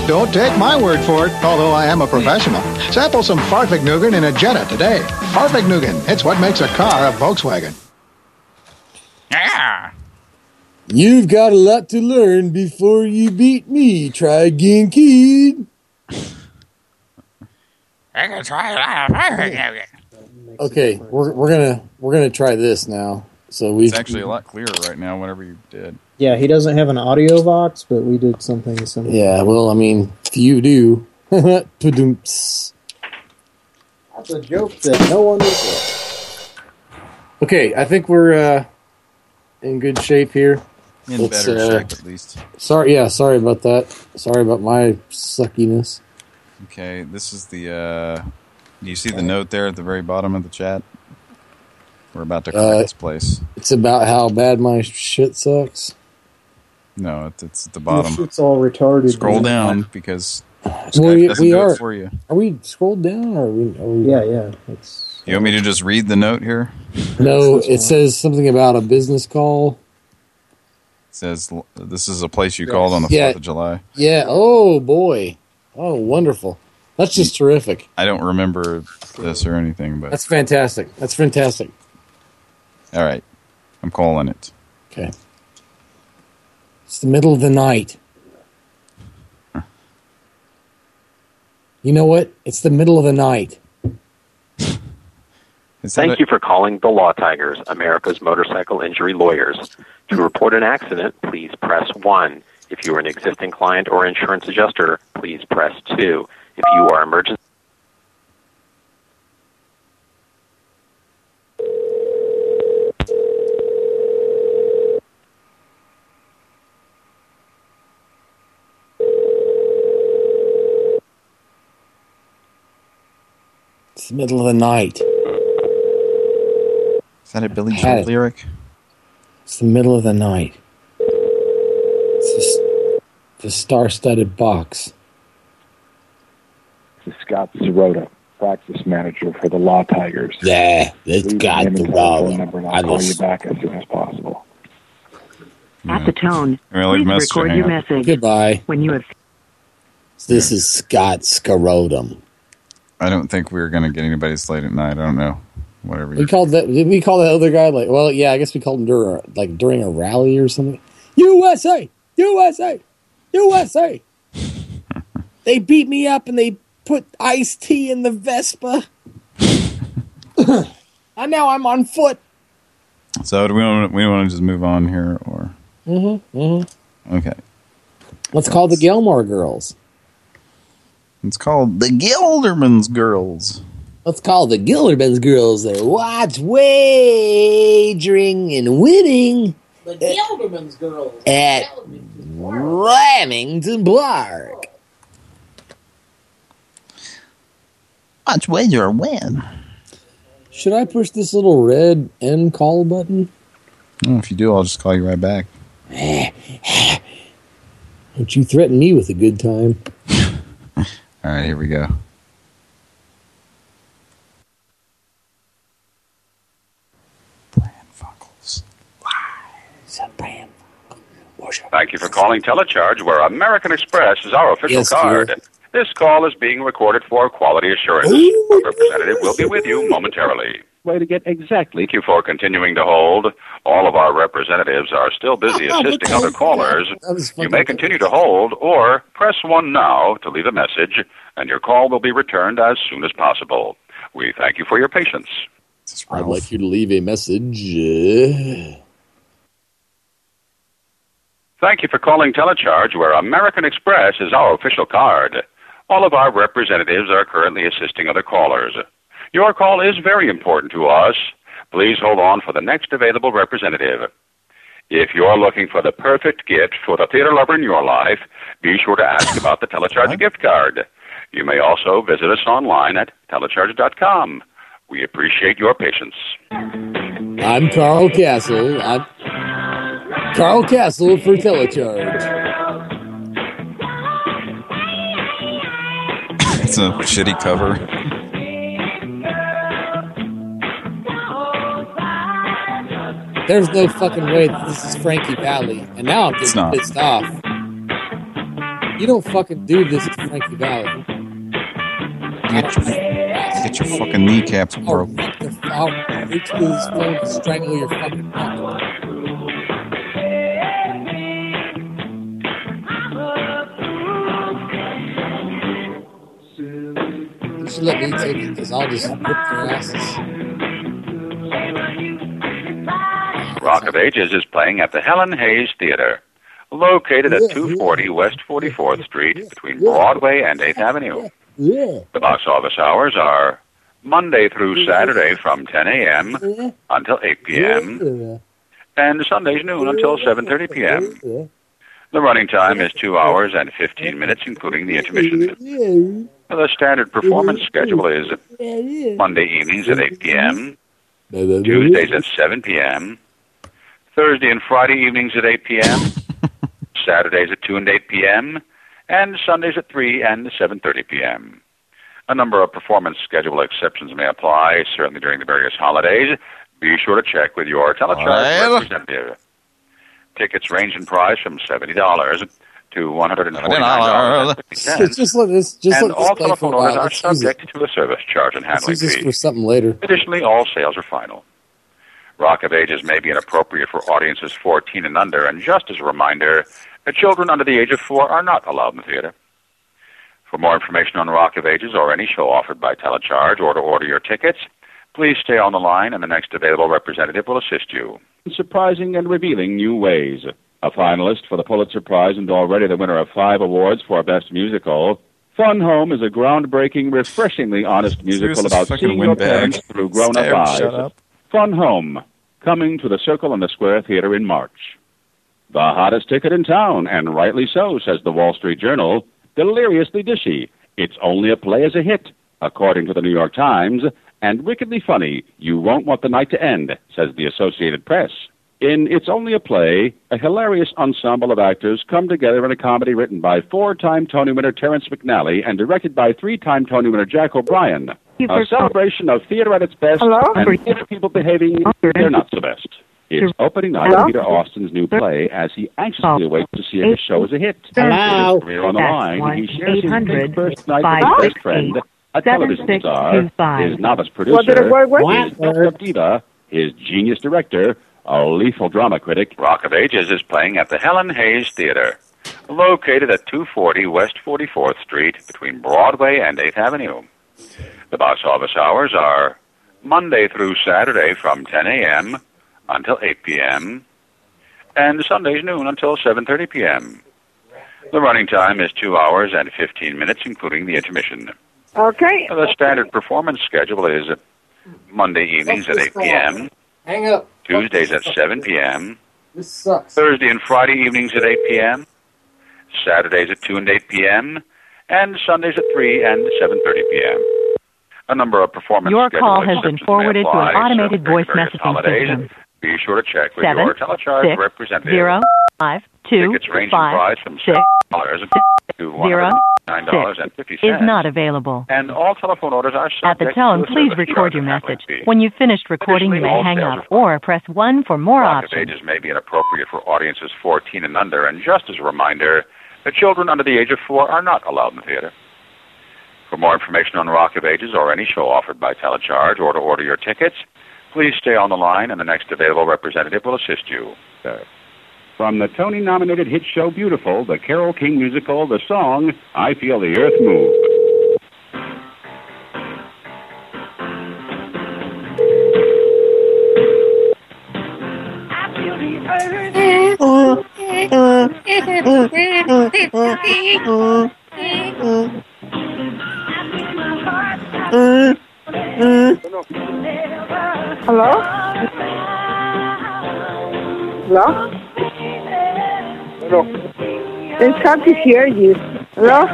Don't take my word for it, although I am a professional. Sample some Fahrvergnügen in a Jetta today. Fahrvergnügen, it's what makes a car a Volkswagen. Yeah. You've got a lot to learn before you beat me. Try again, kid. I can try a lot of Fahrvergnügen. Okay, we're we're gonna we're gonna try this now. So we It's actually a lot clearer right now. Whenever you did. Yeah, he doesn't have an audio vox, but we did something similar. Yeah, well, I mean, you do, Tudumps. That's a joke that no one is. okay, I think we're uh, in good shape here. In Let's, better uh, shape, at least. Sorry, yeah, sorry about that. Sorry about my suckiness. Okay, this is the. uh Do you see the note there at the very bottom of the chat? We're about to crack Uh, this place. It's about how bad my shit sucks. No, it's, it's at the bottom. It's all retarded. Scroll man. down because Skype we doesn't we do are. it for you. Are we scrolled down or are we? Are we Yeah, yeah. It's You want me to just read the note here? No, it says something about a business call. It says this is a place you called on the Yeah. 4th of July. Yeah. Oh boy. Oh, wonderful. That's just hmm. terrific. I don't remember this or anything, but That's fantastic. That's fantastic. all right. I'm calling it. Okay. It's the middle of the night. You know what? It's the middle of the night. Thank you for calling the Law Tigers, America's motorcycle injury lawyers. To report an accident, please press 1. If you are an existing client or insurance adjuster, please press 2. If you are emergency It's the middle of the night. Is that a Billy Joel it. lyric? It's the middle of the night. It's the, the star-studded box. This is Scott Sirota, practice manager for the Law Tigers. Yeah, that's Leave got the and problem. I I'll call you back as soon as possible. At the mm. tone, Really, please record hang your message. Goodbye. When you have This is Scott Scarotum. I don't think we were going to get anybody late at night. I don't know. Whatever. We called that. Did we call that other guy like? Well, yeah, I guess we called him during like during a rally or something. USA, USA, USA. they beat me up and they put iced tea in the Vespa. and now I'm on foot. So do we want we want to just move on here or Mm-hmm. mm-hmm. okay? Let's call the Gilmore Girls. It's called the Gilderman's Girls. Let's call the Gilderman's Girls. There. watch wagering and winning The Gilderman's girls. at Lamington Park? Watch wager or win. Should I push this little red end call button? Oh, if you do, I'll just call you right back. Eh, eh. Don't you threaten me with a good time. All right, here we go. Thank you for calling Telecharge, where American Express is our official Yes, card. dear. This call is being recorded for quality assurance. A representative will be with you momentarily. Way to get exactly. Thank you for continuing to hold. All of our representatives are still busy assisting other callers. You may continue to hold or press 1 now to leave a message, and your call will be returned as soon as possible. We thank you for your patience. I'd like you to leave a message. Uh, Thank you for calling Telecharge, where American Express is our official card. All of our representatives are currently assisting other callers. Your call is very important to us. Please hold on for the next available representative. If you're looking for the perfect gift for the theater lover in your life, be sure to ask about the Telecharge gift card. You may also visit us online at telecharge.com. We appreciate your patience. I'm Carl Castle. I'm Carl Castle for Telecharge. It's a shitty cover. There's no fucking way that this is Frankie Valli. And now I'm getting pissed off. You don't fucking do this to Frankie Valli. Get your, get your fucking kneecaps I'll broke. Oh, the I'll reach through this phone and strangle your fucking neck. You should let me take it because I'll just whip their asses. Rock of Ages is playing at the Helen Hayes Theater, located at 240 West 44th Street between Broadway and 8th Avenue. The box office hours are Monday through Saturday from 10 a.m. until 8 p.m. and Sundays noon until 7:30 p.m. The running time is 2 hours and 15 minutes including the intermission. The standard performance schedule is Monday evenings at 8 p.m., Tuesdays at 7 p.m. Thursday and Friday evenings at 8 p.m. Saturdays at 2 and 8 p.m. And Sundays at 3 and 7.30 p.m. A number of performance schedule exceptions may apply, certainly during the various holidays. Be sure to check with your telecharge Well. representative. Tickets range in price from $70 to $149.50. Just, just let this, just and let this all play for a telephone orders are Let's use it. subject to a service charge and Let's handling use this fee. for something later. Additionally, all sales are final. Rock of ages may be inappropriate for audiences 14 and under, and just as a reminder, the children under the age of four are not allowed in the theater. For more information on Rock of Ages or any show offered by Telecharge or to order your tickets, please stay on the line and the next available representative will assist you. surprising and revealing new ways. A finalist for the Pulitzer Prize and already the winner of five awards for Best Musical, Fun Home is a groundbreaking, refreshingly honest musical about fucking seeing your windbag. parents through grown-up Stare, eyes. Fun Home, coming to the Circle and the Square Theater in March. The hottest ticket in town, and rightly so, says the Wall Street Journal. Deliriously dishy. It's only a play as a hit, according to the New York Times, and wickedly funny. You won't want the night to end, says the Associated Press. In It's Only a Play, a hilarious ensemble of actors come together in a comedy written by four-time Tony winner Terrence McNally and directed by three-time Tony winner Jack O'Brien. You A for- celebration of theater at its best Hello? and theater people behaving they're not so best. It's opening night Hello? of Peter Austin's new play as he anxiously oh. awaits to see if his show is a hit. Hello? With his career on the That's line, he shares his big first night with his best friend, a seven television star, his novice What did it- producer, what- what? his best diva, his genius director, a lethal drama critic. Rock of Ages is playing at the Helen Hayes Theater, located at 240 West 44th Street between Broadway and 8th Avenue. The box office hours are Monday through Saturday from 10 a.m. until 8 p.m. and Sundays noon until 7:30 p.m. The running time is 2 hours and 15 minutes including the intermission. Okay. The standard performance schedule is Monday evenings at 8 p.m., Hang up. Tuesdays at 7 p.m., This sucks. Thursday and Friday evenings at 8 p.m., Saturdays at 2 and 8 p.m., and Sundays at 3 and 7.30 p.m. A number of performance Your call has been forwarded to an automated voice messaging system. Be sure to check with Seven, your telecharge six, representative. zero, five, two, Tickets range in five, price from six, $7 to zero, $109.50. is not available. And all telephone orders are At the subject tone, to please record your message. When you've finished recording, you may hang up or press 1 for more options. ages may be inappropriate for audiences 14 and under, and just as a reminder, the children under the age of four are not allowed in the theater. For more information on Rock of Ages or any show offered by Telecharge or to order your tickets, please stay on the line and the next available representative will assist you. From the Tony nominated hit show Beautiful, the Carole King musical, the song I Feel the Earth Move. Hello? Hello? Hello. It's hard to hear you. Hello?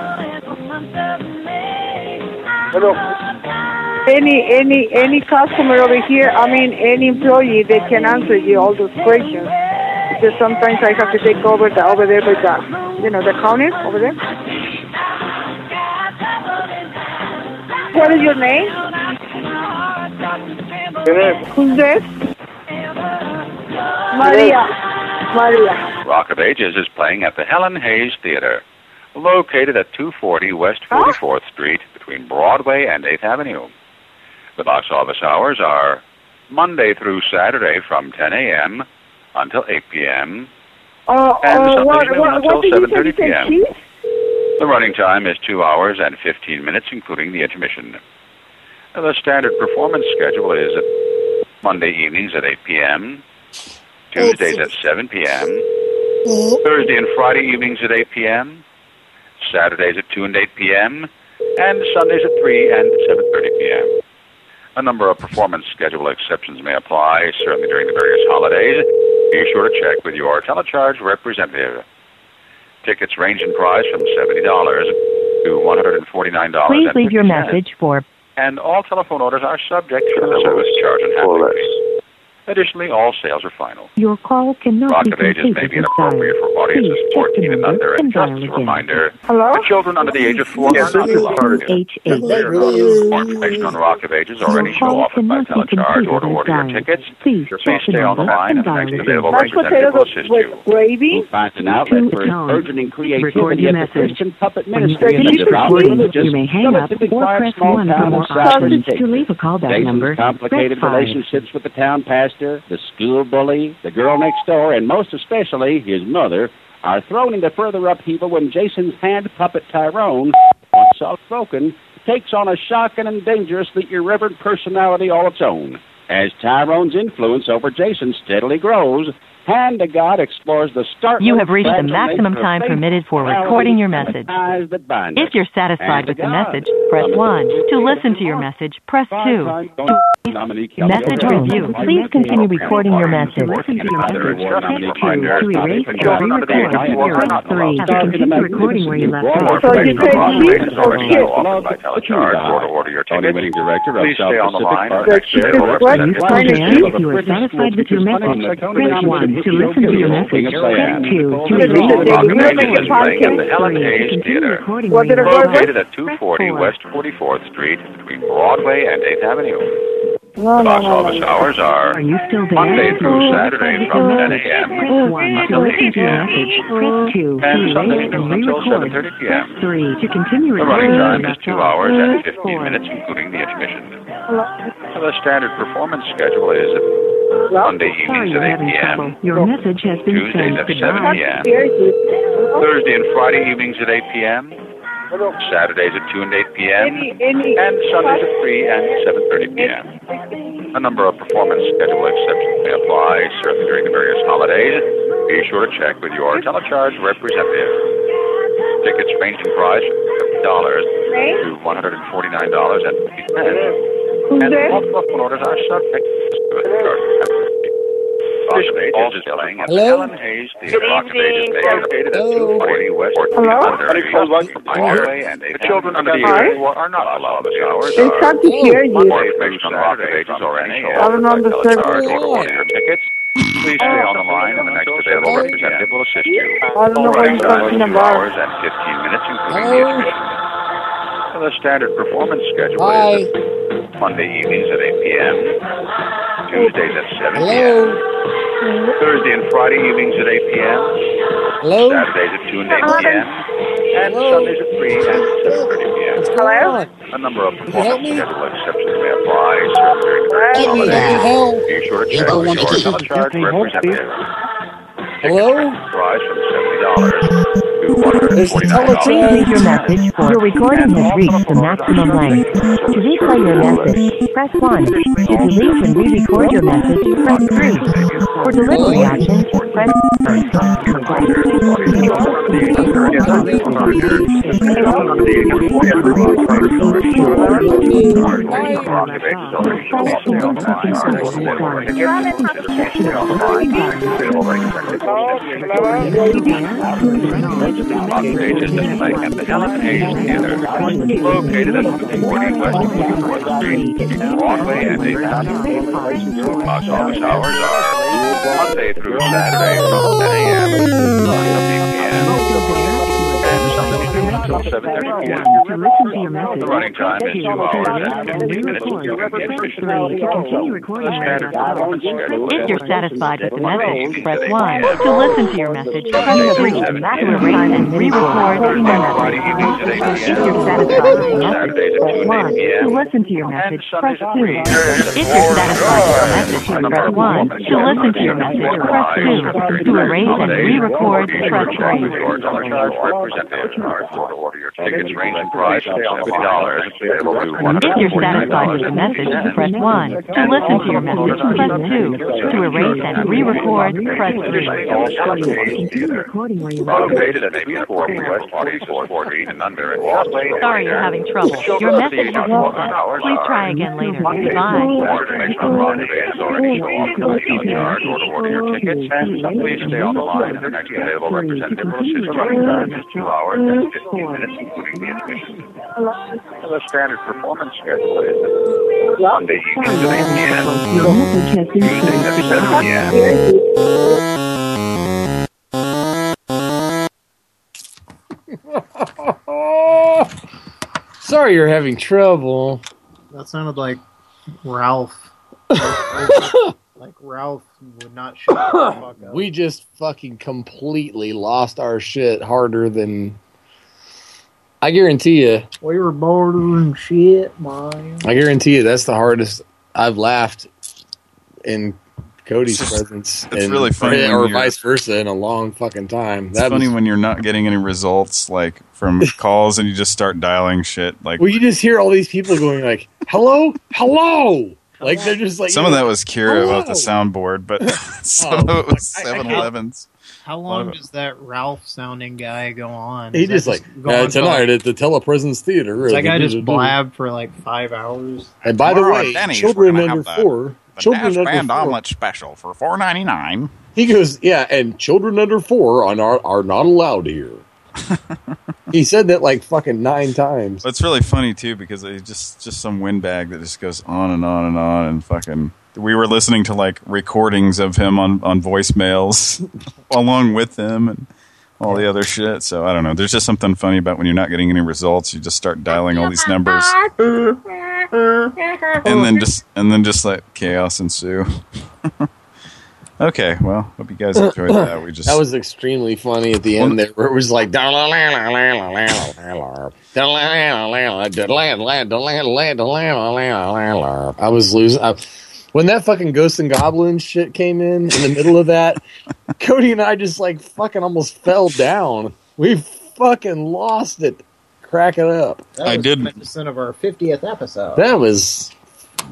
Hello. Any any any customer over here, I mean any employee that can answer you all those questions. Because sometimes I have to take over the over there by the you know, the counter over there. What is your name? Who's this? Maria. Maria. Rock of Ages is playing at the Helen Hayes Theater, located at 240 West 44th Street between Broadway and 8th Avenue. The box office hours are Monday through Saturday from 10 a.m. until 8 p.m. Oh, uh, And oh, Sunday what, noon what, until did you say? 7:30 You said p.m. The running time is 2 hours and 15 minutes, including the intermission. The standard performance schedule is Monday evenings at 8 p.m., Tuesdays at 7 p.m., mm-hmm. Thursday and Friday evenings at 8 p.m., Saturdays at 2 and 8 p.m., and Sundays at 3 and 7.30 p.m. A number of performance schedule exceptions may apply, certainly during the various holidays. Be sure to check with your telecharge representative. Tickets range in price from $70 to $149. Please leave your message for and all telephone orders are subject to the service charge and handling fees. Additionally, all sales are final. Your call cannot Rock be of ages may completed be with inappropriate for audiences Please check 14 the and number under. And and just dial as a again. reminder, Hello? for children under the age of 4 Yes, are not this is allowed to H8. More information on Rock of Ages or Your any show call offered by cannot be telecharge or to completed order your with tickets. Please Please check the stay on the number line and and the dial next again. available Mashed representative potatoes will assist with you. gravy? finds an outlet for his tone. burgeoning creativity Record your at the message. Christian Puppet When you Ministry finish in the devout recording, religious, you may hang up relatively or quiet press small 1 for town more of Cypress, options. To Texas. leave a callback Jason's number, complicated press 5. relationships with the town pastor, the school bully, the girl next door, and most especially his mother are thrown into further upheaval when Jason's hand puppet Tyrone, once soft-spoken, takes on a shocking and dangerously irreverent personality all its own. As Tyrone's influence over Jason steadily grows, Hand to God explores the startling You have reached the maximum time permitted for recording your message. ties that bind us. If you're satisfied with the message, press 1. To listen to your message, press 2. Message review. Please continue recording your message. Listen to your message. Press 2. To erase and re-record, press 3. To continue recording where you left off. So you say cheese or kiss? offered by telecharge or to order your tickets. Winning director of Please South stay on the Pacific line. Park. The next Chicken available what? representative Still Fine will as there? assist If you are satisfied with your message, press 1. To listen to your message, press 2. To Listen, erase David, Rock you. of know Ages the is playing podcast? Helen continue Theater. recording What where did you. it go left Located at 240 West 44th Street between Broadway and 8th Avenue. No, no, Box no, office hours are Are you still there? Monday through Saturday from 10 a.m. Press 1. To until 8 p.m. message, press 2. To and Sunday erase and noon until 7.30 p.m. 3. To continue The running time is 2 hours and 15 minutes, including the intermission. Hello? The standard performance schedule is Monday evenings at 8 p.m. trouble. Your message has been Tuesdays at 7 Goodbye. p.m. Thursday and Friday evenings at 8 p.m. Saturdays at 2 and 8 p.m. And Sundays at 3 and 7.30 p.m. A number of performance schedule exceptions may apply, certainly during the various holidays. Be sure to check with your telecharge representative. Tickets range in price from $50 to $149.50. And telephone orders are subject to the charge. Rock of Ages is playing at the Hello? Helen Hayes Theater. Rock of Ages may be located at 240 West Hello? And the children under the age of are not allowed the hours. It's hard to hear you. More information on Rock of Ages or any show I don't offered by understand. telecharge or to order your tickets. Please stay on the line and the next available representative will assist you. I don't know what you're time is talking two about. hours and 15 minutes, including the intermission. And The standard performance schedule Hi. is Monday evenings at 8 p.m., Tuesdays at 7 p.m., Thursday and Friday evenings at 8 p.m., Hello? Saturdays at 2 and 8 p.m., and Sundays at 3 and 7.30 p.m. What's going on? A number of you help performance me? schedule exceptions may apply, certainly during the Give me holidays. that. Be sure to You check don't with your to- telecharge representative. Hello? Rise from $70 to the $149. Please leave your message for your recording has reached the maximum length. To replay your message, press 1. To delete and re-record your message, press 3. For delivery options, press Located at 240 West 44th Street, Broadway and 8th Avenue. Box office hours are Monday through Saturday from 10 a.m. to 8 p.m. and Sunday until 7.30 p.m. To listen to your message, The running time is 2 hours and 15 minutes, re-record, including the press intermission. 3. To continue recording The where you standard left off. performance schedule If you're satisfied with the message, press 1. To listen to your message, press 3. To erase and re-record your Thursday and Friday message. evenings at 8 If you're satisfied with the message, Saturdays at 2 press 1. To listen to your message, press 2. 3. If you're satisfied with the message, press 1. To listen to your message, press 2. To erase and re-record, press 3. Tickets range in price from $70 to If you're satisfied with the message, press 1. To listen to your message, press 2. To erase and re-record, press 3. Recording where you left Located at 840 West 44th Street and under. Sorry you're having trouble. Your message has been sent. Please try again later. Goodbye. More information on Rock of Ages or any show offered by telecharge or to order your tickets, please stay on the line and the next available representative will assist you. Running time is 2 hours and 15 minutes, including the admission. The standard performance schedule is Monday evening at 8 p.m. Tuesday at 7 p.m. Sorry you're having trouble. That sounded like Ralph. like Ralph would not shut the fuck up. we just fucking completely lost our shit harder than I guarantee you. We were bored and shit, man. I guarantee you that's the hardest I've laughed in Cody's presence. it's in- really funny or vice versa in a long fucking time. It's funny when you're not getting any results like from calls and you just start dialing shit. Like well, you just hear all these people going like, "Hello, hello," like they're just like some of that was Kira about the soundboard, but some Oh, of it was I- I 7-Elevens. How long does that Ralph sounding guy go on? He just like go uh, tonight like- at the Telepresence Theater. Does that guy just blab for like five hours? And by the way, Denny's, children under have the- four, The children Dash under Band four. omelet special for four ninety nine. He goes, yeah, and children under four on are not, are not allowed here. he said that like fucking nine times. It's really funny too because it's just just some windbag that just goes on and on and on and fucking. We were listening to like recordings of him on on voicemails along with him and all the other shit. So I don't know. There's just something funny about when you're not getting any results, you just start dialing all these numbers, and then just and then just let chaos ensue. okay, well, hope you guys enjoyed that. We just that was extremely funny at the end there, where it was like, I was losing. I, when that fucking Ghost and Goblin shit came in in the middle of that, Cody and I just like fucking almost fell down. We fucking lost it. Crack it up. That was did. Reminiscent of our fiftieth episode. That was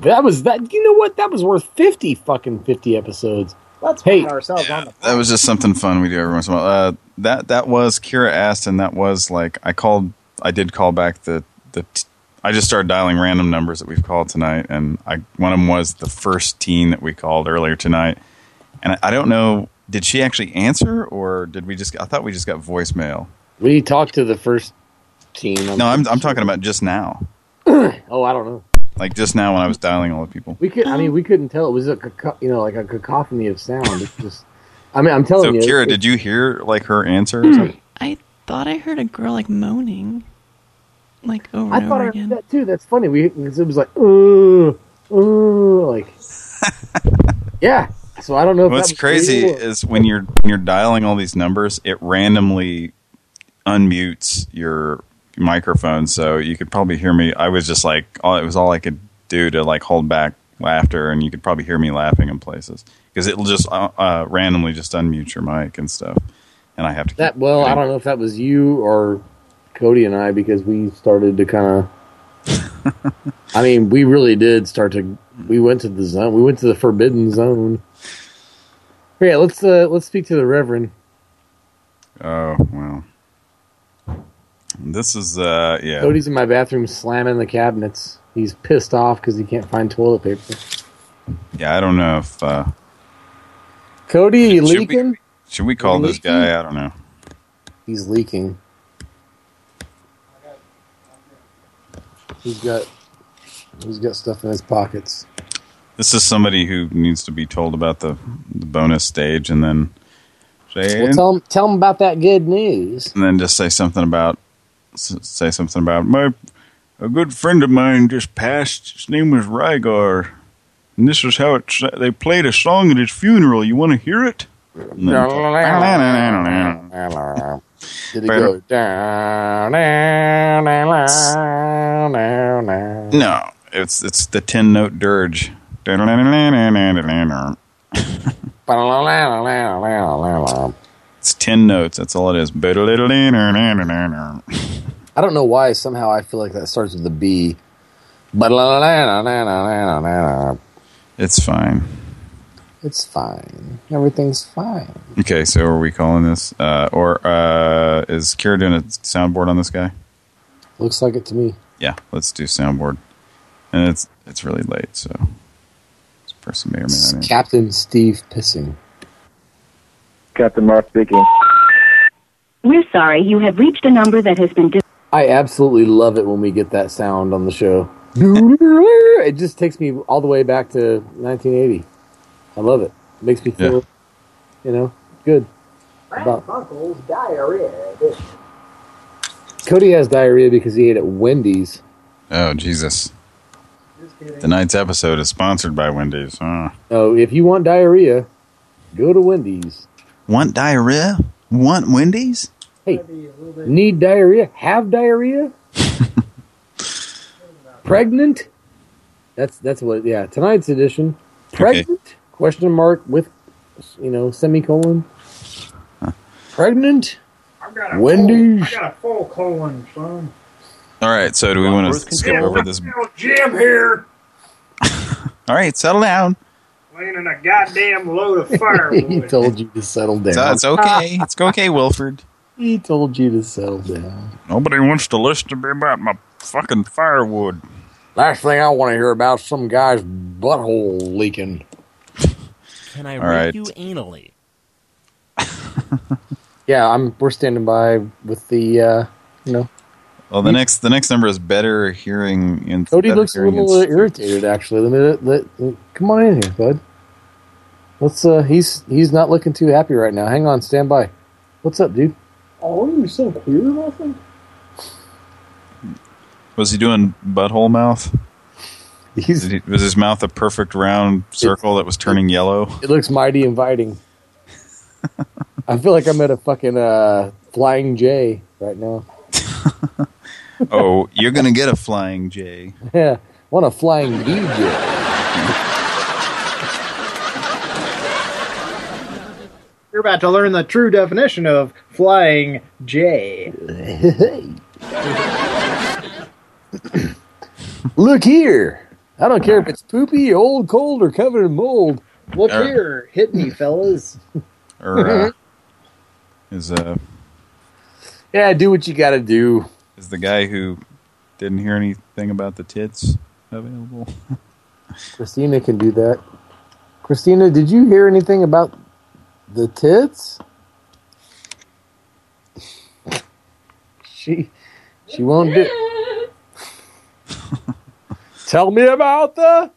that was that. You know what? That was worth fifty fucking fifty episodes. Let's Hey. pat ourselves on the that was just something fun we do every once in a while. Uh, that that was Kira asked, and that was like I called. I did call back the the. T- I just started dialing random numbers that we've called tonight, and I one of them was the first teen that we called earlier tonight, and I, I don't know. Did she actually answer, or did we just? I thought we just got voicemail. We talked to the first team. No, I'm I'm talking about just now. oh, I don't know. Like just now when I was dialing all the people. We could. I mean, we couldn't tell. It was a you know like a cacophony of sound. It's just. I mean, I'm telling So you. Kira, it- did you hear like her answer? Hmm. or something? I thought I heard a girl like moaning, like over I and thought over I again. that too. That's funny. We because it was like, uh, uh, like. yeah. So I don't know. if What's that was crazy real is when you're when you're dialing all these numbers, it randomly unmutes your microphone, so you could probably hear me. I was just like, all, it was all I could do to like hold back laughter, and you could probably hear me laughing in places because it'll just uh, uh, randomly just unmute your mic and stuff, and I have to. Keep that. Well, I don't know if that was you or Cody and I because we started to kind of. I mean, we really did start to. We went to the zone. We went to the forbidden zone. Yeah, let's uh, let's speak to the Reverend. Oh well, this is uh yeah. Cody's in my bathroom slamming the cabinets. He's pissed off because he can't find toilet paper. Yeah, I don't know if uh, Cody, are you Should we- leaking? should we call this guy? I don't know. He's leaking. He's got he's got stuff in his pockets. This is somebody who needs to be told about the, the bonus stage, and then say Well, tell him tell him about that good news. and then just say something about say something about my a good friend of mine just passed. His name was Rygar, and this is how it they played a song at his funeral. You want to hear it? Did he go down, down, down, down, down? No, it's it's the ten note dirge. It's ten notes. That's all it is. I don't know why. Somehow I feel like that starts with a B. It's fine. It's fine. Everything's fine. Okay, so are we calling this? Uh, or uh, is Kira doing a soundboard on this guy? Looks like it to me. Yeah, let's do soundboard. And it's it's really late, so this person may or may not. answer. Captain Steve pissing. Captain Mark speaking. We're sorry, you have reached a number that has been. Dis- I absolutely love it when we get that sound on the show. It just takes me all the way back to 1980. I love it. It Makes me feel, you know, good. About- Uncle's diarrhea edition. Cody has diarrhea because he ate at Wendy's. Oh, Jesus. Tonight's episode is sponsored by Wendy's. Oh. Oh, if you want diarrhea, go to Wendy's. Want diarrhea? Want Wendy's? Hey, need diarrhea? Have diarrhea? Pregnant? That's that's what. Yeah, tonight's edition. Pregnant? Question mark with, you know, semicolon. Pregnant? I've got a Wendy's? Full, I got a full colon, son. All right, so do we want to skip over this? Jim here, All right, settle down. laying in a goddamn load of firewood. he told you to settle down. It's, it's okay. It's okay, Wilford. He told you to settle down. Nobody wants to listen to me about my fucking firewood. Last thing I want to hear about some guy's butthole leaking. Can I All rape right. you anally? Yeah, I'm. We're standing by with the, uh, you know. Well, the next the next number is better hearing. In, Cody better looks a little uh, in- irritated, actually. Let me, let, let- come on in here, bud. Let's. Uh, he's he's not looking too happy right now. Hang on, stand by. What's up, dude? Oh, you so queer, nothing? Was he doing butthole mouth? He's, he- was his mouth a perfect round circle that was turning yellow? It looks mighty inviting. I feel like I'm at a fucking uh, flying J right now. oh, you're gonna get a flying J. Yeah, want a flying DJ. You're about to learn the true definition of flying J. Look here. I don't care if it's poopy, old, cold, or covered in mold. Look Er. here, hit me, fellas. Or uh, is uh Yeah, do what you got to do. is the guy who didn't hear anything about the tits available? Christina can do that. Christina, did you hear anything about the tits? she she won't do. Tell me about the.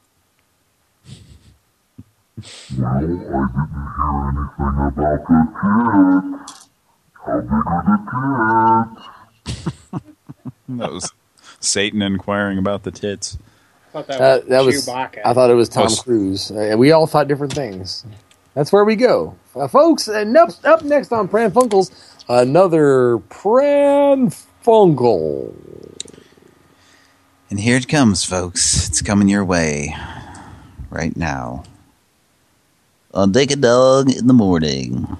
that was Satan inquiring about the tits. thought that Uh, was that was. Chewbacca. I thought it was Tom Was- Cruise. Uh, we all thought different things. That's where we go, uh, folks. And up, up next on Pran Funkels, another Pran Funkel. And here it comes, folks. It's coming your way right now. On Dick a Dog in the morning.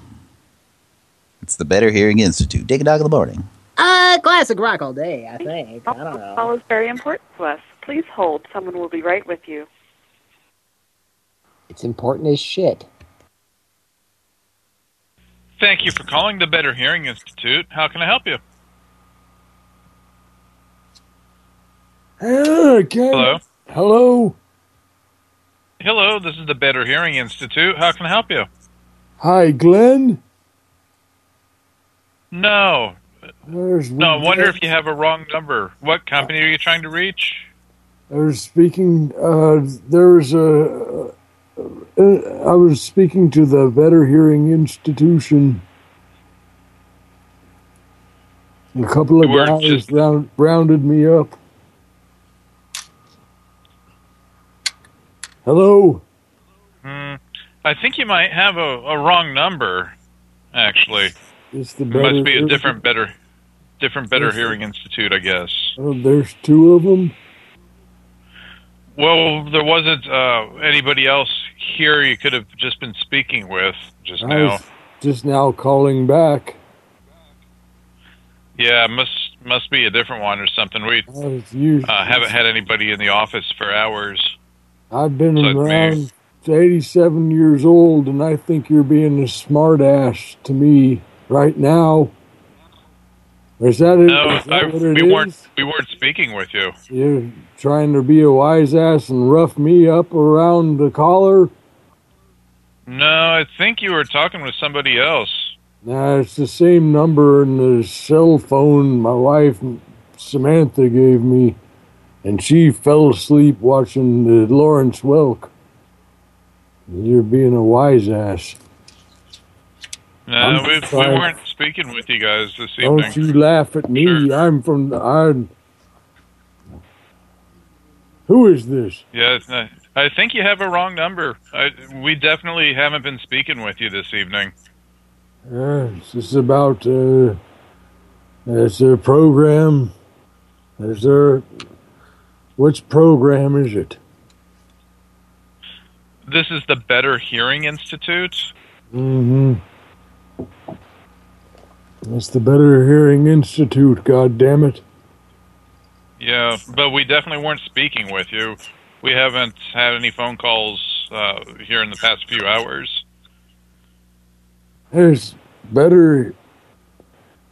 It's the Better Hearing Institute. Dick a Dog in the morning. Uh, classic rock all day, I think. I don't know. call is very important to us. Please hold. Someone will be right with you. It's important as shit. Thank you for calling the Better Hearing Institute. How can I help you? Hello? Hello. Hello, this is the Better Hearing Institute. How can I help you? Hi, Glenn. No. There's No, I wonder if you have a wrong number. What company are you trying to reach? I was speaking. Uh, there's a. Uh, I was speaking to the Better Hearing Institution. A couple of were guys just- round, rounded me up. Hello. Hmm. I think you might have a, a wrong number, actually. It's the It must be a different Better different Better Hearing Institute, I guess. Oh, there's two of them. Well, there wasn't uh, anybody else here you could have just been speaking with just I now. just now calling back. Yeah, must must be a different one or something. We I was used- uh, haven't had anybody in the office for hours. I've been Look, man. around 87 years old, and I think you're being a smartass to me right now. Is that it? No, Is that I, what it we is? weren't we weren't speaking with you. You're trying to be a wise ass and rough me up around the collar? No, I think you were talking with somebody else. Nah, it's the same number in the cell phone. My wife Samantha gave me, and she fell asleep watching the Lawrence Welk. You're being a wise ass. No, we, we weren't speaking with you guys this evening. Don't you laugh at me. I'm from the. I'm, who is this? Yeah, not- I think you have a wrong number. I, we definitely haven't been speaking with you this evening. Uh, is about, uh, is there a program? Is there, which program is it? This is the Better Hearing Institute. Mm-hmm. It's the Better Hearing Institute, God damn it. Yeah, but we definitely weren't speaking with you. We haven't had any phone calls uh, here in the past few hours. There's better,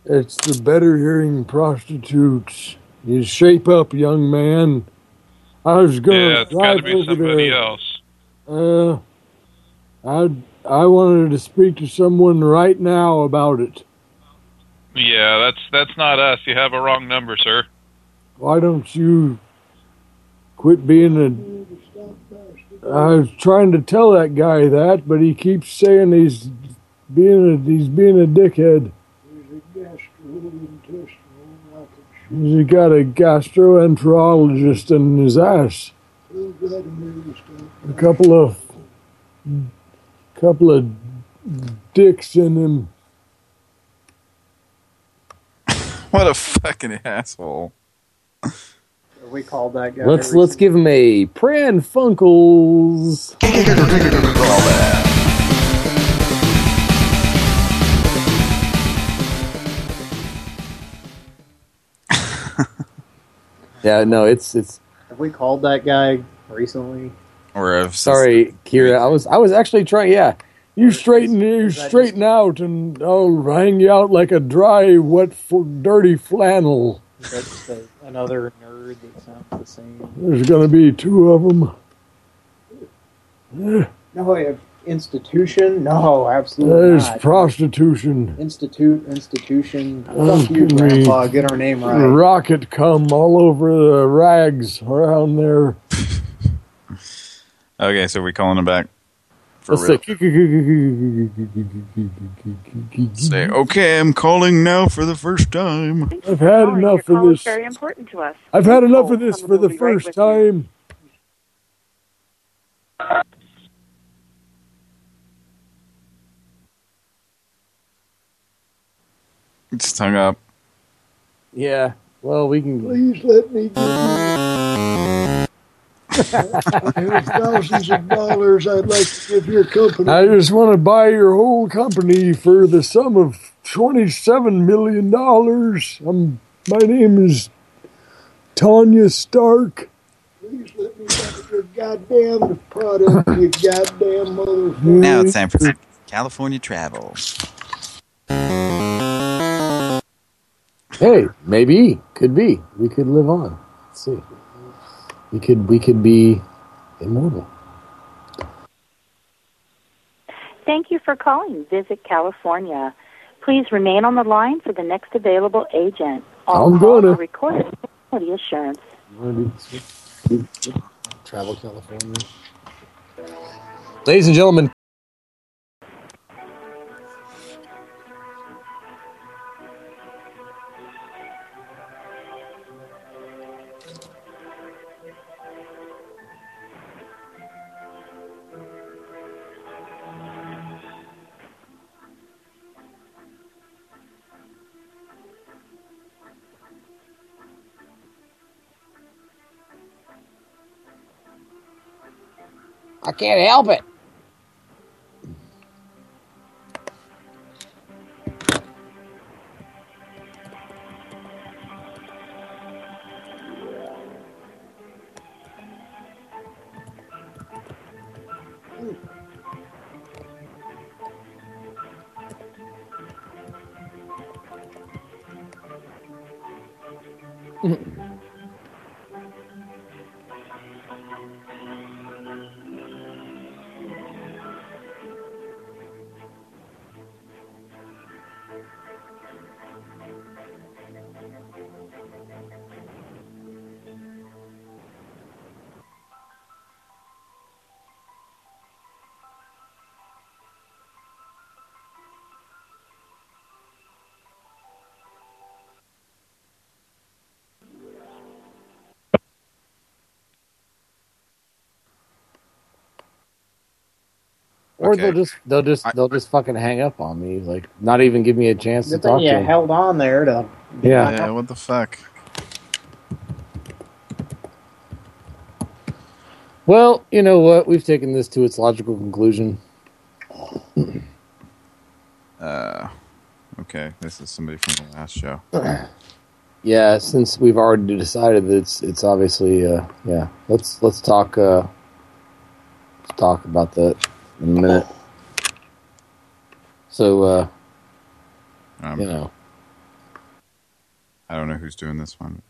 it's the Better Hearing Prostitutes. You shape up, young man. I was gonna yeah, it's got drive to be over somebody there. else. Uh, I I wanted to speak to someone right now about it. Yeah, that's that's not us. You have a wrong number, sir. Why don't you quit being a? I was trying to tell that guy that, but he keeps saying he's being a he's being a dickhead. He's got a gastroenterologist in his ass. A couple of couple of dicks in him. What a fucking asshole. We called that guy. Let's let's give him a Pran Funkels. yeah, no, it's it's. Have we called that guy recently? Or if Sorry, Kira. I was I was actually trying. Yeah, You straighten you straighten out, and I'll hang you out like a dry, wet, f- dirty flannel. That's the, another nerd that sounds the same. There's gonna be two of them. No, I have institution. No, absolutely There's not. prostitution. Institute, institution. Oh, Fuck you, Grandpa. Get our name right. Rocket cum all over the rags around there. Okay, so we're calling him back. For Let's real. say, Say, okay, I'm calling now for the first time. I've had Calling. enough Your of this. very important to us. I've had enough hold. of this for the be right first with you. Just hung up. Yeah. Well, we can. Please let me. I have thousands of dollars I'd like to give your company. I just want to buy your whole company for the sum of twenty-seven million dollars. Um, my name is Tanya Stark. Please let me have your goddamn product, you goddamn motherfucker. Now it's San Francisco, California travel. Hey, maybe could be. We could live on. Let's see. We could we could be immortal. Thank you for calling Visit California. Please remain on the line for the next available agent. All I'm gonna. for quality assurance. Travel California. Ladies and gentlemen, I can't help it. Or they'll just they'll just they'll just fucking hang up on me, like not even give me a chance to talk you to them. held on there to. Yeah. Yeah, what the fuck? Well, you know what? We've taken this to its logical conclusion. Uh, okay, this is somebody from the last show. Yeah, since we've already decided that it's it's obviously uh yeah. Let's let's talk uh let's talk about that in a minute. So uh Um, you know. I don't know who's doing this one.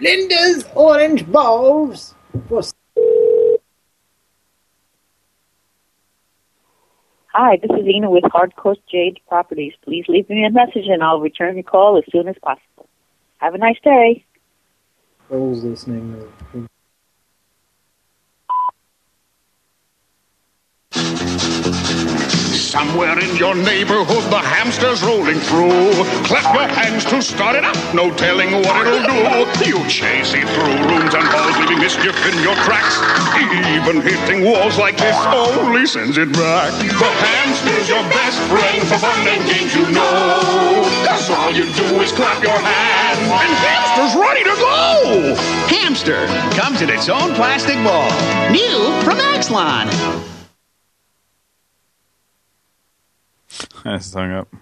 Linda's orange balls. For Hi, this is Ina with Hardcourt Jade Properties. Please leave me a message and I'll return your call as soon as possible. Have a nice day. Girls listening. Somewhere in your neighborhood, the hamster's rolling through. Clap your hands to start it up, no telling what it'll do. You chase it through rooms and halls, leaving mischief in your tracks. Even hitting walls like this only sends it back. The hamster's your best friend for fun and games, you know. Cause all you do is clap your hands, and hamster's ready to go. Hamster comes in its own plastic ball. New from Axlon. I just hung up.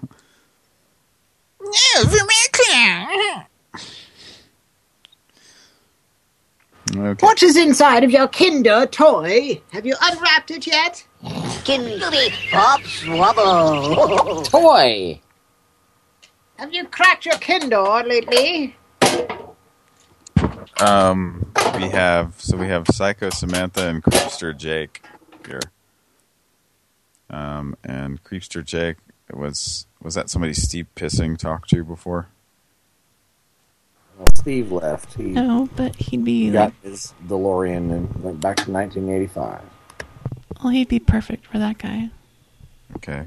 Okay. What is inside of your Kinder toy? Have you unwrapped it yet? Kindery Pop Swabble. Toy. Have you cracked your Kinder lately? Um, we have so we have Psycho Samantha and Creepster Jake here. Um, and Creepster Jake was was that somebody Steve Pissing talked to before? Well, Steve left. He No, but he'd be got like, his DeLorean and went back to 1985. well, he'd be perfect for that guy. Okay,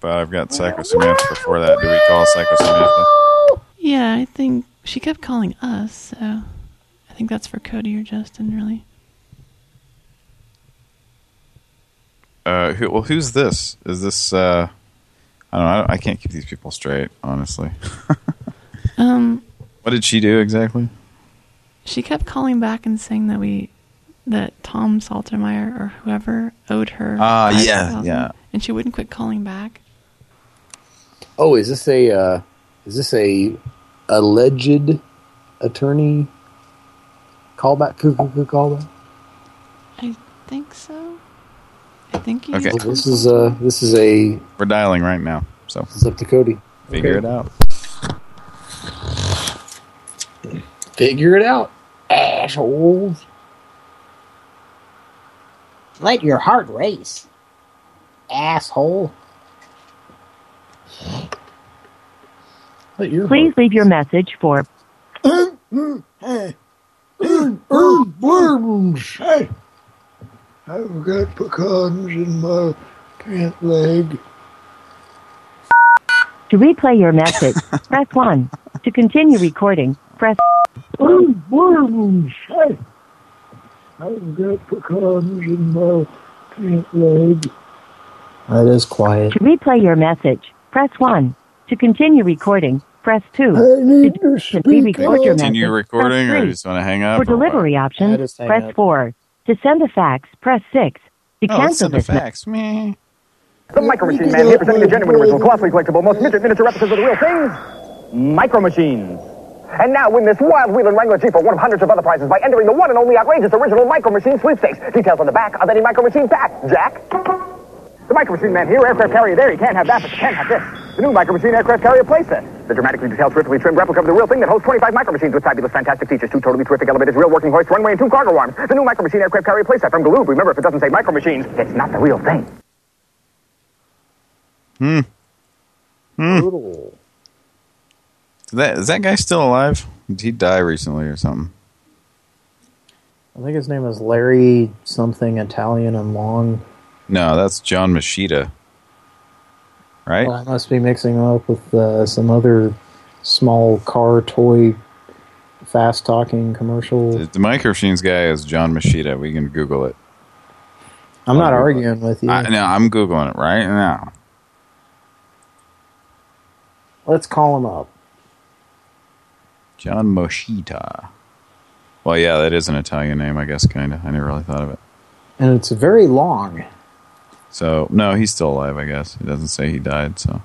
but I've got Psycho Samantha before that. Do we call Psycho Samantha? Yeah, I think she kept calling us, so I think that's for Cody or Justin, really. Uh, who, well, who's this? Is this? Uh, I don't know. I, don't- I can't keep these people straight, honestly. Um, what did she do exactly? she kept calling back and saying that we, that Tom Saltermeyer or whoever owed her. Ah, yeah, yeah. And she wouldn't quit calling back. Oh, is this a uh, is this a alleged attorney callback? Callback. I think so. I think you. Okay. Well, this is uh this is a We're dialing right now, so it's up to Cody. figure Okay. it out. Figure it out, assholes. Let your heart race. Asshole. Let your Please leave your message for Worms. Hey, I've got pecans in my pant leg. to replay your message. press one. To continue recording, press. Worms. Hey, I've got pecans in my pant leg. That is quiet. To replay your message, press one. To continue recording, press two. I need to To speak re-record your Continue message, recording, press or three. just want to hang up? For or what? delivery options, press up. four. To send a fax, press six. To Oh, cancel send this message. fax. Meh. The Micro Machine Man here presenting the genuine original costly collectible most midget miniature replicas of the real things, Micro Machines. And now win this wild wheel and Wrangler Jeep for one of hundreds of other prizes by entering the one and only outrageous original Micro Machine sweepstakes. Details on the back of any Micro Machine pack. Jack? The Micro Machine Man here, aircraft carrier there. You can't have that, but you can have this. The new Micro Machine aircraft carrier playset. The dramatically detailed, terrifically trimmed replica of the real thing that holds 25 Micro Machines with fabulous, fantastic features. Two totally terrific elevators, real working hoist, runway, and two cargo arms. The new Micro Machine aircraft carrier playset from Galoob. Remember, if it doesn't say Micro Machines, it's not the real thing. Hmm. Hmm. Brutal. Is that is that guy still alive? Did he die recently or something? I think his name is Larry something Italian and long. No, that's John Machida. Right? Well, I must be mixing them up with uh, some other small car toy fast talking commercial. The Micro Machines guy is John Machida. We can Google it. I'm not I'll Google arguing with you. I, no, I'm Googling it right now. Let's call him up. John Moschitta. Well, yeah, that is an Italian name, I guess, kind of. I never really thought of it. And it's very long. So, no, he's still alive, I guess. It doesn't say he died, so.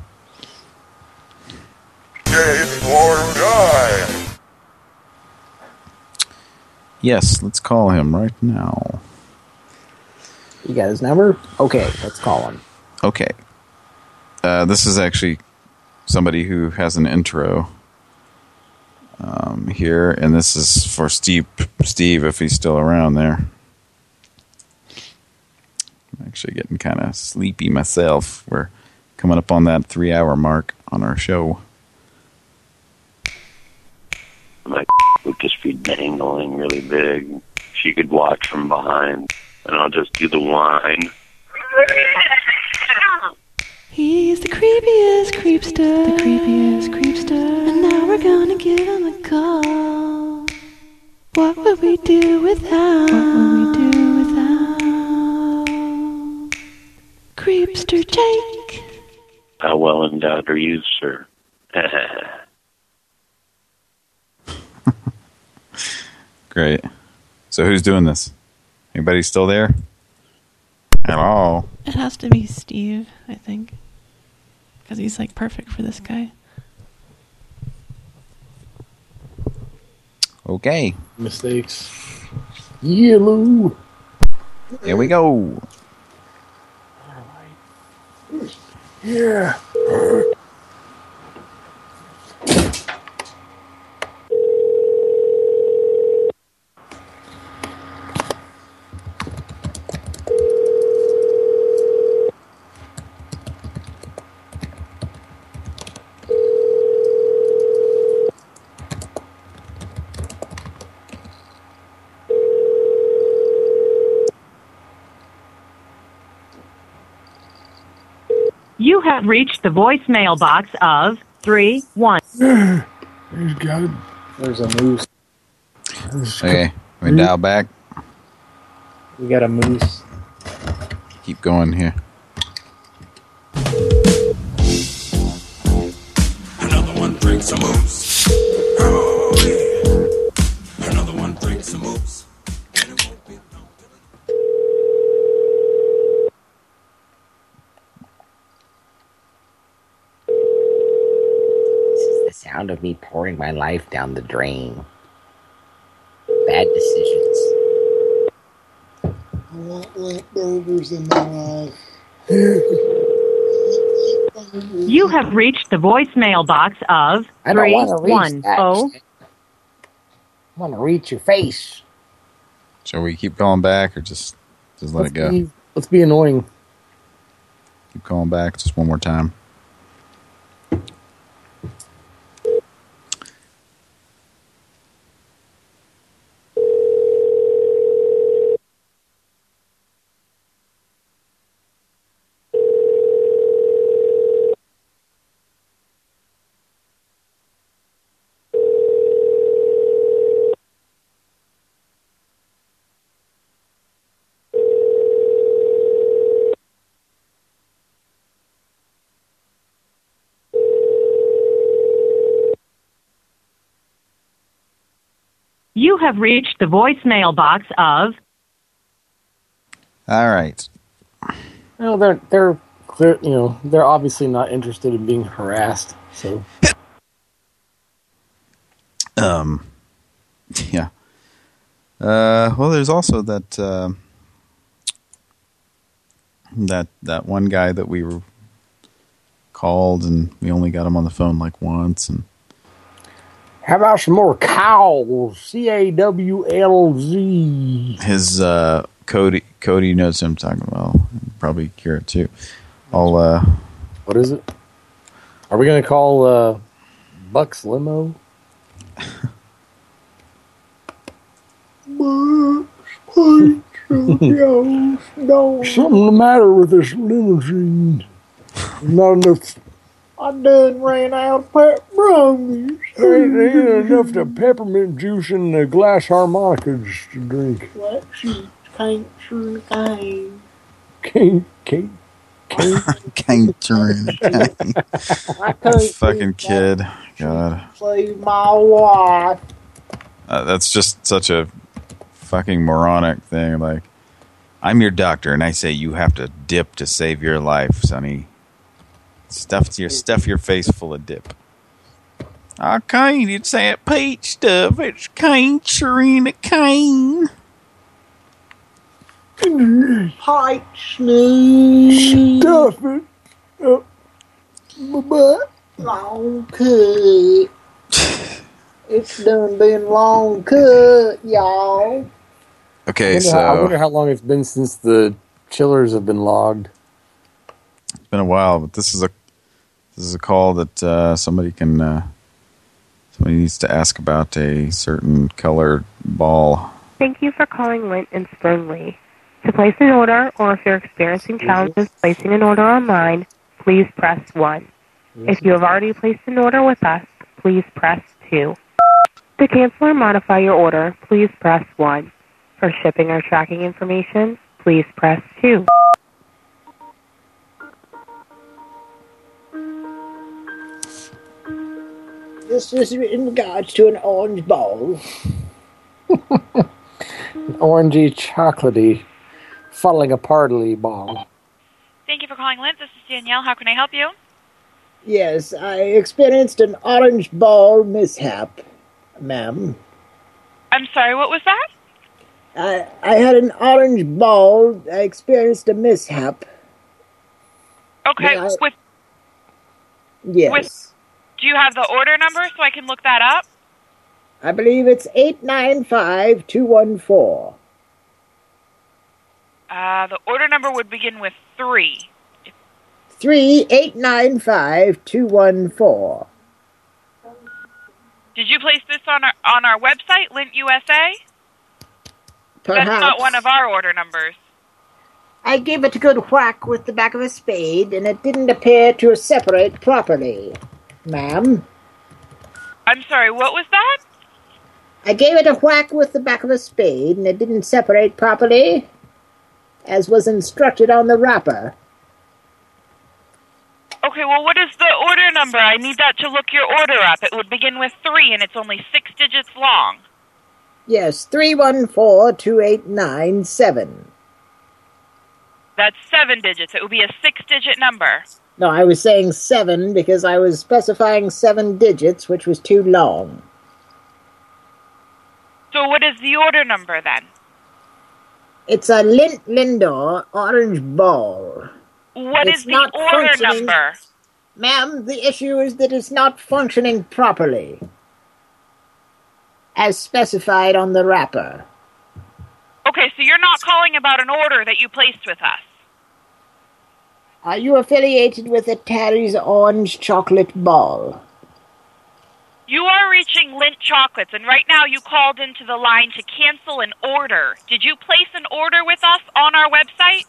Yes, let's call him right now. You got his number? Okay, let's call him. Okay. Uh, this is actually somebody who has an intro um, here, and this is for Steve, Steve, if he's still around there. I'm actually getting kind of sleepy myself. We're coming up on that three-hour mark on our show. My would just be dangling really big. She could watch from behind, and I'll just do the whine. He's the creepiest creepster. The creepiest creepster. And now we're gonna give him a call. What would we do without? What would we do Creepster Jake. How well endowed are you, sir? Great. So who's doing this? Anybody still there? Hello? It has to be Steve, I think. Because he's like perfect for this guy. Okay. Mistakes. Yellow. Here we go. Yeah. You have reached the voicemail box of three one. He's got it. There's a moose. Okay, we dial back. We got a moose. Keep going here. Another one drinks a moose. Pouring my life down the drain. Bad decisions. I want lamp burgers in my life. You have reached the voicemail box of I don't want to reach one that. oh. I want to reach your face. Shall we keep calling back or just just let Let's it go? Be, let's be annoying. Keep calling back just one more time. You have reached the voicemail box of All right. No, they're they're clear. You know, they're obviously not interested in being harassed. So Um, yeah. Uh, well, there's also that uh, that that one guy that we were called, and we only got him on the phone like once, and how about some more cows? C A W L Z. his uh, Cody Cody knows who I'm talking about. Probably Kira too. I'll uh, What is it? Are we going to call uh, Buck's limo? Bucks no. Something the matter with this limousine. Not enough. I done ran out of pepperonis. There ain't enough to peppermint juice in the glass harmonicas to drink. Black sheep can't sure cane. Can't, can't, Can't turn. I can't Fucking kid. God. save my wife. Uh, that's just such a fucking moronic thing. Like, I'm your doctor, and I say you have to dip to save your life, sonny. Stuff your stuff your face full of dip. I can't. It's that peach stuff. It's cane, Serena cane. Pipe snooze. Stuff it up my butt. Long cut. it's done been long cut, y'all. Okay, I wonder, how, I wonder how long it's been since the chillers have been logged. it's been a while, but this is a this is a call that uh, somebody can uh, somebody needs to ask about a certain colored ball. Thank you for calling Lindt and Sprüngli. To place an order, or if you're experiencing challenges placing an order online, please press 1. If you have already placed an order with us, please press 2. To cancel or modify your order, please press 1. For shipping or tracking information, please press 2. This is in regards to an orange ball. An orangey, chocolatey, falling apartly ball. Thank you for calling Lindt. This is Danielle. How can I help you? Yes, I experienced an orange ball mishap, ma'am. I'm sorry, what was that? I, I had an orange ball. I experienced a mishap. Okay, I- with Yes. With- do you have the order number so I can look that up? I believe it's 895214. Uh, the order number would begin with three. 3895214. Did you place this on our on our website, Lindt USA? That's not one of our order numbers. I gave it a good whack with the back of a spade, and it didn't appear to separate properly, ma'am. I'm sorry, what was that? I gave it a whack with the back of a spade, and it didn't separate properly, as was instructed on the wrapper. Okay, well, what is the order number? I need that to look your order up. It would begin with three, and it's only six digits long. Yes, 314287. That's seven digits. It would be a six-digit number. No, I was saying seven because I was specifying seven digits, which was too long. So what is the order number then? It's a Lindt Lindor orange ball. What It's is the order number? Ma'am, the issue is that it's not functioning properly. As specified on the wrapper. Okay, so you're not calling about an order that you placed with us. Are you affiliated with the Terry's Orange Chocolate Ball? You are reaching Lindt Chocolates, and right now you called into the line to cancel an order. Did you place an order with us on our website?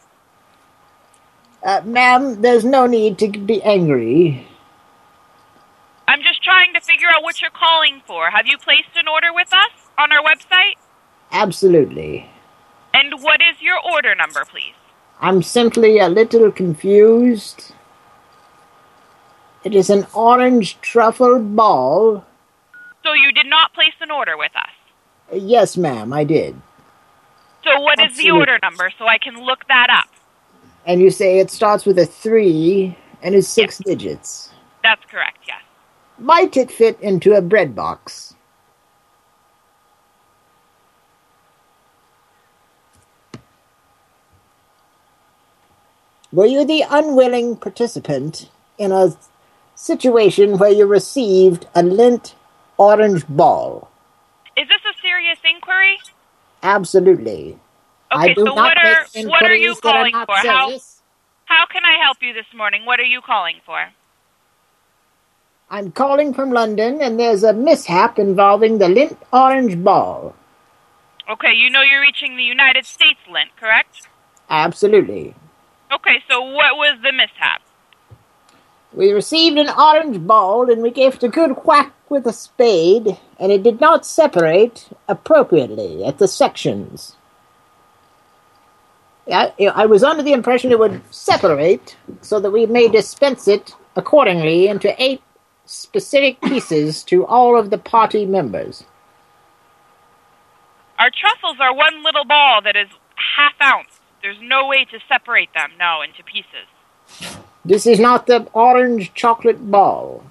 Uh, ma'am, there's no need to be angry. I'm just trying to figure out what you're calling for. Have you placed an order with us on our website? Absolutely. And what is your order number, please? I'm simply a little confused. It is an orange truffle ball. So you did not place an order with us. Yes, ma'am, I did. So what is the order number so I can look that up? And you say it starts with a three and is six digits. That's correct, yes. Might it fit into a bread box? Were you the unwilling participant in a situation where you received a Lindt orange ball? Is this a serious inquiry? Absolutely. Okay, so what are what are you are calling not for? How how can I help you this morning? What are you calling for? I'm calling from London, and there's a mishap involving the Lindt Orange Ball. Okay, you know you're reaching the United States, Lindt, correct? Absolutely. Okay, so what was the mishap? We received an orange ball, and we gave it a good whack with a spade, and it did not separate appropriately at the sections. I, I was under the impression it would separate so that we may dispense it accordingly into eight specific pieces to all of the party members. Our truffles are one little ball that is half ounce. There's no way to separate them, no, into pieces. This is not the orange chocolate ball.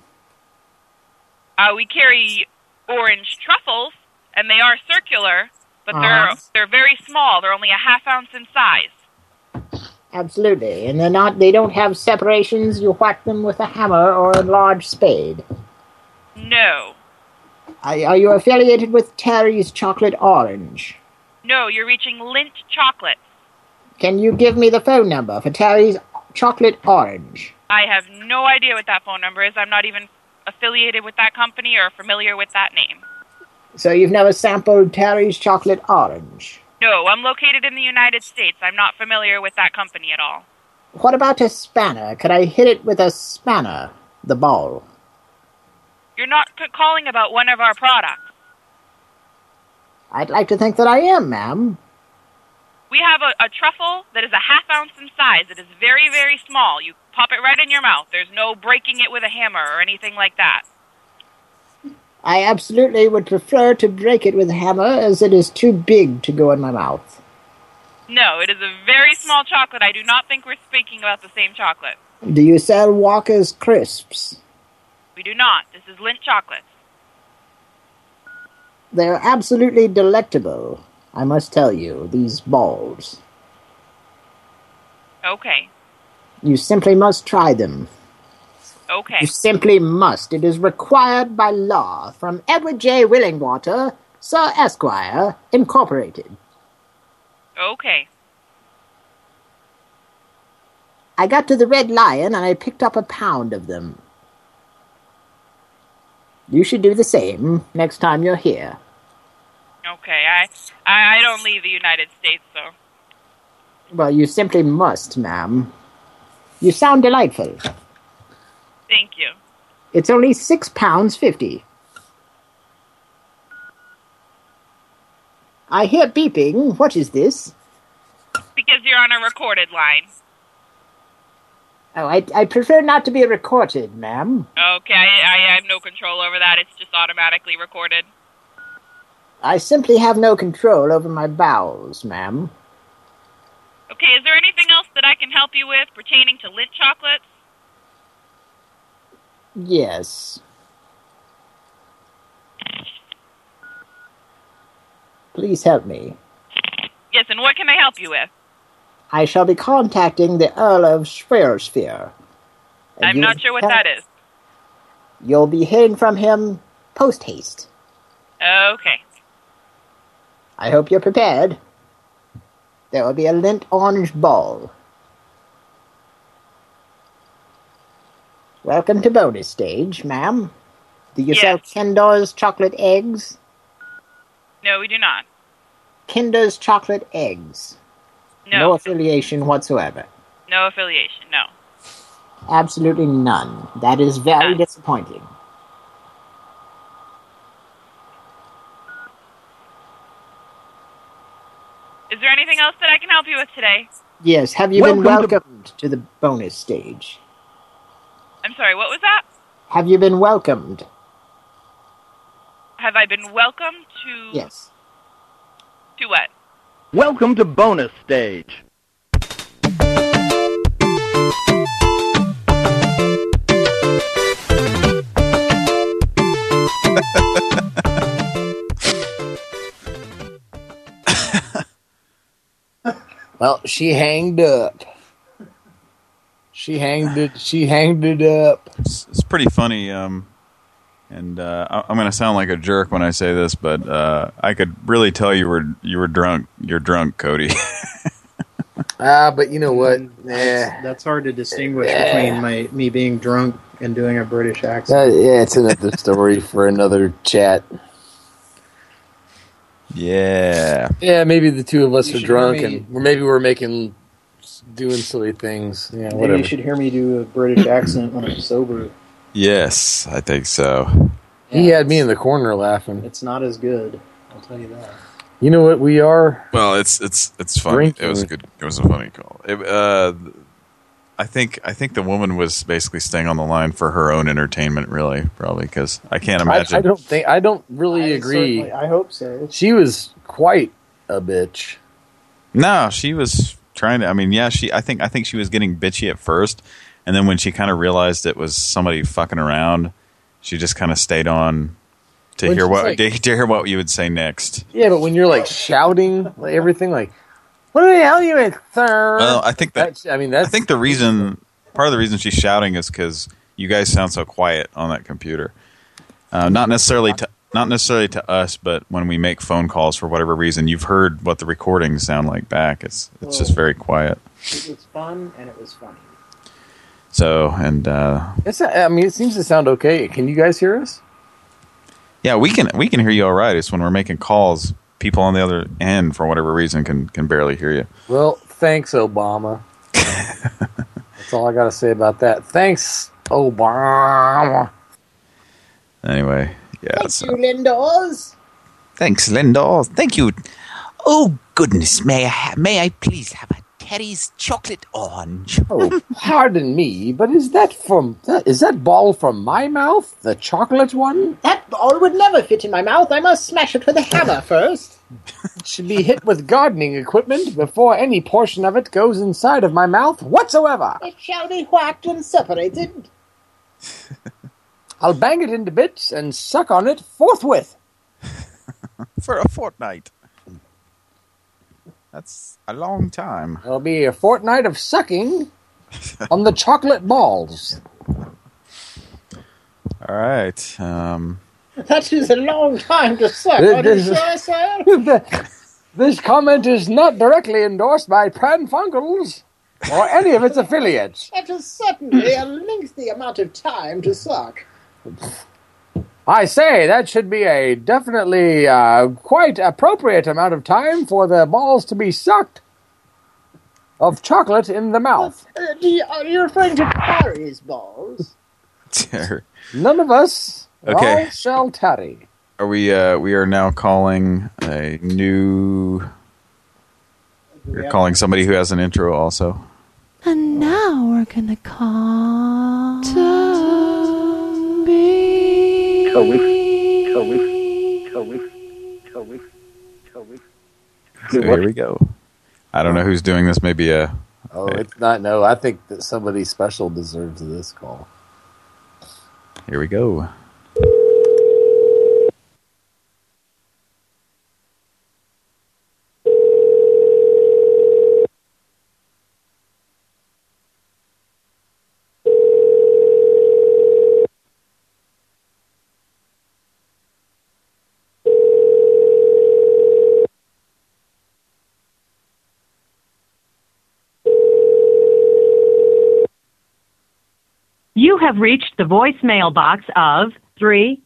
Uh, we carry orange truffles, and they are circular, but they're Uh-huh. they're very small. They're only a half ounce in size. Absolutely, and they're not. They don't have separations. You whack them with a hammer or a large spade. No, Are, are you affiliated with Terry's Chocolate Orange? no, you're reaching Lindt Chocolate. Can you give me the phone number for Terry's Chocolate Orange? I have no idea what that phone number is. I'm not even affiliated with that company or familiar with that name. So you've never sampled Terry's Chocolate Orange. No, I'm located in the United States. I'm not familiar with that company at all. What about a spanner? Could I hit it with a spanner? The ball. You're not c- calling about one of our products. I'd like to think that I am, ma'am. We have a, a truffle that is a half ounce in size. It is very, very small. You pop it right in your mouth. There's no breaking it with a hammer or anything like that. I absolutely would prefer to break it with a hammer as it is too big to go in my mouth. No, it is a very small chocolate. I do not think we're speaking about the same chocolate. Do you sell Walker's Crisps? We do not. This is Lindt chocolate. They're absolutely delectable, I must tell you, these balls. Okay. You simply must try them. Okay. You simply must. It is required by law from Edward J. Willingwater, Sir Esquire, Incorporated. Okay. I got to the Red Lion and I picked up a pound of them. You should do the same next time you're here. Okay. I, I I don't leave the United States, so Well, you simply must, ma'am. You sound delightful. thank you. It's only six pounds fifty. I hear beeping. What is this? Because you're on a recorded line. Oh, I, I prefer not to be recorded, ma'am. Okay, I, I have no control over that. It's just automatically recorded. I simply have no control over my bowels, ma'am. Okay, is there anything else that I can help you with pertaining to Lindt chocolates? Yes. Please help me. Yes, and what can I help you with? I shall be contacting the Earl of Sphere. I'm not sure what that is. You'll be hearing from him post haste. Okay. I hope you're prepared. There will be a Lindt orange ball. Welcome to bonus stage, ma'am. Do you sell Kinder's chocolate eggs? No, we do not. Kinder's chocolate eggs. No. affiliation whatsoever. No affiliation, no. Absolutely none. That is very disappointing. Is there anything else that I can help you with today? Yes, have you been Welcome to- welcomed to the bonus stage? I'm sorry, what was that? Have you been welcomed? Have I been welcomed to Yes. to what? Welcome to bonus stage. Well, she hanged up. She hanged it. She hanged it up. It's, it's pretty funny. Um, and uh, I- I'm going to sound like a jerk when I say this, but uh, I could really tell you were you were drunk. You're drunk, Cody. Ah, but you know what? That's, that's hard to distinguish between my me being drunk and doing a British Uh, accent. yeah, it's another story for another chat. Yeah. Yeah, maybe the two of us You are drunk, me- and maybe we're making, doing silly things. Yeah, Maybe whatever. you should hear me do a British accent when I'm sober. Yes, I think so. He had me in the corner laughing. It's not as good. I'll tell you that. You know what we are? Well, it's it's it's funny. It was a good. It was a funny call. It, uh, I think I think the woman was basically staying on the line for her own entertainment, really, probably because I can't imagine. I don't think I don't really agree. I hope so. She was quite a bitch. No, she was trying to. I mean, yeah, she. I think. I think she was getting bitchy at first, and then when she kind of realized it was somebody fucking around, she just kind of stayed on to When hear what like- to, to hear what you would say next. Yeah, but when you're like shouting like, everything, like, "What the hell are you in, sir?" Well, I think that. I mean, that's. I think the reason, part of the reason she's shouting is because you guys sound so quiet on that computer. Uh, not necessarily to not necessarily to us, but when we make phone calls for whatever reason, you've heard what the recordings sound like back. It's it's just very quiet. It was fun and it was funny. So and uh, It's. I mean, it seems to sound okay. Can you guys hear us? yeah, we can we can hear you all right. It's when we're making calls, people on the other end for whatever reason can can barely hear you. Well, thanks, Obama. That's all I got to say about that. Thanks, Obama. Anyway, yeah. So. You Lindos. Thanks, Linda. Thank you. Oh goodness, may I ha- may I please have a Teddy's chocolate orange? Oh, pardon me, but is that from is that ball from my mouth? The chocolate one? That ball would never fit in my mouth. I must smash it with a hammer first. It should be hit with gardening equipment before any portion of it goes inside of my mouth whatsoever. It shall be whacked and separated. I'll bang it into bits and suck on it forthwith. For a fortnight. That's a long time. There'll be a fortnight of sucking on the chocolate balls. All right. Um, That is a long time to suck. This- What is this- sir, sir? This comment is not directly endorsed by Pran Funkels or any of its affiliates. That is certainly a lengthy amount of time to suck. I say that should be a definitely uh, quite appropriate amount of time for the balls to be sucked of chocolate in the mouth. Uh, do you, are you referring to Harry's balls? None of us Okay. all shall tarry. are we? Uh, we are now calling a new. We're calling somebody who has an intro also. And now we're gonna call Toby. Toby. Toby. Toby. Toby. Toby. So here we go. I don't know who's doing this. Maybe a. Oh, it's not. No, I think that somebody special deserves this call. Here we go. You have reached the voicemail box of three.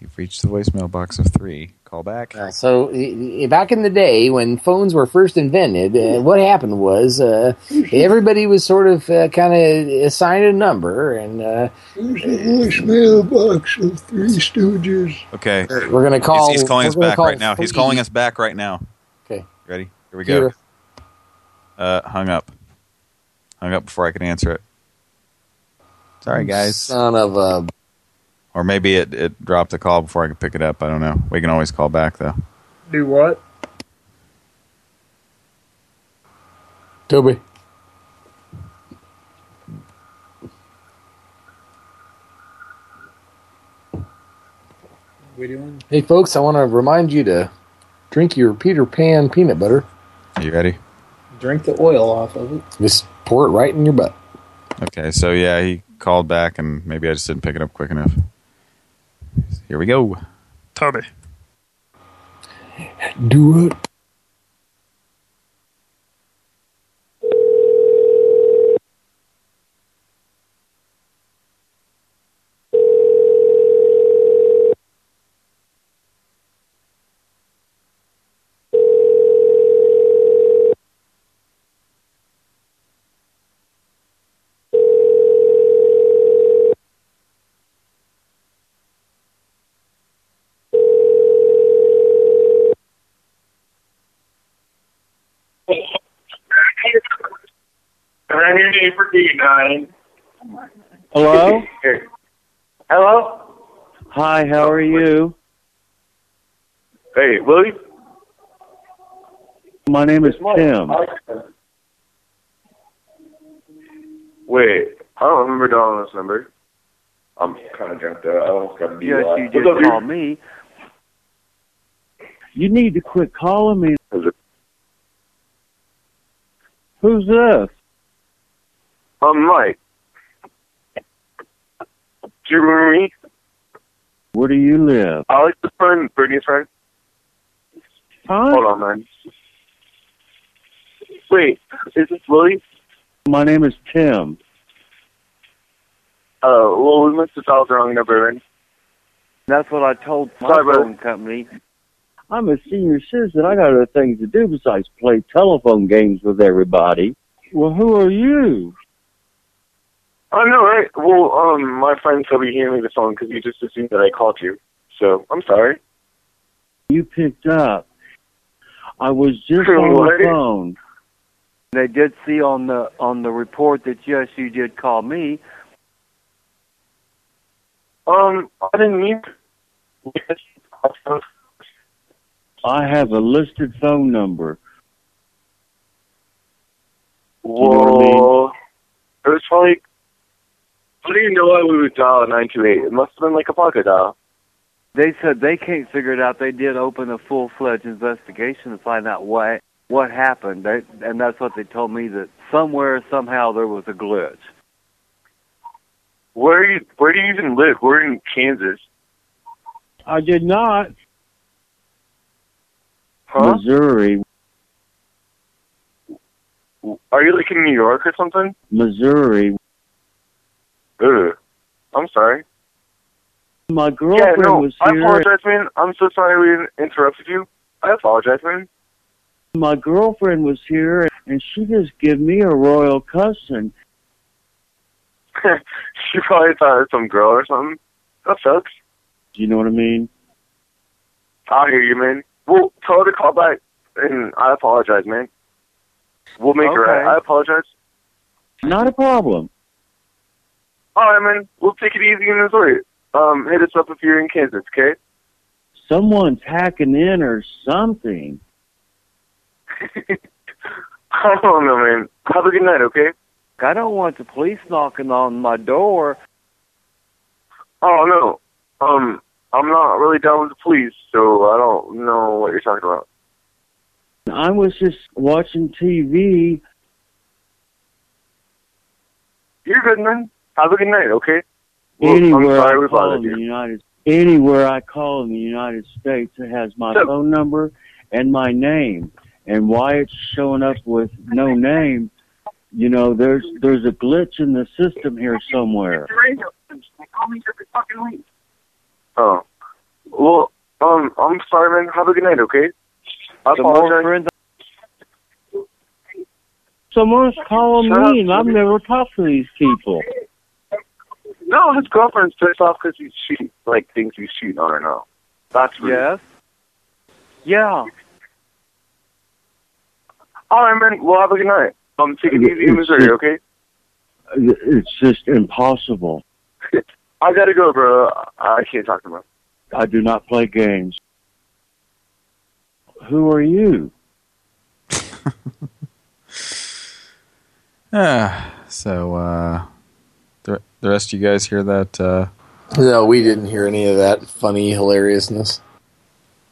You've reached the voicemail box of three. Call back. Uh, so, i- i- back in the day when phones were first invented, uh, what happened was uh, everybody was sort of uh, kind of assigned a number, and uh, There's a voicemail box of Three Stooges. Okay. We're gonna call- He's, he's calling us back call right now. He's calling us back right now. Okay. Ready? Here we go. Here. Uh, hung up. Hung up before I could answer it. Sorry, guys. Son of a. Or maybe it, it dropped the call before I could pick it up. I don't know. We can always call back, though. Do what? Toby. we doing? Hey, folks, I want to remind you to drink your Peter Pan peanut butter. Are you ready? Drink the oil off of it. Just pour it right in your butt. Okay, so yeah, he called back, and maybe I just didn't pick it up quick enough. Here we go. Toby. Do it. Neighbor D9. Hello? Hello? Hi, how are you? Hey, Willie? My name is Tim. Wait, I don't remember dialing this number. I'm kind of drunk there. I almost got to be Yes, you did call me. You need to quit calling me. Who's this? I'm Mike. Do you remember me? Where do you live? i Alex's friend, Brittany's friend. Huh? Hold on, man. Wait, is this Willie? My name is Tim. Uh, well, we must have dialed the wrong number then. That's what I told my Sorry, brother. phone company. I'm a senior citizen. I got other things to do besides play telephone games with everybody. Well, who are you? I know, right? Well, um, my friend Toby handed me the phone because he just assumed that I called you. So, I'm sorry. You picked up. I was just on what? the phone. They did see on the on the report that yes, you did call me. Um, I didn't mean I have a listed phone number. Whoa. It was probably. I didn't even know why we would dial a 928. It must have been like a pocket dial. They said they can't figure it out. They did open a full fledged investigation to find out why what happened. They, and that's what they told me that somewhere somehow there was a glitch. Where you, where do you even live? We're in Kansas. I did not. Huh? Missouri, Are you like in New York or something? Missouri. Ugh. I'm sorry. My Yeah, girlfriend no, was here. I apologize, man. I'm so sorry we interrupted you. I apologize, man. My girlfriend was here, and she just gave me a royal cussing. she probably thought it was some girl or something. That sucks. Do you know what I mean? I hear you, man. Well, tell her to call back, and I apologize, man. We'll make her Okay. right. I apologize. Not a problem. All right, man. We'll take it easy in Missouri. Um, hit us up if you're in Kansas, okay? Someone's hacking in or something. I don't know, man. Have a good night, okay? I don't want the police knocking on my door. Oh no. Um, I'm not really down with the police, so I don't know what you're talking about. I was just watching TV. You're good, man. Have a good night, okay? Well, Anywhere sorry I call in the. United anywhere I call in the United States, it has my So- phone number and my name. And why it's showing up with no name, you know, there's there's a glitch in the system here somewhere. Oh. Well, um, I'm sorry, man. Have a good night, okay? I apologize. Someone's calling Shut me, and I've never talked to these people. No, his girlfriend's pissed off because he's cheating, like thinks he's cheating on her now. That's rude. Yes. Yeah. All right, man. Well, have a good night. Um, take it Yeah, easy in it's Missouri, just- okay? It's just impossible. I gotta go, bro. I can't talk to him. I do not play games. Who are you? Ah, so uh, the the rest of you guys hear that? Uh, No, we didn't hear any of that funny hilariousness.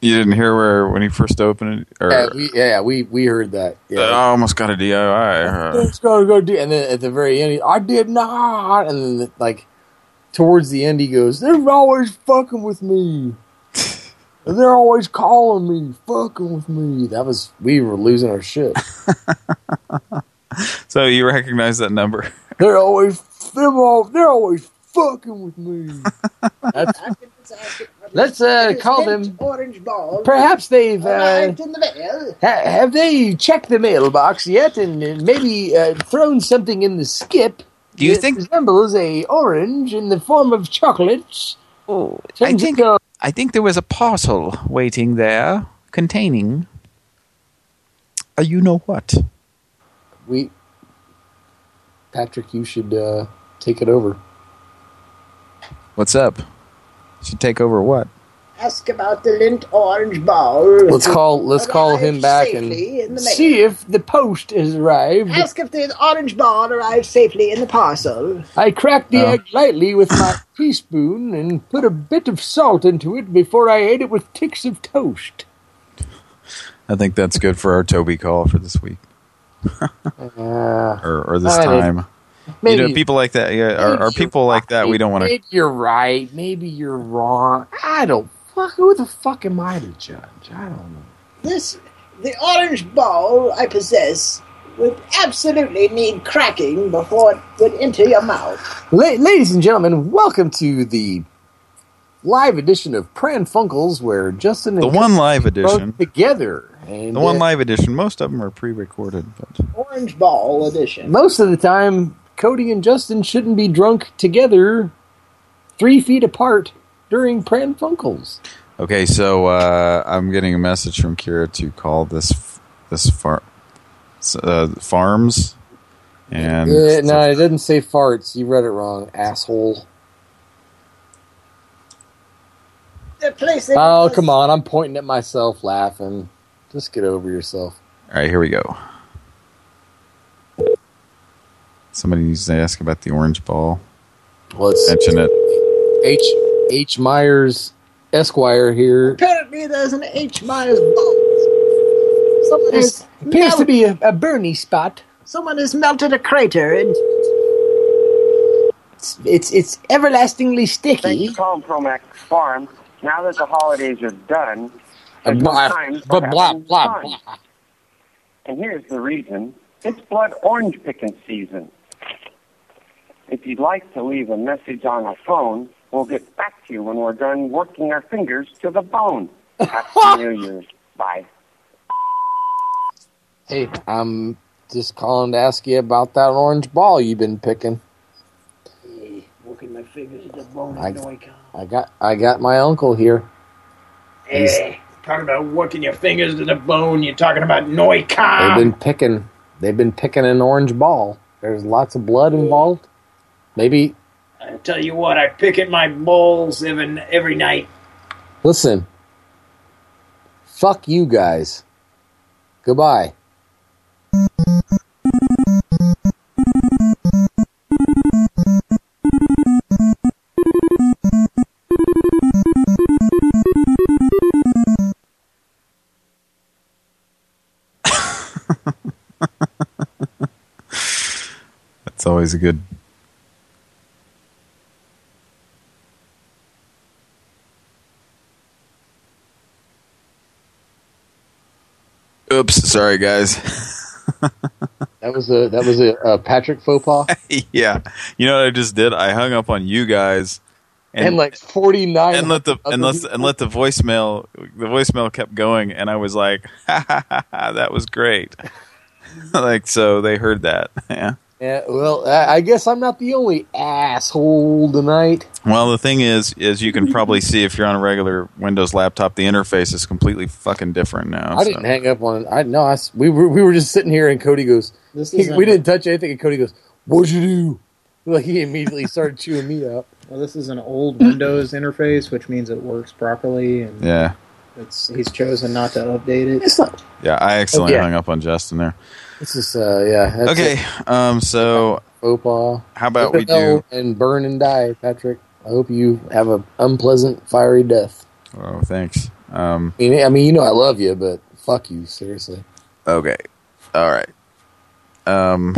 you didn't hear where when he first opened it, or Yeah, we, yeah, we we heard that. Yeah. I almost got a DIY. Uh, Let's go go do. And then at the very end, he, I did not. And then like towards the end, he goes, "They're always fucking with me. And they're always calling me, fucking with me." That was we were losing our shit. so you recognize that number? they're always them all. They're always fucking with me. That's, let's uh, call them. Orange ball. Perhaps they've uh, in the mail. ha- have they checked the mailbox yet, and uh, maybe uh, thrown something in the skip. Do you think- resembles a orange in the form of chocolate? Oh, I think I think there was a parcel waiting there containing. Uh, you know what? We Patrick, you should uh, take it over. What's up? Should take over what? Ask about the Lindt orange ball. Let's call let's call him back and safely in the mail. see if the post has arrived. Ask if the orange ball arrived safely in the parcel. I cracked the Oh. egg lightly with my teaspoon and put a bit of salt into it before I ate it with ticks of toast. I think that's good for our Toby call for this week. or, or this I don't- time. you maybe- know, people like that, yeah, are, are people like that we don't want to... Maybe you're right. Maybe you're wrong. I don't. Fuck. Who the fuck am I to judge? I don't know. This, the orange ball I possess would absolutely need cracking before it would enter your mouth. La- ladies and gentlemen, welcome to the live edition of Pran Funkels, where Justin and The one Chris live edition. together. And The one uh, live edition, most of them are pre-recorded, but Orange ball edition. most of the time, Cody and Justin shouldn't be drunk together, three feet apart during Pran Funkels. okay. So uh, I'm getting a message from Kira to call this this far uh, farms, and Uh, no, it didn't say farts. You read it wrong, asshole. The place Oh, come on. I'm pointing at myself, laughing. Just get over yourself. all right, here we go. Somebody needs to ask about the orange ball. Let's mention it. H. H. Myers Esquire here. Apparently, there's an H. Myers ball. Someone has appears to be a, a Bernie spot. Someone has melted a crater and It's it's, it's everlastingly Thanks sticky. for calling Promax Farm. Now that the holidays are done, Uh, blah, time blah, for blah, having blah, fun. And here's the reason. It's blood orange picking season. If you'd like to leave a message on our phone, we'll get back to you when we're done working our fingers to the bone. Happy New Year's. Bye. Hey, I'm just calling to ask you about that orange ball you've been picking. working my fingers to the bone. I, no, I can't. I got I got my uncle here. He's- Eh, talking about working your fingers to the bone. You're talking about Noicom. They've been picking. They've been picking an orange ball. There's lots of blood involved. Maybe I tell you what, I pick at my balls every every night. listen. Fuck you guys. Goodbye. That's always a good. Oops, sorry guys. That was a that was a, a Patrick faux pas. yeah, you know what I just did? I hung up on you guys, And, like forty nine. and let the and let and let the voicemail the voicemail kept going, and I was like, ha, ha, ha, ha, that was great. like so, they heard that. Yeah. Yeah, well, I I guess I'm not the only asshole tonight. Well, the thing is, is you can probably see if you're on a regular Windows laptop, the interface is completely fucking different now. I so. didn't hang up on. I no, I s we were we were just sitting here, and Cody goes, This he- "We didn't touch anything," and Cody goes, "What'd you do?" Like he immediately started chewing me out. Well, this is an old Windows interface, which means it works properly, and Yeah, it's he's chosen not to update it. It's not. yeah. I accidentally Oh, yeah. hung up on Justin there. This is uh, yeah. Okay, it. um, so faux pas. how about we do? and burn and die, Patrick? I hope you have a unpleasant, fiery death. Oh, thanks. Um, I mean, I mean, you know I love you, but fuck you, seriously. okay, all right. Um,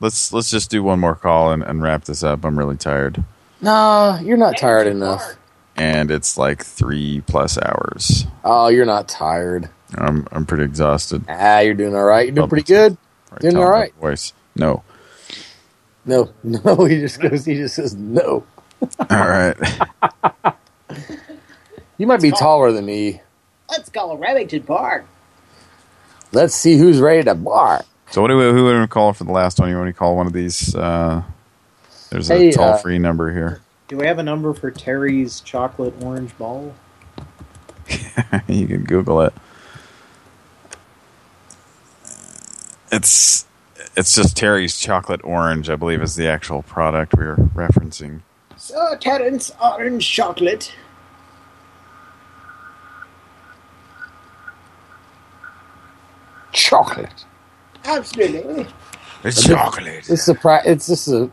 let's let's just do one more call and, and wrap this up. I'm really tired, Nah, you're not tired enough. and it's like three plus hours. Oh, you're not tired. I'm I'm pretty exhausted. Ah, you're doing all right. You're doing pretty good. Doing Tell all my. Voice. No. No, no. He just goes. He just says no. All right. You might be taller than me. Let's call Remington Park. Let's see who's ready to bark. So what do we, who would we call for the last one? You want to call one of these? Uh, there's a Hey, uh, toll free number here. Do we have a number for Terry's chocolate orange ball? you can Google it. It's It's just Terry's chocolate orange, I believe, is the actual product we are referencing. So, Terence, orange chocolate. Chocolate. Absolutely. It's chocolate. It's surprise. It's just a.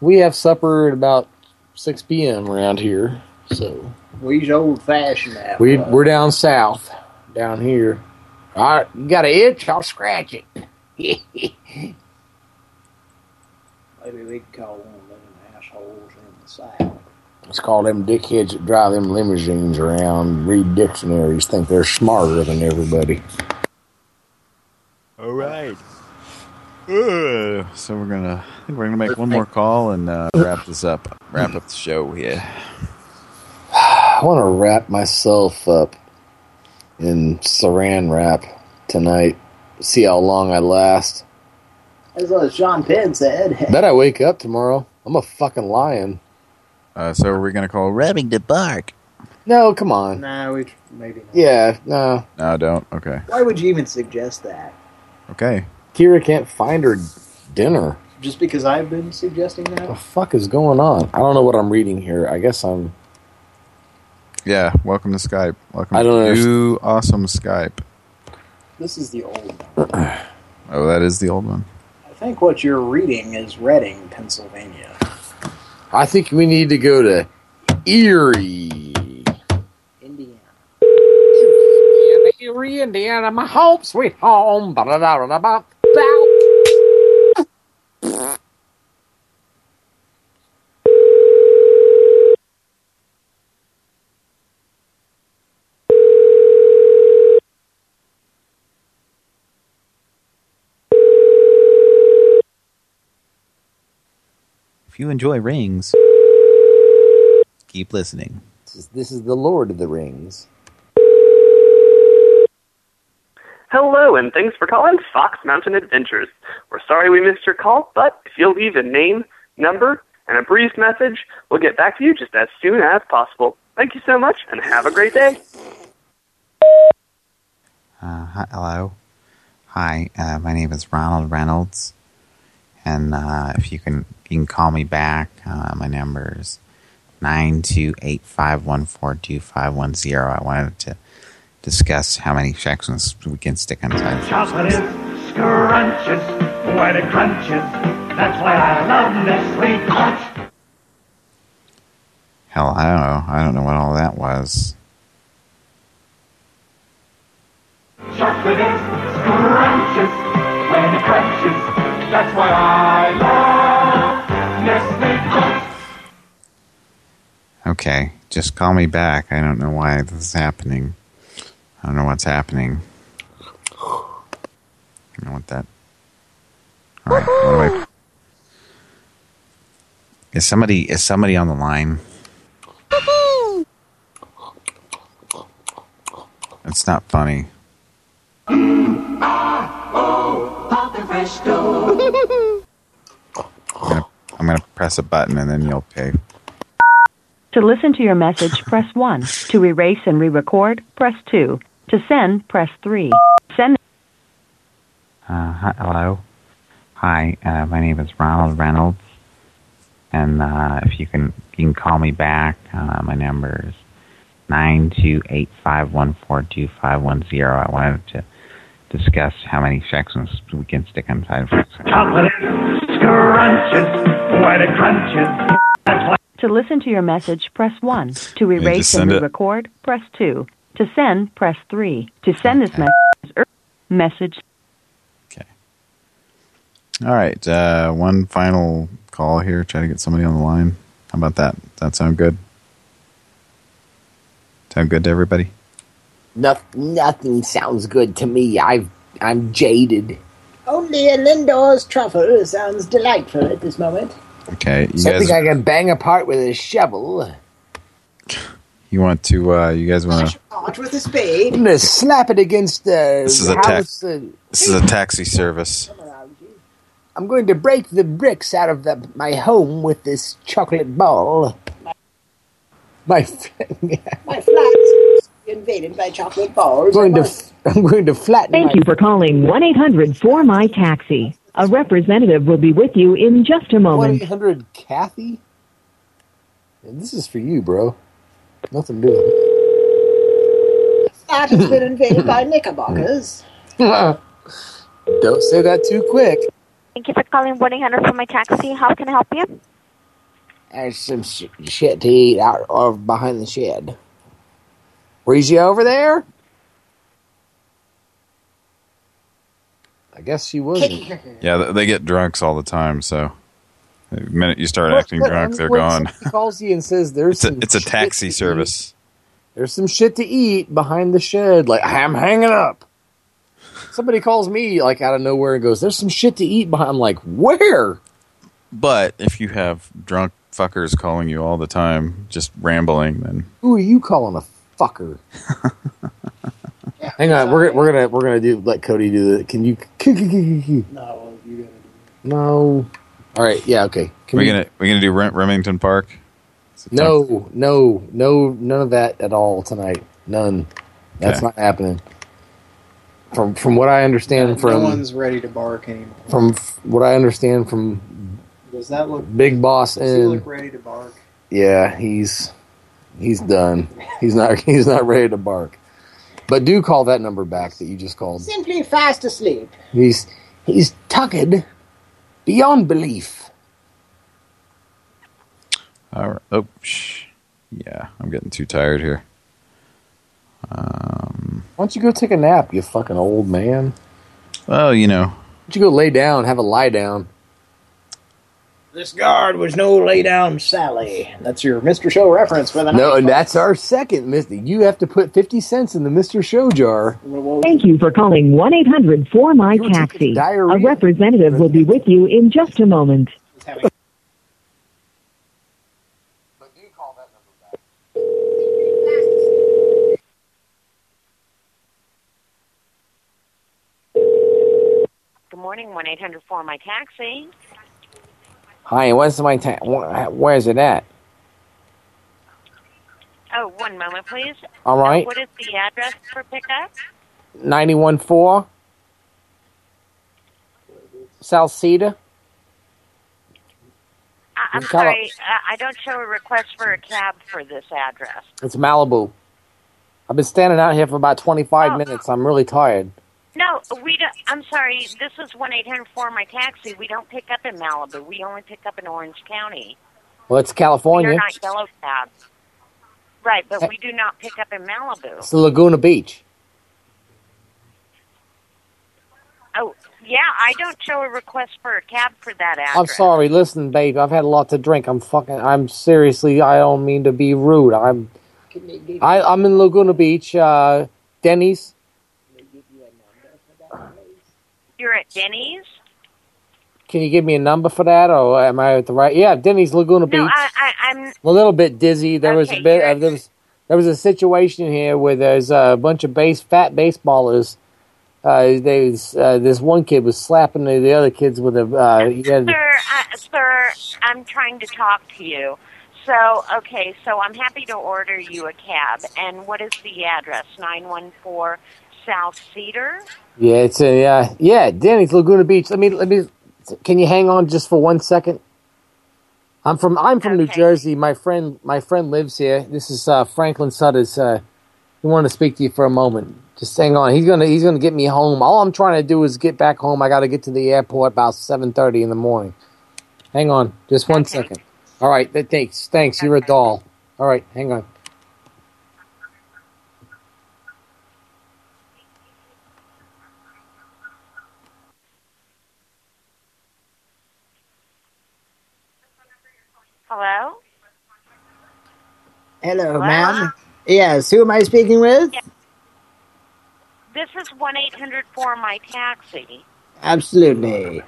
We have supper at about 6 p.m. around here, so We's old fashioned now. we uh, we're down south, down here. All right, you got an itch? I'll scratch it. Maybe we could call one of them assholes in the south. It's called them dickheads that drive them limousines around, read dictionaries, think they're smarter than everybody. All right. Uh, so we're gonna, I think we're gonna make one more call and uh, wrap this up. Wrap up the show here. I want to wrap myself up in saran wrap tonight. See how long I last. As well as Sean Penn said. Bet I wake up tomorrow. I'm a fucking lion. Uh, so are we gonna call Rabbing the Bark? No, come on. Nah, we maybe not. Yeah, no. No, don't. Okay. Why would you even suggest that? Okay. Kira can't find her dinner. Just because I've been suggesting that? What the fuck is going on? I don't know what I'm reading here. I guess I'm... Yeah. Welcome to Skype. Welcome I don't to understand. new awesome Skype. This is the old one. Oh, that is the old one. I think what you're reading is Reading, Pennsylvania. I think we need to go to Erie. Indiana. Erie, Indiana, my home, sweet home. Ba-da-da-da-da-ba. If you enjoy rings, keep listening. This is, this is the Lord of the Rings. Hello, and thanks for calling Fox Mountain Adventures. We're sorry we missed your call, but if you'll leave a name, number, and a brief message, we'll get back to you just as soon as possible. Thank you so much, and have a great day. Uh, hi, hello. Hi, uh, my name is Ronald Reynolds, and uh, if you can, you can call me back. Uh, my number is nine two eight five one four two five one zero. I wanted to discuss how many sections we can stick inside. Chocolate is scrunches when it crunches. That's why I love Nestle Crunch. Hell, I don't know. I don't know what all that was. Chocolate is scrunches when it crunches. That's why I love Nestle Crunch. Okay, just call me back. I don't know why this is happening. I don't know what's happening. I don't what that. All right, what do I? Is somebody is somebody on the line? It's not funny. I'm gonna, I'm gonna press a button and then you'll pay. To listen to your message, press 1. To erase and re-record, press 2. To send, press 3. Send Uh, hi, hello. Hi, uh, my name is Ronald Reynolds, and uh, if you can, you can call me back. Uh, my number is nine two eight five one four two five one zero. I wanted to discuss how many sections we can stick inside. Chocolate is scrunches when it crunches. To listen to your message, press 1. To erase send and it. re-record, press 2. To send, press 3. To send this message, er, message All right, uh, one final call here. Try to get somebody on the line. How about that? Does that sound good? Sound good to everybody? Nothing, nothing sounds good to me. I've, I'm jaded. Only a Lindor's truffle sounds delightful at this moment. Okay, you Something guys. I can bang apart with a shovel. You want to? Uh, you guys want to? Art with a spade. I'm gonna slap it against the This is a house. uh, This is a taxi service. I'm going to break the bricks out of the, my home with this chocolate ball. My My flat is invaded by chocolate balls. going I to must- I'm going to flatten Thank my- you for calling 1 800 for My Taxi. A representative will be with you in just a moment. 1-800 Kathy? And this is for you, bro. Nothing doing. That has been invaded by knickerbockers. Don't say that too quick. Thank you for calling 1 800 for my taxi. How can I help you? There's some sh- shit to eat out of behind the shed. Where's you over there? I guess she wasn't. Yeah, they get drunks all the time, so the minute you start But- acting but, drunk, I mean, they're gone. somebody calls you and says there's It's a, it's a taxi service. eat- there's some shit to eat behind the shed. Like I'm hanging up. Somebody calls me like out of nowhere and goes, "There's some shit to eat behind." I'm like, "Where?" But if you have drunk fuckers calling you all the time, just rambling, then Who are you calling a fucker? Hang on, we're we're gonna we're gonna do let Cody do the. Can you? No, you gotta No. All right. Yeah. Okay. Can we're we- gonna we're gonna do Rem- Remington Park. No, no, no, none of that at all tonight. None. That's Okay. not happening. From from what I understand no from one's ready to bark anymore. from f- what I understand from Does that look? Big Boss Does he and look ready to bark? yeah, he's he's done. He's not he's not ready to bark. But do call that number back that you just called. Simply fast asleep. He's he's tugged beyond belief. All right. Oh, shh. yeah, I'm getting too tired here. Um, Why don't you go take a nap, you fucking old man? well, you know, Why don't you go lay down, have a lie down? This guard was no lay down Sally. That's your Mr. Show reference for the No, night. and that's our second, Mister. You have to put fifty cents in the Mister Show jar. Thank you for calling 1 800 for My Taxi. A representative will be with you in just a moment. Good morning, 1 800 for my taxi. Hi, where's my ta- where's it at? Oh, one moment, please. All right. What is the address for pickup? 914 South Cedar. I- I'm sorry, uh, I don't show a request for a cab for this address. It's Malibu. I've been standing out here for about 25 Oh. minutes. I'm really tired. No, we don't. I'm sorry. This is 1 800 for my taxi. We don't pick up in Malibu. We only pick up in Orange County. Well, it's We California. are not yellow cabs. Right, but we do not pick up in Malibu. It's the Laguna Beach. Oh, yeah, I don't show a request for a cab for that address. I'm sorry. Listen, babe, I've had a lot to drink. I'm fucking. I'm seriously. I don't mean to be rude. I'm. I, I'm in Laguna Beach. Uh, Denny's. You're at Denny's? Can you give me a number for that, or am I at the right? Yeah, Denny's Laguna Beach. No, I, I, I'm. I'm a little bit dizzy. There was a bit. Uh, there was there was a situation here where there's a bunch of base fat baseballers. Uh, they uh, this one kid was slapping the, the other kids with a. Uh, had, Sir, uh, sir, I'm trying to talk to you. So, okay, so I'm happy to order you a cab. And what is the address? 914 South Cedar? yeah, it's a uh, yeah, Danny's Laguna Beach. Let me let me. Can you hang on just for one second? I'm from I'm from New Jersey. My friend my friend lives here. This is uh, Franklin Sutters. Uh, he wanted to speak to you for a moment. Just hang on. He's gonna he's gonna get me home. All I'm trying to do is get back home. I got to get to the airport about seven thirty in the morning. Hang on, just one second. All right, th- thanks. Thanks. You're a doll. All right, hang on. Hello? Hello, Hello? ma'am. Yes, who am I speaking with? This is 1 800 for my taxi. Absolutely.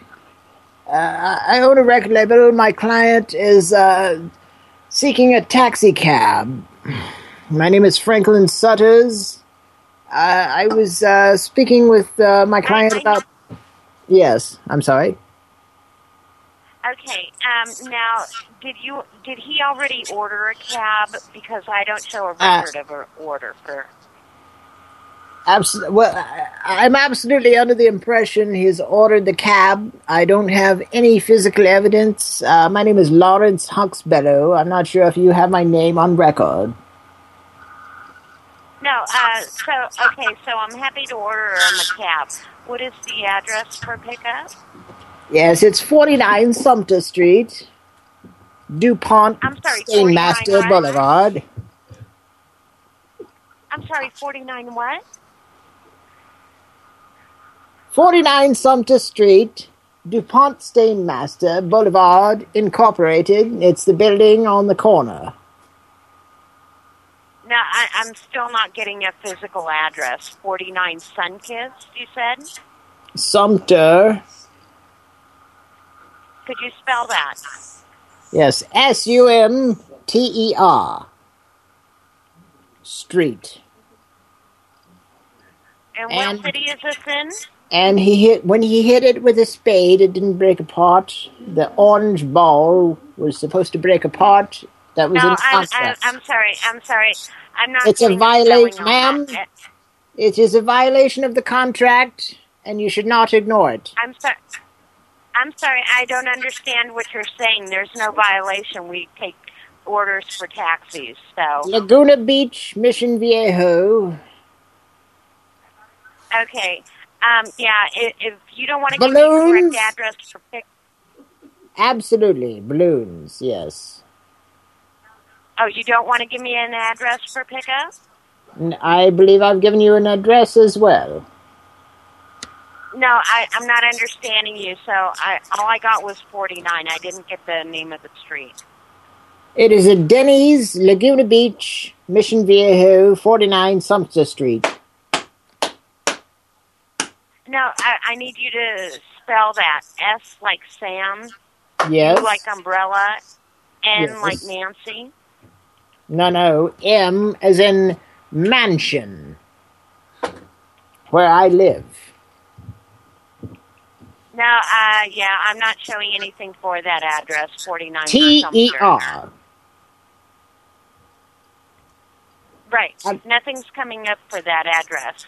Uh, I I own a record label. My client is uh, seeking a taxi cab. My name is Franklin Sutters. Uh, I was uh, speaking with uh, my client about. Yes, I'm sorry. Okay, um, now, did you did he already order a cab? Because I don't show a Uh, record of an order for. Abs- well, I- I'm absolutely under the impression he's ordered the cab. I don't have any physical evidence. Uh, my name is Lawrence Huxbellow. I'm not sure if you have my name on record. No, uh, so, okay, so I'm happy to order him a cab. What is the address for pickup? Yes, it's 49 Sumter Street, DuPont I'm sorry, Stainmaster 49 what? Boulevard. I'm sorry, 49 what? 49 Sumter Street, DuPont Stainmaster Boulevard, Incorporated. It's the building on the corner. No, I, I'm still not getting a physical address. 49 Sunkist, you said? Sumter, Could you spell that? Yes, S U M T E R. Street. And what And- city is this in? And he hit when he hit it with a spade, it didn't break apart. The orange ball was supposed to break apart. That was No, in I'm, I'm. I'm sorry. I'm sorry. I'm not. It's a violation, ma'am. It is a violation of the contract, and you should not ignore it. I'm sorry. I'm sorry. I don't understand what you're saying. There's no violation. We take orders for taxis. So Laguna Beach, Mission Viejo. okay. Um, yeah. If, if you don't want to give me the correct address for pick, Absolutely, balloons. Yes, oh, you don't want to give me an address for pickup? I believe I've given you an address as well. No, I, I'm not understanding you. So I all I got was 49. I didn't get the name of the street. It is at Denny's, Laguna Beach, Mission Viejo, 49 Sumter Street. No, I, I need you to spell that. S like Sam. Yes. U like umbrella. N Yes. like Nancy. No, no, M as in mansion, where I live. No, uh, yeah, I'm not showing anything for that address, 49 T E Sumter. R. Right. Nothing's coming up for that address.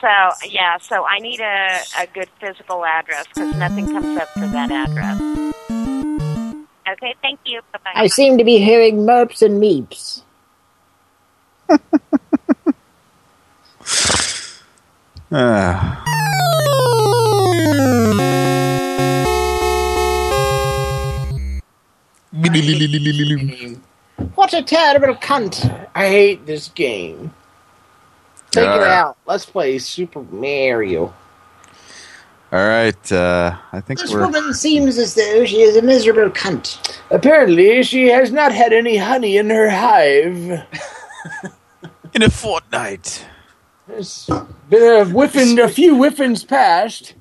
So, yeah, so I need a, a good physical address because nothing comes up for that address. Okay, thank you. Bye-bye. I seem to be hearing merps and meeps. Ah. What a terrible cunt. I hate this game. Take All it right. out. Let's play Super Mario. All right, uh, I think This we're. woman seems as though she is a miserable cunt. Apparently, she has not had any honey in her hive. In a fortnight. There's been a whiffin, a few whiffins past.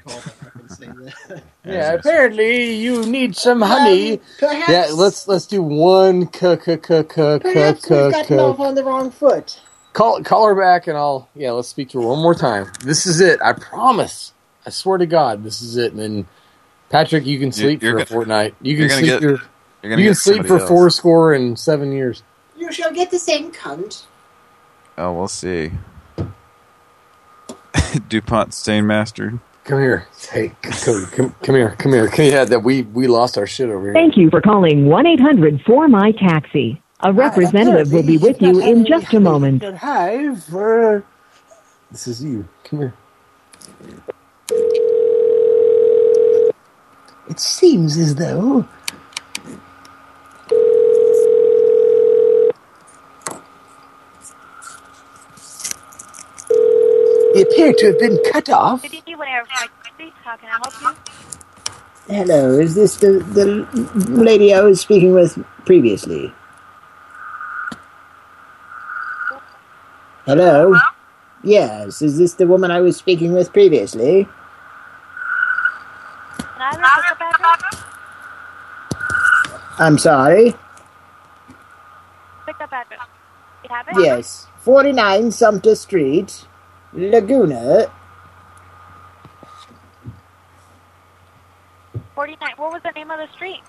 Yeah, apparently you need some honey. Um, perhaps- yeah, let's let's do one c c c c Perhaps c we've gotten off c. on the wrong foot. Call call her back and I'll yeah. Let's speak to her one more time. This is it. I promise. I swear to God, this is it. And then Patrick, you can sleep you're for a gonna- fortnight. You can sleep get- your. you're gonna You can sleep for somebody four score and seven years. You shall get the same cunt. Oh, we'll see. DuPont Stainmaster. Come here. Hey, come, come, come here. Come here. Come here. That we we lost our shit over here. Thank you for calling 1 800 for My Taxi. A representative will be with you in just a moment. Hi, for. This is you. Come here. It seems as though they appear to have been cut off. Good evening, whatever. How can I help you? Hello, is this the, the lady I was speaking with previously? Hello? Yes, is this the woman I was speaking with previously? Can I have your pickup address? I'm sorry? Pickup address. You have it? Yes, 49 Sumter Street, Laguna. 49. What was the name of the street?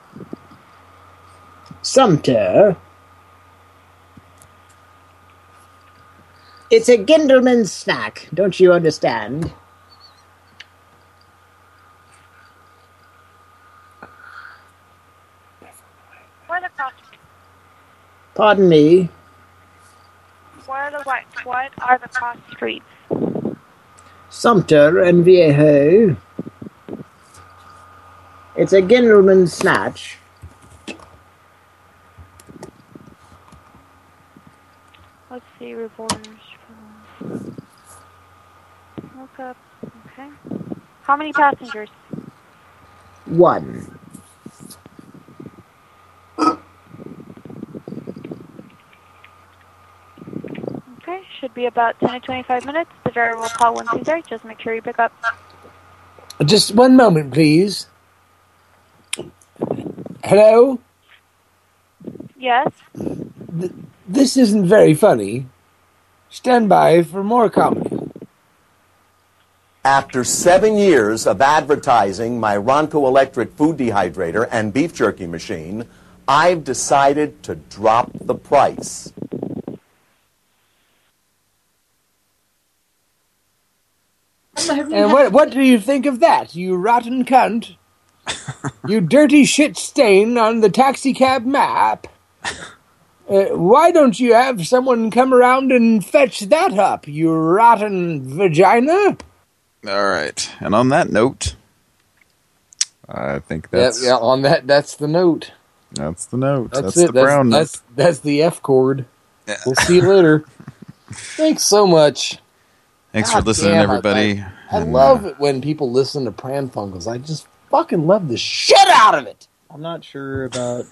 Sumter. It's a gentleman's snack. Don't you understand? Where are the cross? Pardon me. Where are the what? What are the cross streets? Sumter and Viejo. It's a gentleman's snatch. Let's see, reporters. Look up. Okay. How many passengers? One. Okay, should be about 10 to 25 minutes. The driver will call once he's there. Just make sure you pick up. Just one moment, please. Hello? Yes? This isn't very funny. Stand by for more comedy. After seven years of advertising my Ronco Electric food dehydrator and beef jerky machine, I've decided to drop the price. And what what do you think of that, you rotten cunt? you dirty shit stain on the taxi cab map. Uh, why don't you have someone come around and fetch that up, you rotten vagina? All right. And on that note, I think that's yeah, yeah, on that, that's the note. that's the note. That's, That's, it. the that's, brown note. that's, that's the F chord. We'll see you later. Thanks so much. Thanks God for listening, everybody. I, I And, love uh, it when people listen to Pran Funkels. I just fucking love the shit out of it. I'm not sure about.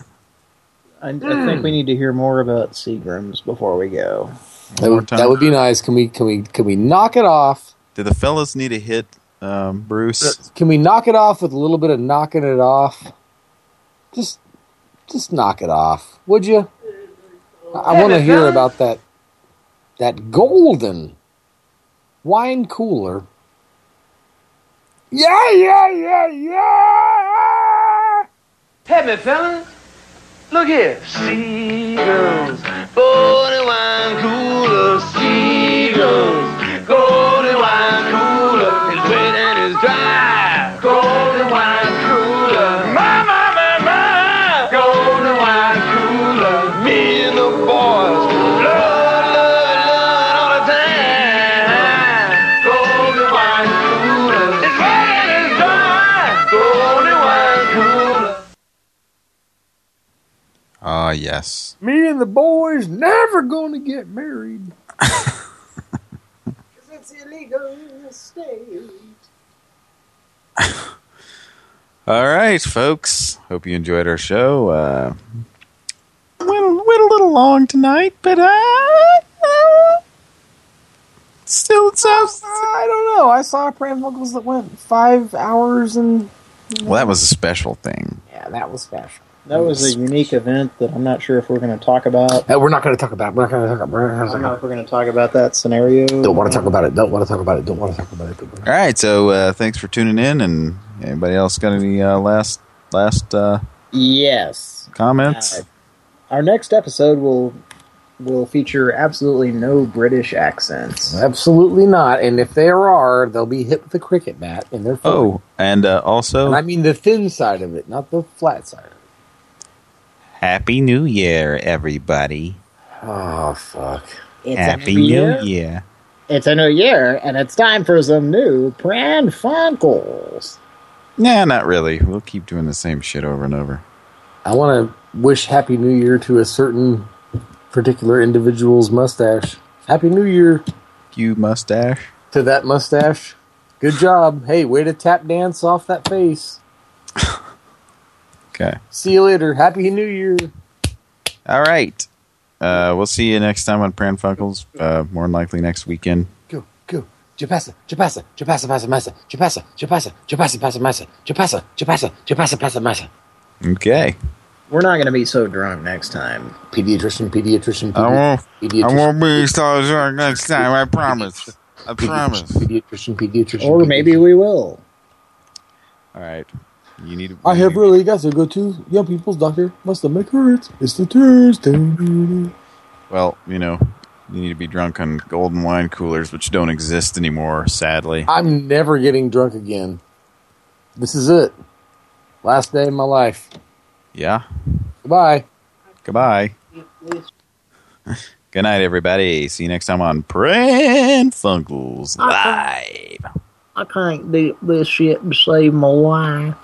I, I hmm. think we need to hear more about Seagrams before we go. That would, that would be nice. Can we can we can we knock it off? Do the fellas need a hit, um, Bruce? Uh, can we knock it off with a little bit of knocking it off? Just just knock it off, would you? I, I want to hear about that that golden wine cooler. Yeah, yeah, yeah, yeah. Hey, me fellas, look here. Seagulls, golden wine cooler, yes. Me and the boys never gonna get married. It's illegal in the state. All right, folks. Hope you enjoyed our show. Uh, went, went a little long tonight, but uh, uh, still it's us. I don't know. I saw Pran Funkels that went five hours and Well, that was a special thing. yeah, that was special. That was a unique event that I'm not sure if we're going to talk about. Uh, we're not going to talk about. We're not going to talk about. I gonna don't know if we're going to talk about that scenario. Don't want to talk about it. Don't want to talk about it. Don't want to talk about it. All right, so uh, thanks for tuning in. And anybody else got any uh, last last uh, Yes. comments? Uh, our next episode will will feature absolutely no British accents. Absolutely not. And if there are, they'll be hit with a cricket bat in their foot. oh, and uh, also And I mean the thin side of it, not the flat side. Happy New Year, everybody. Oh fuck! It's a Happy new New year. Year. It's a new year, and it's time for some new Pran Funkels. Nah, not really. We'll keep doing the same shit over and over. I want to wish Happy New Year to a certain particular individual's mustache. Happy New Year You mustache. to that mustache. Good job. Hey, way to tap dance off that face. Okay. See you later. Happy New Year. All right. Uh, we'll see you next time on Pran Funkels. Uh, more than likely next weekend. Go, go. Japasa, Japasa, Japasa, Pasa, Masa, Japasa, Japasa, Japasa, Pasa, Masa, Japasa, Japasa, Japasa, Pasa, Masa. Okay. We're not going to be so drunk next time. Pediatrician, pediatrician, I won't. pediatrician. I won't be so drunk next time. I promise. I promise. Pediatrician, pediatrician. Or maybe we will. All right. You need. I have really got to go to young people's doctor. My stomach hurts. It's the Tuesday. Well, you know, You need to be drunk on golden wine coolers, which don't exist anymore, sadly. I'm never getting drunk again. This is it. Last day of my life. Yeah. Goodbye. Goodbye. Good night, everybody. See you next time on Pran Funkels Live. I can't do this shit to save my life.